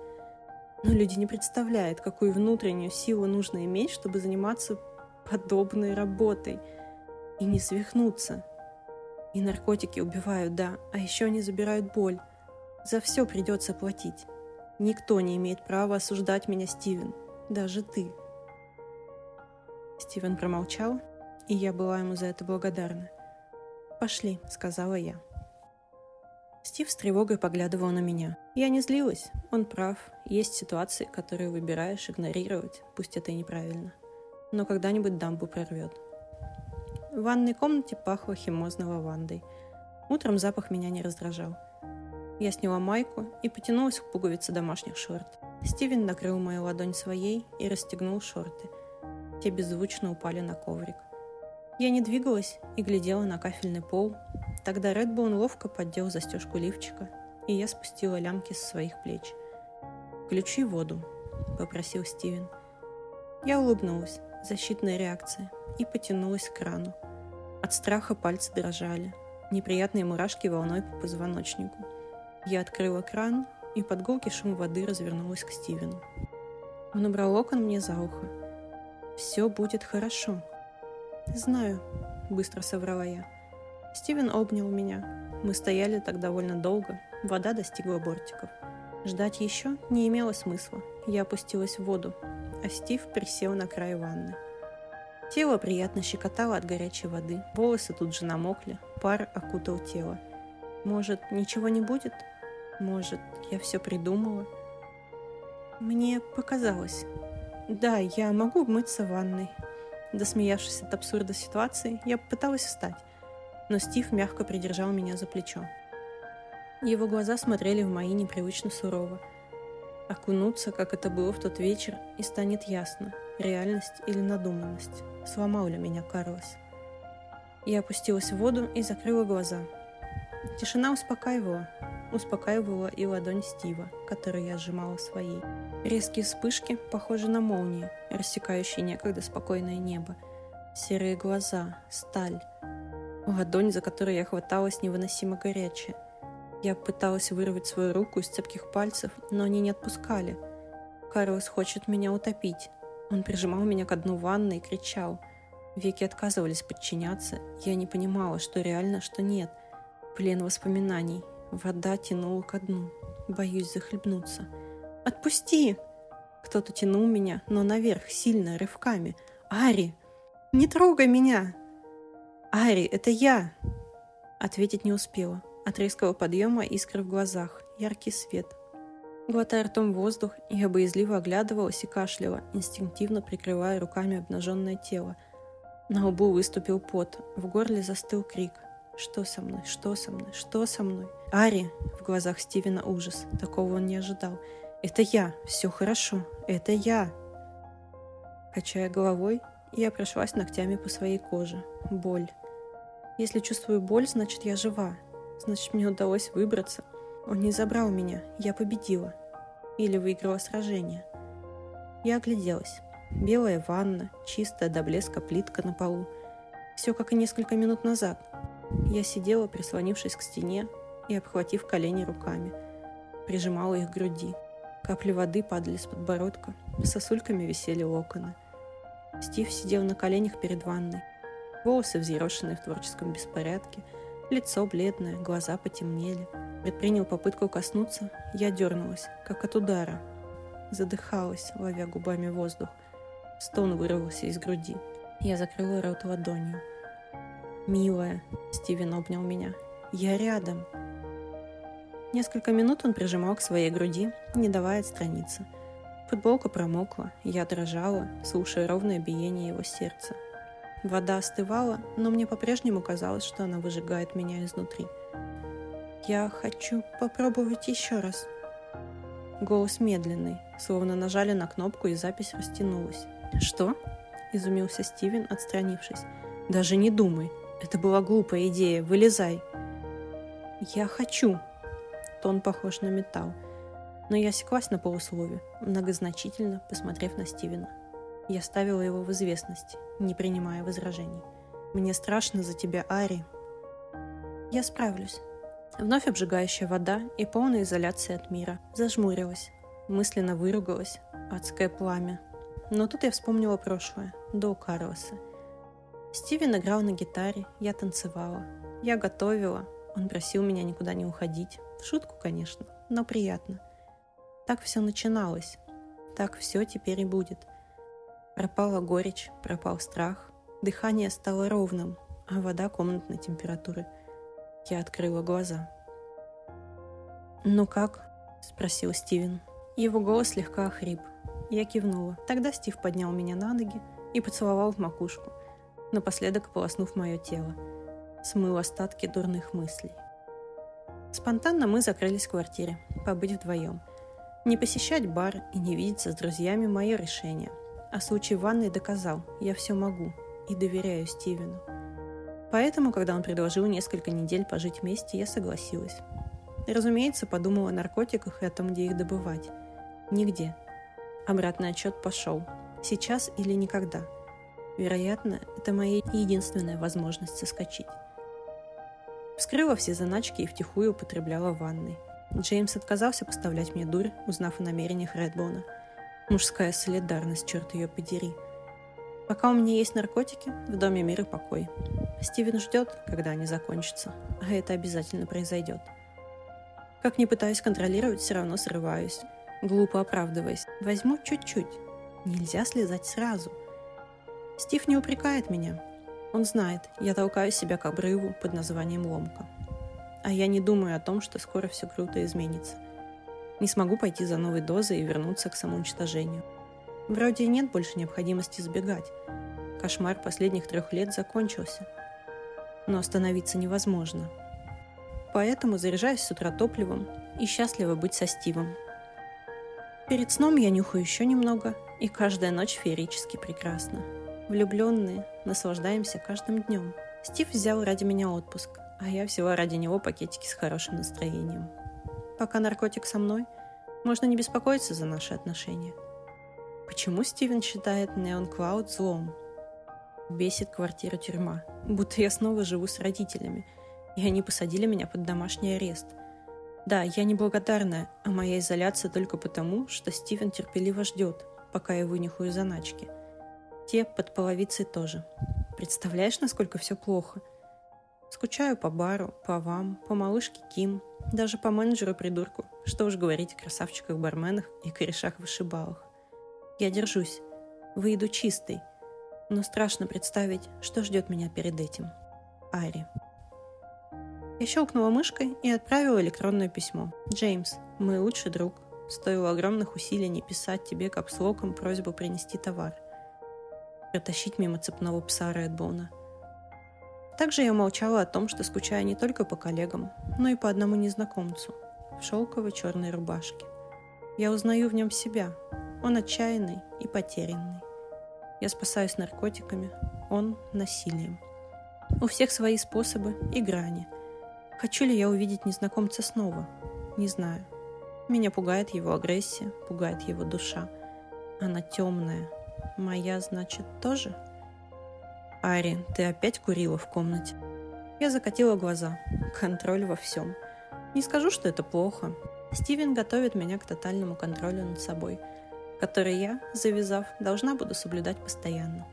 Но люди не представляют, какую внутреннюю силу нужно иметь, чтобы заниматься подобной работой и не свихнуться. И наркотики убивают, да, а еще они забирают боль. За все придется платить. Никто не имеет права осуждать меня, Стивен. Даже ты. Стивен промолчал, и я была ему за это благодарна. «Пошли», — сказала я. Стив с тревогой поглядывал на меня. Я не злилась, он прав. Есть ситуации, которые выбираешь игнорировать, пусть это и неправильно. Но когда-нибудь дамбу прорвет. В ванной комнате пахло химозной лавандой. Утром запах меня не раздражал. Я сняла майку и потянулась к пуговице домашних шорт. Стивен накрыл мою ладонь своей и расстегнул шорты — те беззвучно упали на коврик. Я не двигалась и глядела на кафельный пол. Тогда Редбоун ловко поддел застежку лифчика, и я спустила лямки с своих плеч. «Включи воду», — попросил Стивен. Я улыбнулась, защитная реакция, и потянулась к крану. От страха пальцы дрожали, неприятные мурашки волной по позвоночнику. Я открыла кран, и под гулкий шум воды развернулась к Стивену. Он убрал локон мне за ухо, все будет хорошо. Знаю, быстро соврала я. Стивен обнял меня. Мы стояли так довольно долго. Вода достигла бортиков. Ждать еще не имело смысла. Я опустилась в воду, а Стив присел на край ванны. Тело приятно щекотало от горячей воды. Волосы тут же намокли. Пар окутал тело. Может, ничего не будет? Может, я все придумала? Мне показалось. Да, я могу мыться в ванной. Досмеявшись от абсурда ситуации, я попыталась встать, но Стив мягко придержал меня за плечо. Его глаза смотрели в мои непривычно сурово. Окунуться, как это было в тот вечер, и станет ясно, реальность или надуманность. Сломал ли меня Карлос? Я опустилась в воду и закрыла глаза. Тишина успокаивала, успокаивала и ладонь Стива, которую я сжимала своей. Резкие вспышки похожи на молнии, рассекающие некогда спокойное небо. Серые глаза, сталь. Ладонь, за которой я хваталась, невыносимо горячая. Я пыталась вырвать свою руку из цепких пальцев, но они не отпускали. Карлос хочет меня утопить. Он прижимал меня к дну ванны и кричал. Веки отказывались подчиняться. Я не понимала, что реально, что нет. Плен воспоминаний, Вода тянула ко дну. Боюсь захлебнуться. «Отпусти!» Кто-то тянул меня, но наверх, сильно, рывками. «Ари! Не трогай меня!» «Ари, это я!» Ответить не успела. От резкого подъема искры в глазах, яркий свет. Глотая ртом воздух, я боязливо оглядывалась и кашляла, инстинктивно прикрывая руками обнаженное тело. На лбу выступил пот, в горле застыл крик. Что со мной? Что со мной? Что со мной? Ари! В глазах Стивена ужас. Такого он не ожидал. Это я. Все хорошо. Это я. Качая головой, я прошлась ногтями по своей коже. Боль. Если чувствую боль, значит я жива. Значит мне удалось выбраться. Он не забрал меня, я победила. Или выиграла сражение. Я огляделась. Белая ванна, чистая до блеска плитка на полу. Все как и несколько минут назад. Я сидела, прислонившись к стене и обхватив колени руками. Прижимала их к груди. Капли воды падали с подбородка, сосульками висели локоны. Стив сидел на коленях перед ванной. Волосы взъерошенные в творческом беспорядке, лицо бледное, глаза потемнели. Предпринял попытку коснуться, я дернулась, как от удара. Задыхалась, ловя губами воздух. Стон вырвался из груди. Я закрыла рот ладонью. «Милая», — Стивен обнял меня, — «я рядом». Несколько минут он прижимал к своей груди, не давая отстраниться — Футболка промокла, я дрожала, слушая ровное биение его сердца. Вода остывала, но мне по-прежнему казалось, что она выжигает меня изнутри. «Я хочу попробовать еще раз». Голос медленный, словно нажали на кнопку и запись растянулась. «Что?» – изумился Стивен, отстранившись. «Даже не думай. Это была глупая идея. Вылезай». «Я хочу». Тон похож на металл. Но я осеклась на полуслове, многозначительно посмотрев на Стивена. Я ставила его в известность, не принимая возражений. «Мне страшно за тебя, Ари». «Я справлюсь». Вновь обжигающая вода и полная изоляция от мира. Зажмурилась, мысленно выругалась, адское пламя. Но тут я вспомнила прошлое, до Карлоса. Стивен играл на гитаре, я танцевала. Я готовила, он просил меня никуда не уходить. В шутку, конечно, но приятно – так все начиналось. Так все теперь и будет. Пропала горечь, пропал страх. Дыхание стало ровным, а вода комнатной температуры. Я открыла глаза. «Ну как?» – спросил Стивен. Его голос слегка охрип. Я кивнула. Тогда Стив поднял меня на ноги и поцеловал в макушку, напоследок полоснув мое тело. Смыл остатки дурных мыслей. Спонтанно мы закрылись в квартире, побыть вдвоем – не посещать бар и не видеться с друзьями – мое решение. А случай ванной доказал, я все могу и доверяю Стивену. Поэтому, когда он предложил несколько недель пожить вместе, я согласилась. разумеется, подумала о наркотиках и о том, где их добывать. Нигде. Обратный отчет пошел. Сейчас или никогда. Вероятно, это моя единственная возможность соскочить. Вскрыла все заначки и втихую употребляла в ванной. Джеймс отказался поставлять мне дурь, узнав о намерениях Редбоуна. Мужская солидарность, черт ее подери. Пока у меня есть наркотики, в доме мир и покой. Стивен ждет, когда они закончатся, а это обязательно произойдет. Как не пытаюсь контролировать, все равно срываюсь. Глупо оправдываясь. Возьму чуть-чуть. Нельзя слезать сразу. Стив не упрекает меня. Он знает, я толкаю себя к обрыву под названием ломка а я не думаю о том, что скоро все круто изменится. Не смогу пойти за новой дозой и вернуться к самоуничтожению. Вроде и нет больше необходимости сбегать. Кошмар последних трех лет закончился. Но остановиться невозможно. Поэтому заряжаюсь с утра топливом и счастлива быть со Стивом. Перед сном я нюхаю еще немного, и каждая ночь феерически прекрасна. Влюбленные, наслаждаемся каждым днем. Стив взял ради меня отпуск, а я взяла ради него пакетики с хорошим настроением. Пока наркотик со мной, можно не беспокоиться за наши отношения. Почему Стивен считает Неон Клауд злом? Бесит квартира тюрьма, будто я снова живу с родителями, и они посадили меня под домашний арест. Да, я неблагодарная, а моя изоляция только потому, что Стивен терпеливо ждет, пока я вынюхаю заначки. Те под половицей тоже. Представляешь, насколько все плохо – Скучаю по бару, по вам, по малышке Ким, даже по менеджеру-придурку. Что уж говорить о красавчиках-барменах и корешах-вышибалах. Я держусь, выйду чистой, но страшно представить, что ждет меня перед этим. Ари. Я щелкнула мышкой и отправила электронное письмо. «Джеймс, мой лучший друг. Стоило огромных усилий не писать тебе капслоком просьбу принести товар. Протащить мимо цепного пса Редбоуна – также я молчала о том, что скучаю не только по коллегам, но и по одному незнакомцу в шелковой черной рубашке. Я узнаю в нем себя. Он отчаянный и потерянный. Я спасаюсь наркотиками, он насилием. У всех свои способы и грани. Хочу ли я увидеть незнакомца снова? Не знаю. Меня пугает его агрессия, пугает его душа. Она темная. Моя, значит, тоже? Ари, ты опять курила в комнате? Я закатила глаза. Контроль во всем. Не скажу, что это плохо. Стивен готовит меня к тотальному контролю над собой, который я, завязав, должна буду соблюдать постоянно.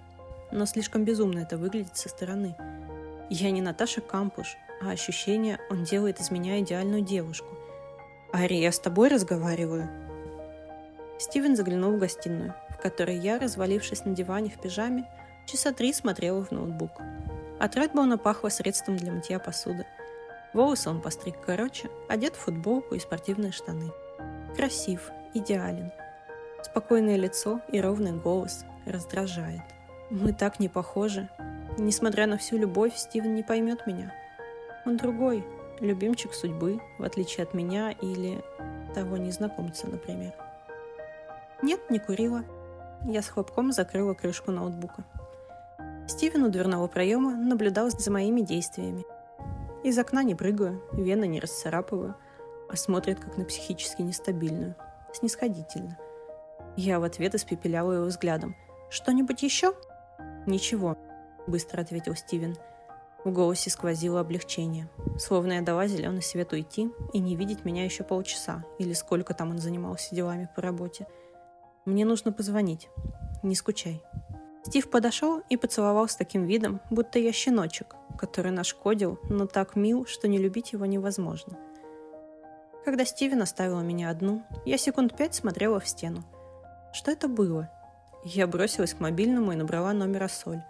Но слишком безумно это выглядит со стороны. Я не Наташа Кампуш, а ощущение, он делает из меня идеальную девушку. «Ари, я с тобой разговариваю?» Стивен заглянул в гостиную, в которой я, развалившись на диване в пижаме, часа три смотрела в ноутбук. От Редбоуна пахло средством для мытья посуды. Волосы он постриг короче, одет в футболку и спортивные штаны. Красив, идеален. Спокойное лицо и ровный голос раздражает. Мы так не похожи. Несмотря на всю любовь, Стивен не поймет меня. Он другой, любимчик судьбы, в отличие от меня или того незнакомца, например. Нет, не курила. Я с хлопком закрыла крышку ноутбука. Стивен у дверного проема наблюдал за моими действиями. Из окна не прыгаю, вены не расцарапываю, а смотрит как на психически нестабильную, снисходительно. Я в ответ испепеляла его взглядом. «Что-нибудь еще?» «Ничего», — быстро ответил Стивен. В голосе сквозило облегчение, словно я дала зеленый свет уйти и не видеть меня еще полчаса, или сколько там он занимался делами по работе. «Мне нужно позвонить. Не скучай». Стив подошел и поцеловал с таким видом, будто я щеночек, который нашкодил, но так мил, что не любить его невозможно. Когда Стивен оставила меня одну, я секунд пять смотрела в стену. Что это было? Я бросилась к мобильному и набрала номер Соль.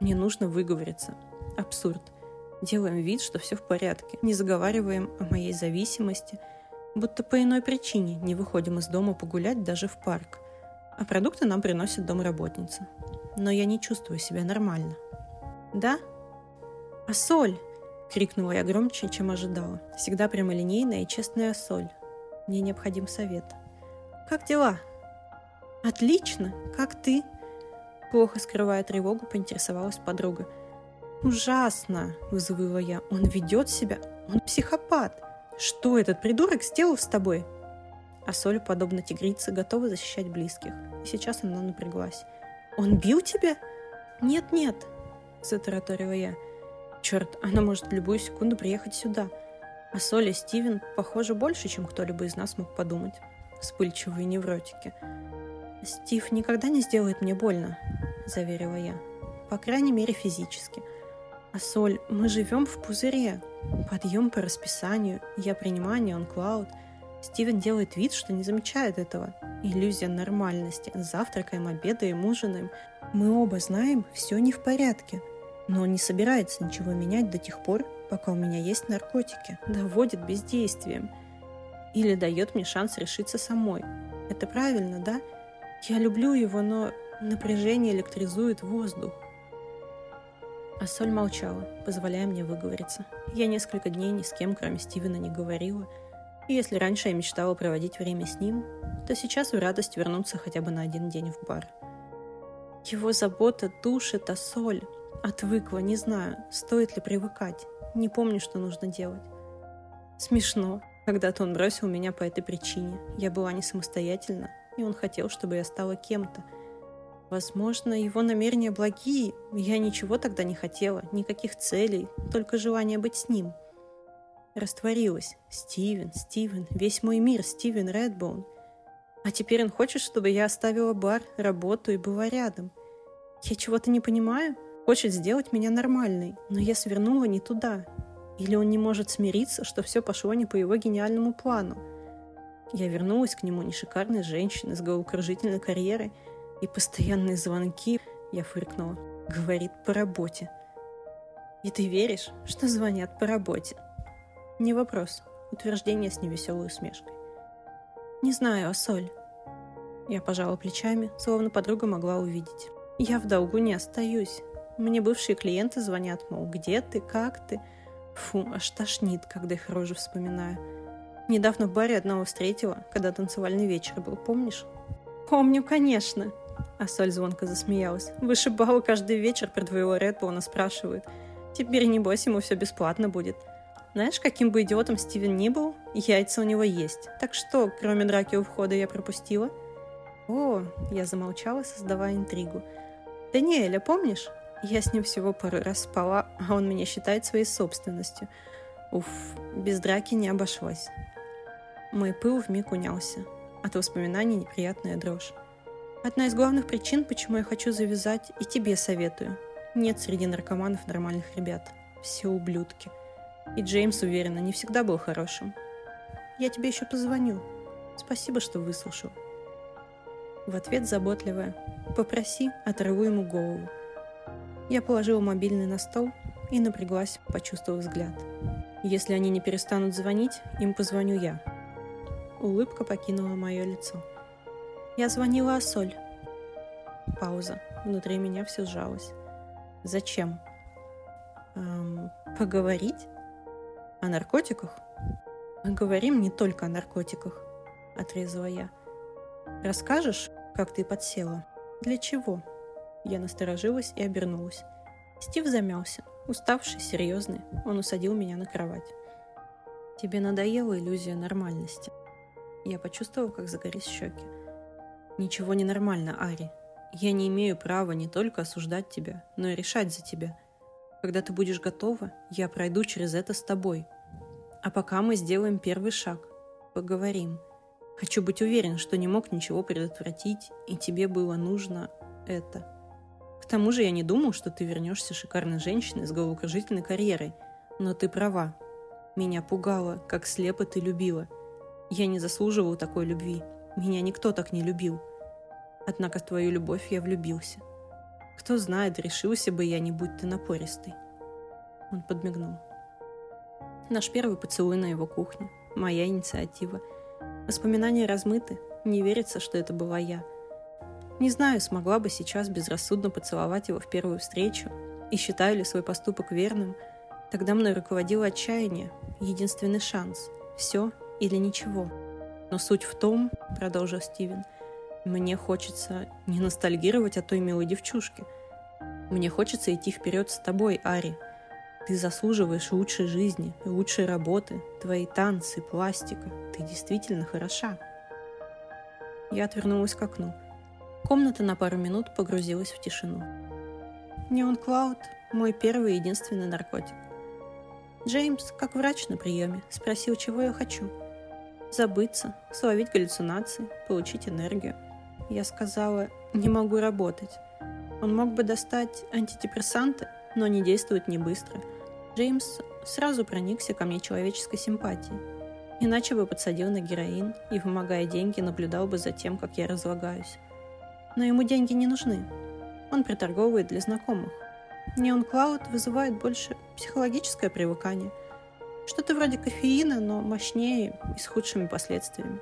Мне нужно выговориться. Абсурд. Делаем вид, что все в порядке. Не заговариваем о моей зависимости. Будто по иной причине не выходим из дома погулять даже в парк. А продукты нам приносит домработница. Но я не чувствую себя нормально. «Да?» «А соль?» — крикнула я громче, чем ожидала. Всегда прямолинейная и честная соль. Мне необходим совет. «Как дела?» «Отлично! Как ты?» Плохо скрывая тревогу, поинтересовалась подруга. «Ужасно!» – вызывала я. «Он ведет себя... Он психопат! Что этот придурок сделал с тобой?» А Соля, подобно тигрице, готова защищать близких. И сейчас она напряглась. «Он бил тебя?» «Нет-нет», – затараторила я. «Черт, она может в любую секунду приехать сюда. А Соля Стивен, похоже, больше, чем кто-либо из нас мог подумать. Вспыльчивые невротики. «Стив никогда не сделает мне больно», – заверила я. «По крайней мере, физически. А Соль, мы живем в пузыре. Подъем по расписанию, я принимаю он клауд. Стивен делает вид, что не замечает этого. Иллюзия нормальности. Завтракаем, обедаем, ужинаем. Мы оба знаем, все не в порядке. Но он не собирается ничего менять до тех пор, пока у меня есть наркотики. Доводит бездействием. Или дает мне шанс решиться самой. Это правильно, да? Я люблю его, но напряжение электризует воздух. А Соль молчала, позволяя мне выговориться. Я несколько дней ни с кем, кроме Стивена, не говорила. И если раньше я мечтала проводить время с ним, то сейчас в радость вернуться хотя бы на один день в бар. Его забота душит, а Соль отвыкла, не знаю, стоит ли привыкать. Не помню, что нужно делать. Смешно. Когда-то он бросил меня по этой причине. Я была не самостоятельна, и он хотел, чтобы я стала кем-то. Возможно, его намерения благие. Я ничего тогда не хотела, никаких целей, только желание быть с ним. Растворилась. Стивен, Стивен, весь мой мир, Стивен Редбоун. А теперь он хочет, чтобы я оставила бар, работу и была рядом. Я чего-то не понимаю? Хочет сделать меня нормальной, но я свернула не туда. Или он не может смириться, что все пошло не по его гениальному плану. Я вернулась к нему не шикарной женщиной с головокружительной карьерой и постоянные звонки, я фыркнула, говорит по работе. И ты веришь, что звонят по работе? Не вопрос, утверждение с невеселой усмешкой. Не знаю, а соль? Я пожала плечами, словно подруга могла увидеть. Я в долгу не остаюсь. Мне бывшие клиенты звонят, мол, где ты, как ты? Фу, аж тошнит, когда их рожу вспоминаю. Недавно в баре одного встретила, когда танцевальный вечер был, помнишь? Помню, конечно, А Соль звонко засмеялась. Вышибала каждый вечер про твоего Редбоуна спрашивают. Теперь, небось, ему все бесплатно будет. Знаешь, каким бы идиотом Стивен ни был, яйца у него есть. Так что, кроме драки у входа, я пропустила? О, я замолчала, создавая интригу. Даниэля, помнишь? Я с ним всего пару раз спала, а он меня считает своей собственностью. Уф, без драки не обошлось. Мой пыл вмиг унялся. От воспоминаний неприятная дрожь. Одна из главных причин, почему я хочу завязать, и тебе советую. Нет среди наркоманов нормальных ребят. Все ублюдки. И Джеймс, уверена, не всегда был хорошим. Я тебе еще позвоню. Спасибо, что выслушал. В ответ заботливая. Попроси, оторву ему голову. Я положила мобильный на стол и напряглась, почувствовав взгляд. Если они не перестанут звонить, им позвоню я. Улыбка покинула мое лицо. Я звонила Асоль. Пауза. Внутри меня все сжалось. Зачем? Эм, поговорить? О наркотиках? Мы говорим не только о наркотиках, отрезала я. Расскажешь, как ты подсела? Для чего? Я насторожилась и обернулась. Стив замялся. Уставший, серьезный, он усадил меня на кровать. Тебе надоела иллюзия нормальности. Я почувствовала, как загорелись щеки. Ничего не нормально, Ари. Я не имею права не только осуждать тебя, но и решать за тебя – когда ты будешь готова, я пройду через это с тобой. А пока мы сделаем первый шаг. Поговорим. Хочу быть уверен, что не мог ничего предотвратить, и тебе было нужно это. К тому же я не думал, что ты вернешься шикарной женщиной с головокружительной карьерой. Но ты права. Меня пугало, как слепо ты любила. Я не заслуживал такой любви. Меня никто так не любил. Однако в твою любовь я влюбился. Кто знает, решился бы я, не будь ты напористый. Он подмигнул. Наш первый поцелуй на его кухне. Моя инициатива. Воспоминания размыты. Не верится, что это была я. Не знаю, смогла бы сейчас безрассудно поцеловать его в первую встречу и считаю ли свой поступок верным. Тогда мной руководило отчаяние, единственный шанс. Все или ничего. Но суть в том, продолжил Стивен, — мне хочется не ностальгировать о той милой девчушке. Мне хочется идти вперед с тобой, Ари. Ты заслуживаешь лучшей жизни, лучшей работы, твои танцы, пластика. Ты действительно хороша. Я отвернулась к окну. Комната на пару минут погрузилась в тишину. Неон Клауд – мой первый и единственный наркотик. Джеймс, как врач на приеме, спросил, чего я хочу. Забыться, словить галлюцинации, получить энергию – я сказала, не могу работать. Он мог бы достать антидепрессанты, но не действует не быстро. Джеймс сразу проникся ко мне человеческой симпатией. Иначе бы подсадил на героин и, вымогая деньги, наблюдал бы за тем, как я разлагаюсь. Но ему деньги не нужны. Он приторговывает для знакомых. Неон Клауд вызывает больше психологическое привыкание. Что-то вроде кофеина, но мощнее и с худшими последствиями.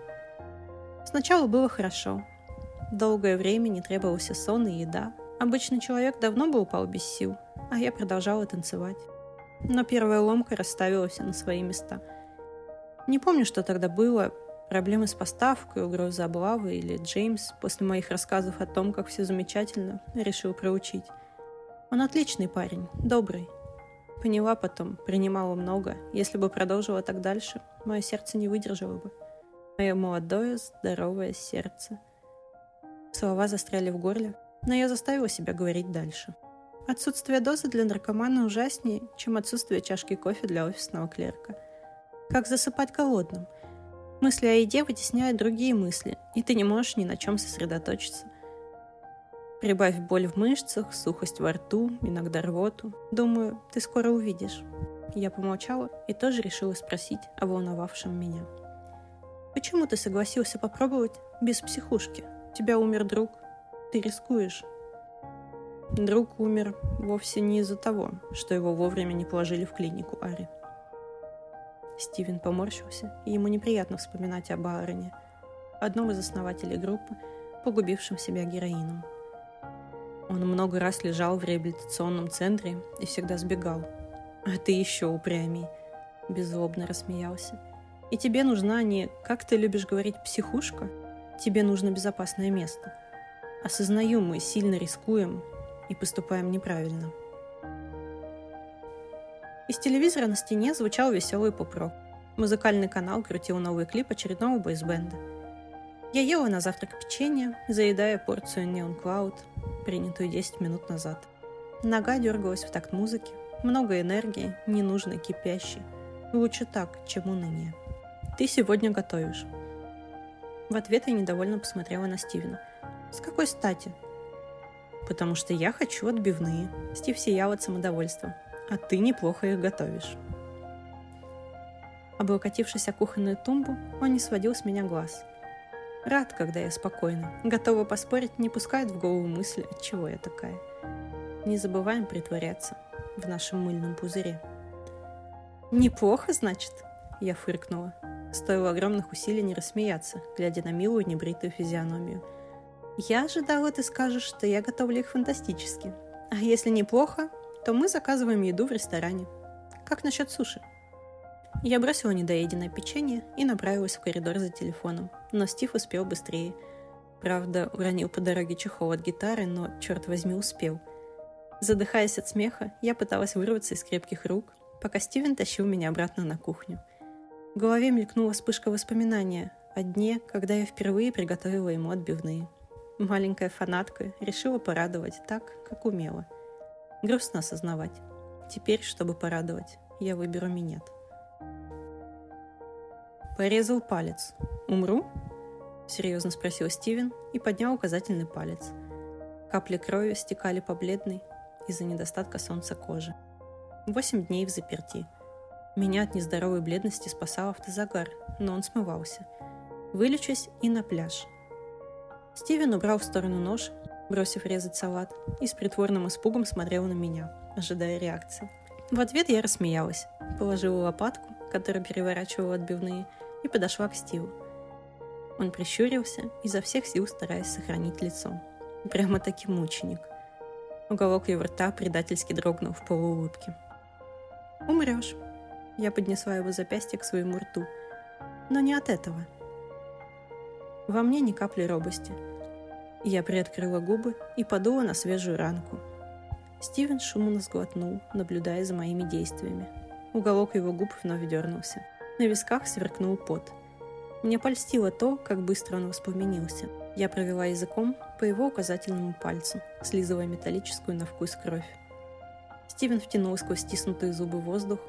Сначала было хорошо, Долгое время не требовался сон и еда. Обычный человек давно бы упал без сил, а я продолжала танцевать. Но первая ломка расставила все на свои места. Не помню, что тогда было, проблемы с поставкой, угроза облавы или Джеймс после моих рассказов о том, как все замечательно, решил проучить. Он отличный парень, добрый. Поняла потом, принимала много. Если бы продолжила так дальше, мое сердце не выдержало бы. Мое молодое, здоровое сердце – Слова застряли в горле, но я заставила себя говорить дальше. Отсутствие дозы для наркомана ужаснее, чем отсутствие чашки кофе для офисного клерка. Как засыпать голодным? Мысли о еде вытесняют другие мысли, и ты не можешь ни на чем сосредоточиться. Прибавь боль в мышцах, сухость во рту, иногда рвоту. Думаю, ты скоро увидишь. Я помолчала и тоже решила спросить о волновавшем меня. Почему ты согласился попробовать без психушки? Тебя умер друг, ты рискуешь. Друг умер вовсе не из-за того, что его вовремя не положили в клинику Ари. Стивен поморщился, и ему неприятно вспоминать об Аароне, одном из основателей группы, погубившем себя героином. Он много раз лежал в реабилитационном центре и всегда сбегал. А ты еще упрямей, беззлобно рассмеялся. И тебе нужна не, как ты любишь говорить, психушка – Тебе нужно безопасное место. Осознаю, мы сильно рискуем и поступаем неправильно. Из телевизора на стене звучал веселый поп-рок. Музыкальный канал крутил новый клип очередного бойсбенда. Я ела на завтрак печенье, заедая порцию Neon Cloud, принятую 10 минут назад. Нога дергалась в такт музыки, много энергии, ненужной, кипящей. Лучше так, чем уныние. Ты сегодня готовишь. В ответ я недовольно посмотрела на Стивена. С какой стати? Потому что я хочу отбивные. Стив сиял от самодовольства. А ты неплохо их готовишь. Облокотившись о кухонную тумбу, он не сводил с меня глаз. Рад, когда я спокойна. Готова поспорить, не пускает в голову мысли, от чего я такая. Не забываем притворяться в нашем мыльном пузыре. «Неплохо, значит?» Я фыркнула. Стоило огромных усилий не рассмеяться, глядя на милую небритую физиономию. «Я ожидала, ты скажешь, что я готовлю их фантастически. А если неплохо, то мы заказываем еду в ресторане. Как насчет суши?» Я бросила недоеденное печенье и направилась в коридор за телефоном, но Стив успел быстрее. Правда, уронил по дороге чехол от гитары, но, черт возьми, успел. Задыхаясь от смеха, я пыталась вырваться из крепких рук, пока Стивен тащил меня обратно на кухню. В голове мелькнула вспышка воспоминания о дне, когда я впервые приготовила ему отбивные. Маленькая фанатка решила порадовать так, как умела. Грустно осознавать. Теперь, чтобы порадовать, я выберу минет. Порезал палец. «Умру?» – серьезно спросил Стивен и поднял указательный палец. Капли крови стекали по бледной из-за недостатка солнца кожи. Восемь дней в заперти – меня от нездоровой бледности спасал автозагар, но он смывался. Вылечусь и на пляж. Стивен убрал в сторону нож, бросив резать салат, и с притворным испугом смотрел на меня, ожидая реакции. В ответ я рассмеялась, положила лопатку, которая переворачивала отбивные, и подошла к Стиву. Он прищурился, изо всех сил стараясь сохранить лицо. Прямо-таки мученик. Уголок его рта предательски дрогнул в полуулыбке. «Умрешь», я поднесла его запястье к своему рту. Но не от этого. Во мне ни капли робости. Я приоткрыла губы и подула на свежую ранку. Стивен шумно сглотнул, наблюдая за моими действиями. Уголок его губ вновь дернулся. На висках сверкнул пот. Мне польстило то, как быстро он воспламенился. Я провела языком по его указательному пальцу, слизывая металлическую на вкус кровь. Стивен втянул сквозь стиснутые зубы воздух,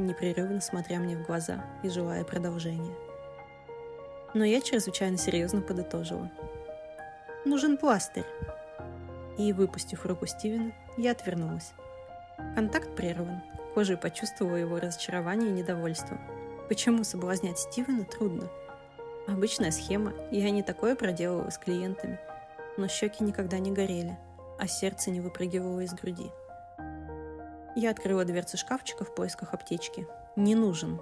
непрерывно смотря мне в глаза и желая продолжения. Но я чрезвычайно серьезно подытожила. «Нужен пластырь!» И, выпустив руку Стивена, я отвернулась. Контакт прерван. Кожей почувствовала его разочарование и недовольство. Почему соблазнять Стивена трудно? Обычная схема, я не такое проделывала с клиентами, но щеки никогда не горели, а сердце не выпрыгивало из груди. Я открыла дверцы шкафчика в поисках аптечки. Не нужен.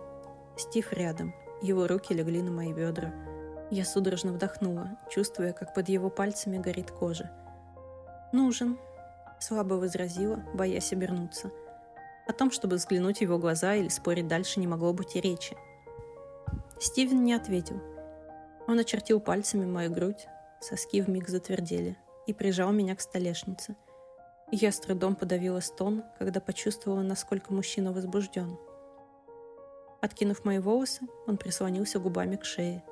Стив рядом. Его руки легли на мои бедра. Я судорожно вдохнула, чувствуя, как под его пальцами горит кожа. «Нужен», — слабо возразила, боясь обернуться. О том, чтобы взглянуть в его глаза или спорить дальше, не могло быть и речи. Стивен не ответил. Он очертил пальцами мою грудь, соски вмиг затвердели, и прижал меня к столешнице. Я с трудом подавила стон, когда почувствовала, насколько мужчина возбужден. Откинув мои волосы, он прислонился губами к шее.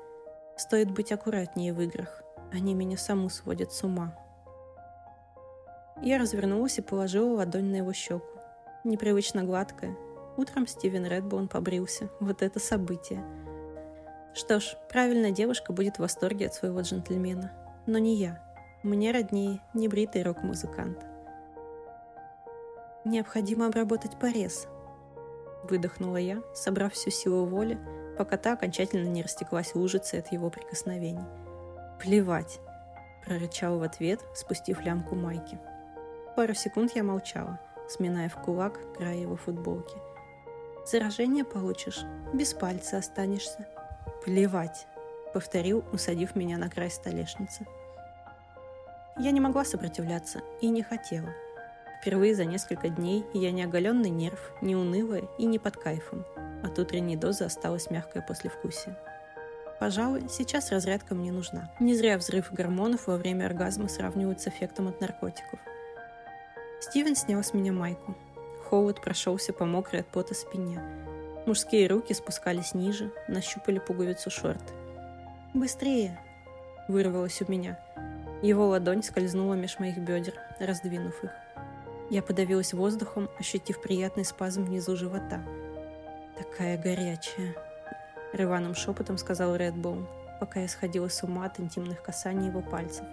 Стоит быть аккуратнее в играх. Они меня саму сводят с ума. Я развернулась и положила ладонь на его щеку. Непривычно гладкая. Утром Стивен Редбоун побрился. Вот это событие. Что ж, правильная девушка будет в восторге от своего джентльмена. Но не я. Мне роднее небритый рок-музыкант. Необходимо обработать порез. Выдохнула я, собрав всю силу воли, пока та окончательно не растеклась лужицей от его прикосновений. «Плевать!» – прорычал в ответ, спустив лямку майки. Пару секунд я молчала, сминая в кулак край его футболки. «Заражение получишь, без пальца останешься». «Плевать!» – повторил, усадив меня на край столешницы. Я не могла сопротивляться и не хотела – Впервые за несколько дней я не оголенный нерв, не унылая и не под кайфом. От утренней дозы осталось мягкое послевкусие. Пожалуй, сейчас разрядка мне нужна. Не зря взрыв гормонов во время оргазма сравнивают с эффектом от наркотиков. Стивен снял с меня майку. Холод прошелся по мокрой от пота спине. Мужские руки спускались ниже, нащупали пуговицу шорты. «Быстрее!» – вырвалось у меня. Его ладонь скользнула меж моих бедер, раздвинув их. Я подавилась воздухом, ощутив приятный спазм внизу живота. «Такая горячая!» – рваным шепотом сказал Редбоун, пока я сходила с ума от интимных касаний его пальцев.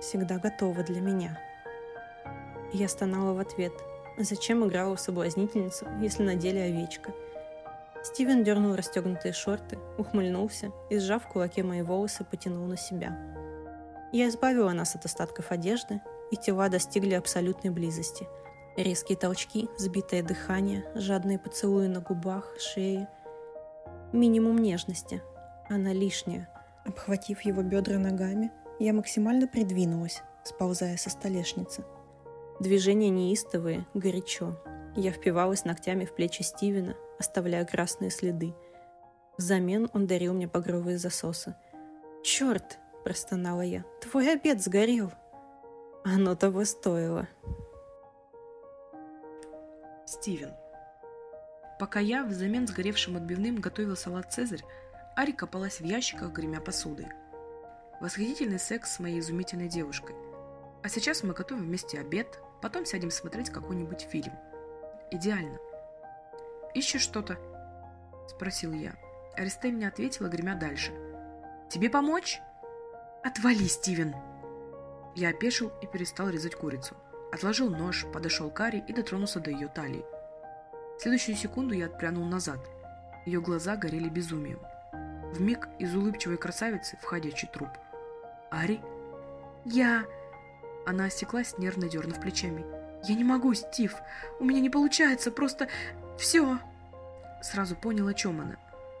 «Всегда готова для меня». Я стонала в ответ. Зачем играла в соблазнительницу, если на деле овечка? Стивен дернул расстегнутые шорты, ухмыльнулся и, сжав в кулаке мои волосы, потянул на себя. Я избавила нас от остатков одежды, и тела достигли абсолютной близости. Резкие толчки, сбитое дыхание, жадные поцелуи на губах, шее. Минимум нежности. Она лишняя. Обхватив его бедра ногами, я максимально придвинулась, сползая со столешницы. Движения неистовые, горячо. Я впивалась ногтями в плечи Стивена, оставляя красные следы. Взамен он дарил мне багровые засосы. «Черт!» – простонала я. «Твой обед сгорел!» Оно того стоило. Стивен. Пока я взамен сгоревшим отбивным готовил салат «Цезарь», Ари копалась в ящиках, гремя посудой. Восхитительный секс с моей изумительной девушкой. А сейчас мы готовим вместе обед, потом сядем смотреть какой-нибудь фильм. Идеально. «Ищешь что-то?» – спросил я. Аристель не ответила, гремя дальше. «Тебе помочь?» «Отвали, Стивен!» Я опешил и перестал резать курицу. Отложил нож, подошел к Аре и дотронулся до ее талии. В следующую секунду я отпрянул назад. Ее глаза горели безумием. В миг из улыбчивой красавицы входящий труп. «Ари?» «Я...» Она осеклась, нервно дернув плечами. «Я не могу, Стив! У меня не получается, просто... все!» Сразу понял, о чем она.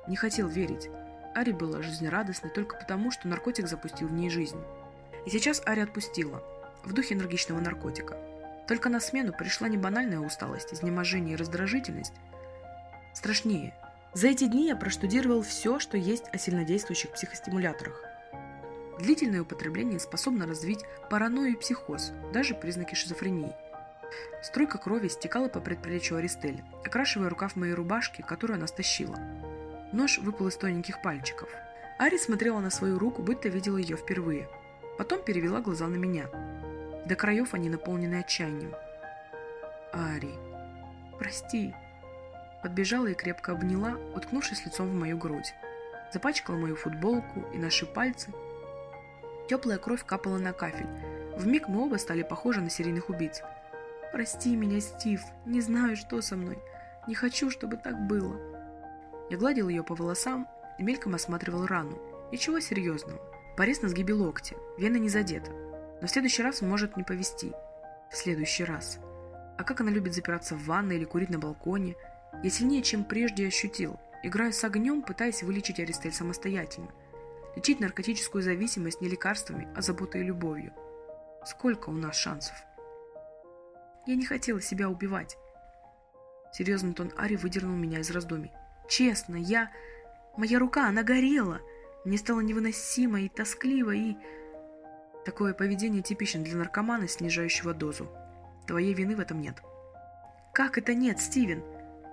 Не хотел верить. Ари была жизнерадостной только потому, что наркотик запустил в ней жизнь. И сейчас Ари отпустила, в духе энергичного наркотика. Только на смену пришла не банальная усталость, изнеможение и раздражительность. Страшнее. За эти дни я проштудировал все, что есть о сильнодействующих психостимуляторах. Длительное употребление способно развить паранойю и психоз, даже признаки шизофрении. Струйка крови стекала по предплечью Аристель, окрашивая рукав моей рубашки, которую она стащила. Нож выпал из тоненьких пальчиков. Ари смотрела на свою руку, будто видела ее впервые – Потом перевела глаза на меня. До краев они наполнены отчаянием. «Ари, прости!» Подбежала и крепко обняла, уткнувшись лицом в мою грудь. Запачкала мою футболку и наши пальцы. Теплая кровь капала на кафель. Вмиг мы оба стали похожи на серийных убийц. «Прости меня, Стив, не знаю, что со мной. Не хочу, чтобы так было». Я гладил ее по волосам и мельком осматривал рану. Ничего серьезного. Порез на сгибе локтя, вена не задета. Но в следующий раз может не повезти. В следующий раз. А как она любит запираться в ванной или курить на балконе, я сильнее, чем прежде ощутил, играя с огнем, пытаясь вылечить Аристель самостоятельно. Лечить наркотическую зависимость не лекарствами, а заботой и любовью. Сколько у нас шансов? Я не хотела себя убивать. Серьезный тон Ари выдернул меня из раздумий. Честно, я... Моя рука, она горела. Мне стало невыносимо и тоскливо, и... Такое поведение типично для наркомана, снижающего дозу. Твоей вины в этом нет. «Как это нет, Стивен?»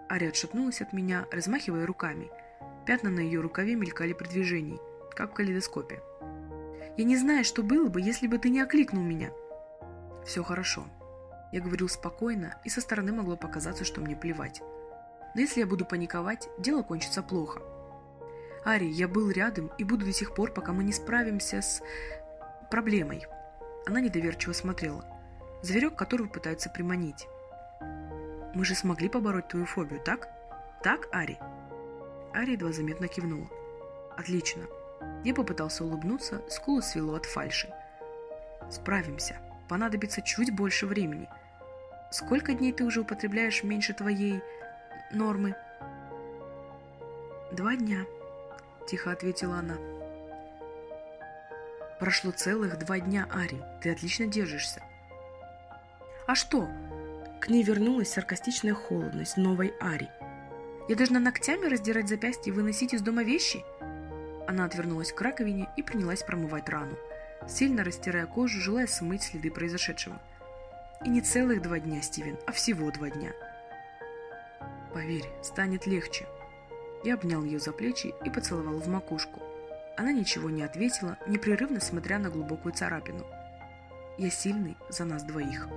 Ари отшатнулась от меня, размахивая руками. Пятна на ее рукаве мелькали при движении, как в калейдоскопе. «Я не знаю, что было бы, если бы ты не окликнул меня». «Все хорошо». Я говорил спокойно, и со стороны могло показаться, что мне плевать. Но если я буду паниковать, дело кончится плохо. Ари, я был рядом и буду до сих пор, пока мы не справимся с проблемой. Она недоверчиво смотрела. Зверек, которого пытаются приманить. Мы же смогли побороть твою фобию, так? Так, Ари? Ари едва заметно кивнула. Отлично. Я попытался улыбнуться, скулы свело от фальши. Справимся. Понадобится чуть больше времени. Сколько дней ты уже употребляешь меньше твоей нормы? Два дня тихо ответила она. Прошло целых два дня, Ари. Ты отлично держишься. А что? К ней вернулась саркастичная холодность новой Ари. Я должна ногтями раздирать запястья и выносить из дома вещи? Она отвернулась к раковине и принялась промывать рану, сильно растирая кожу, желая смыть следы произошедшего. И не целых два дня, Стивен, а всего два дня. Поверь, станет легче. Я обнял ее за плечи и поцеловал в макушку. Она ничего не ответила, непрерывно смотря на глубокую царапину. Я сильный за нас двоих.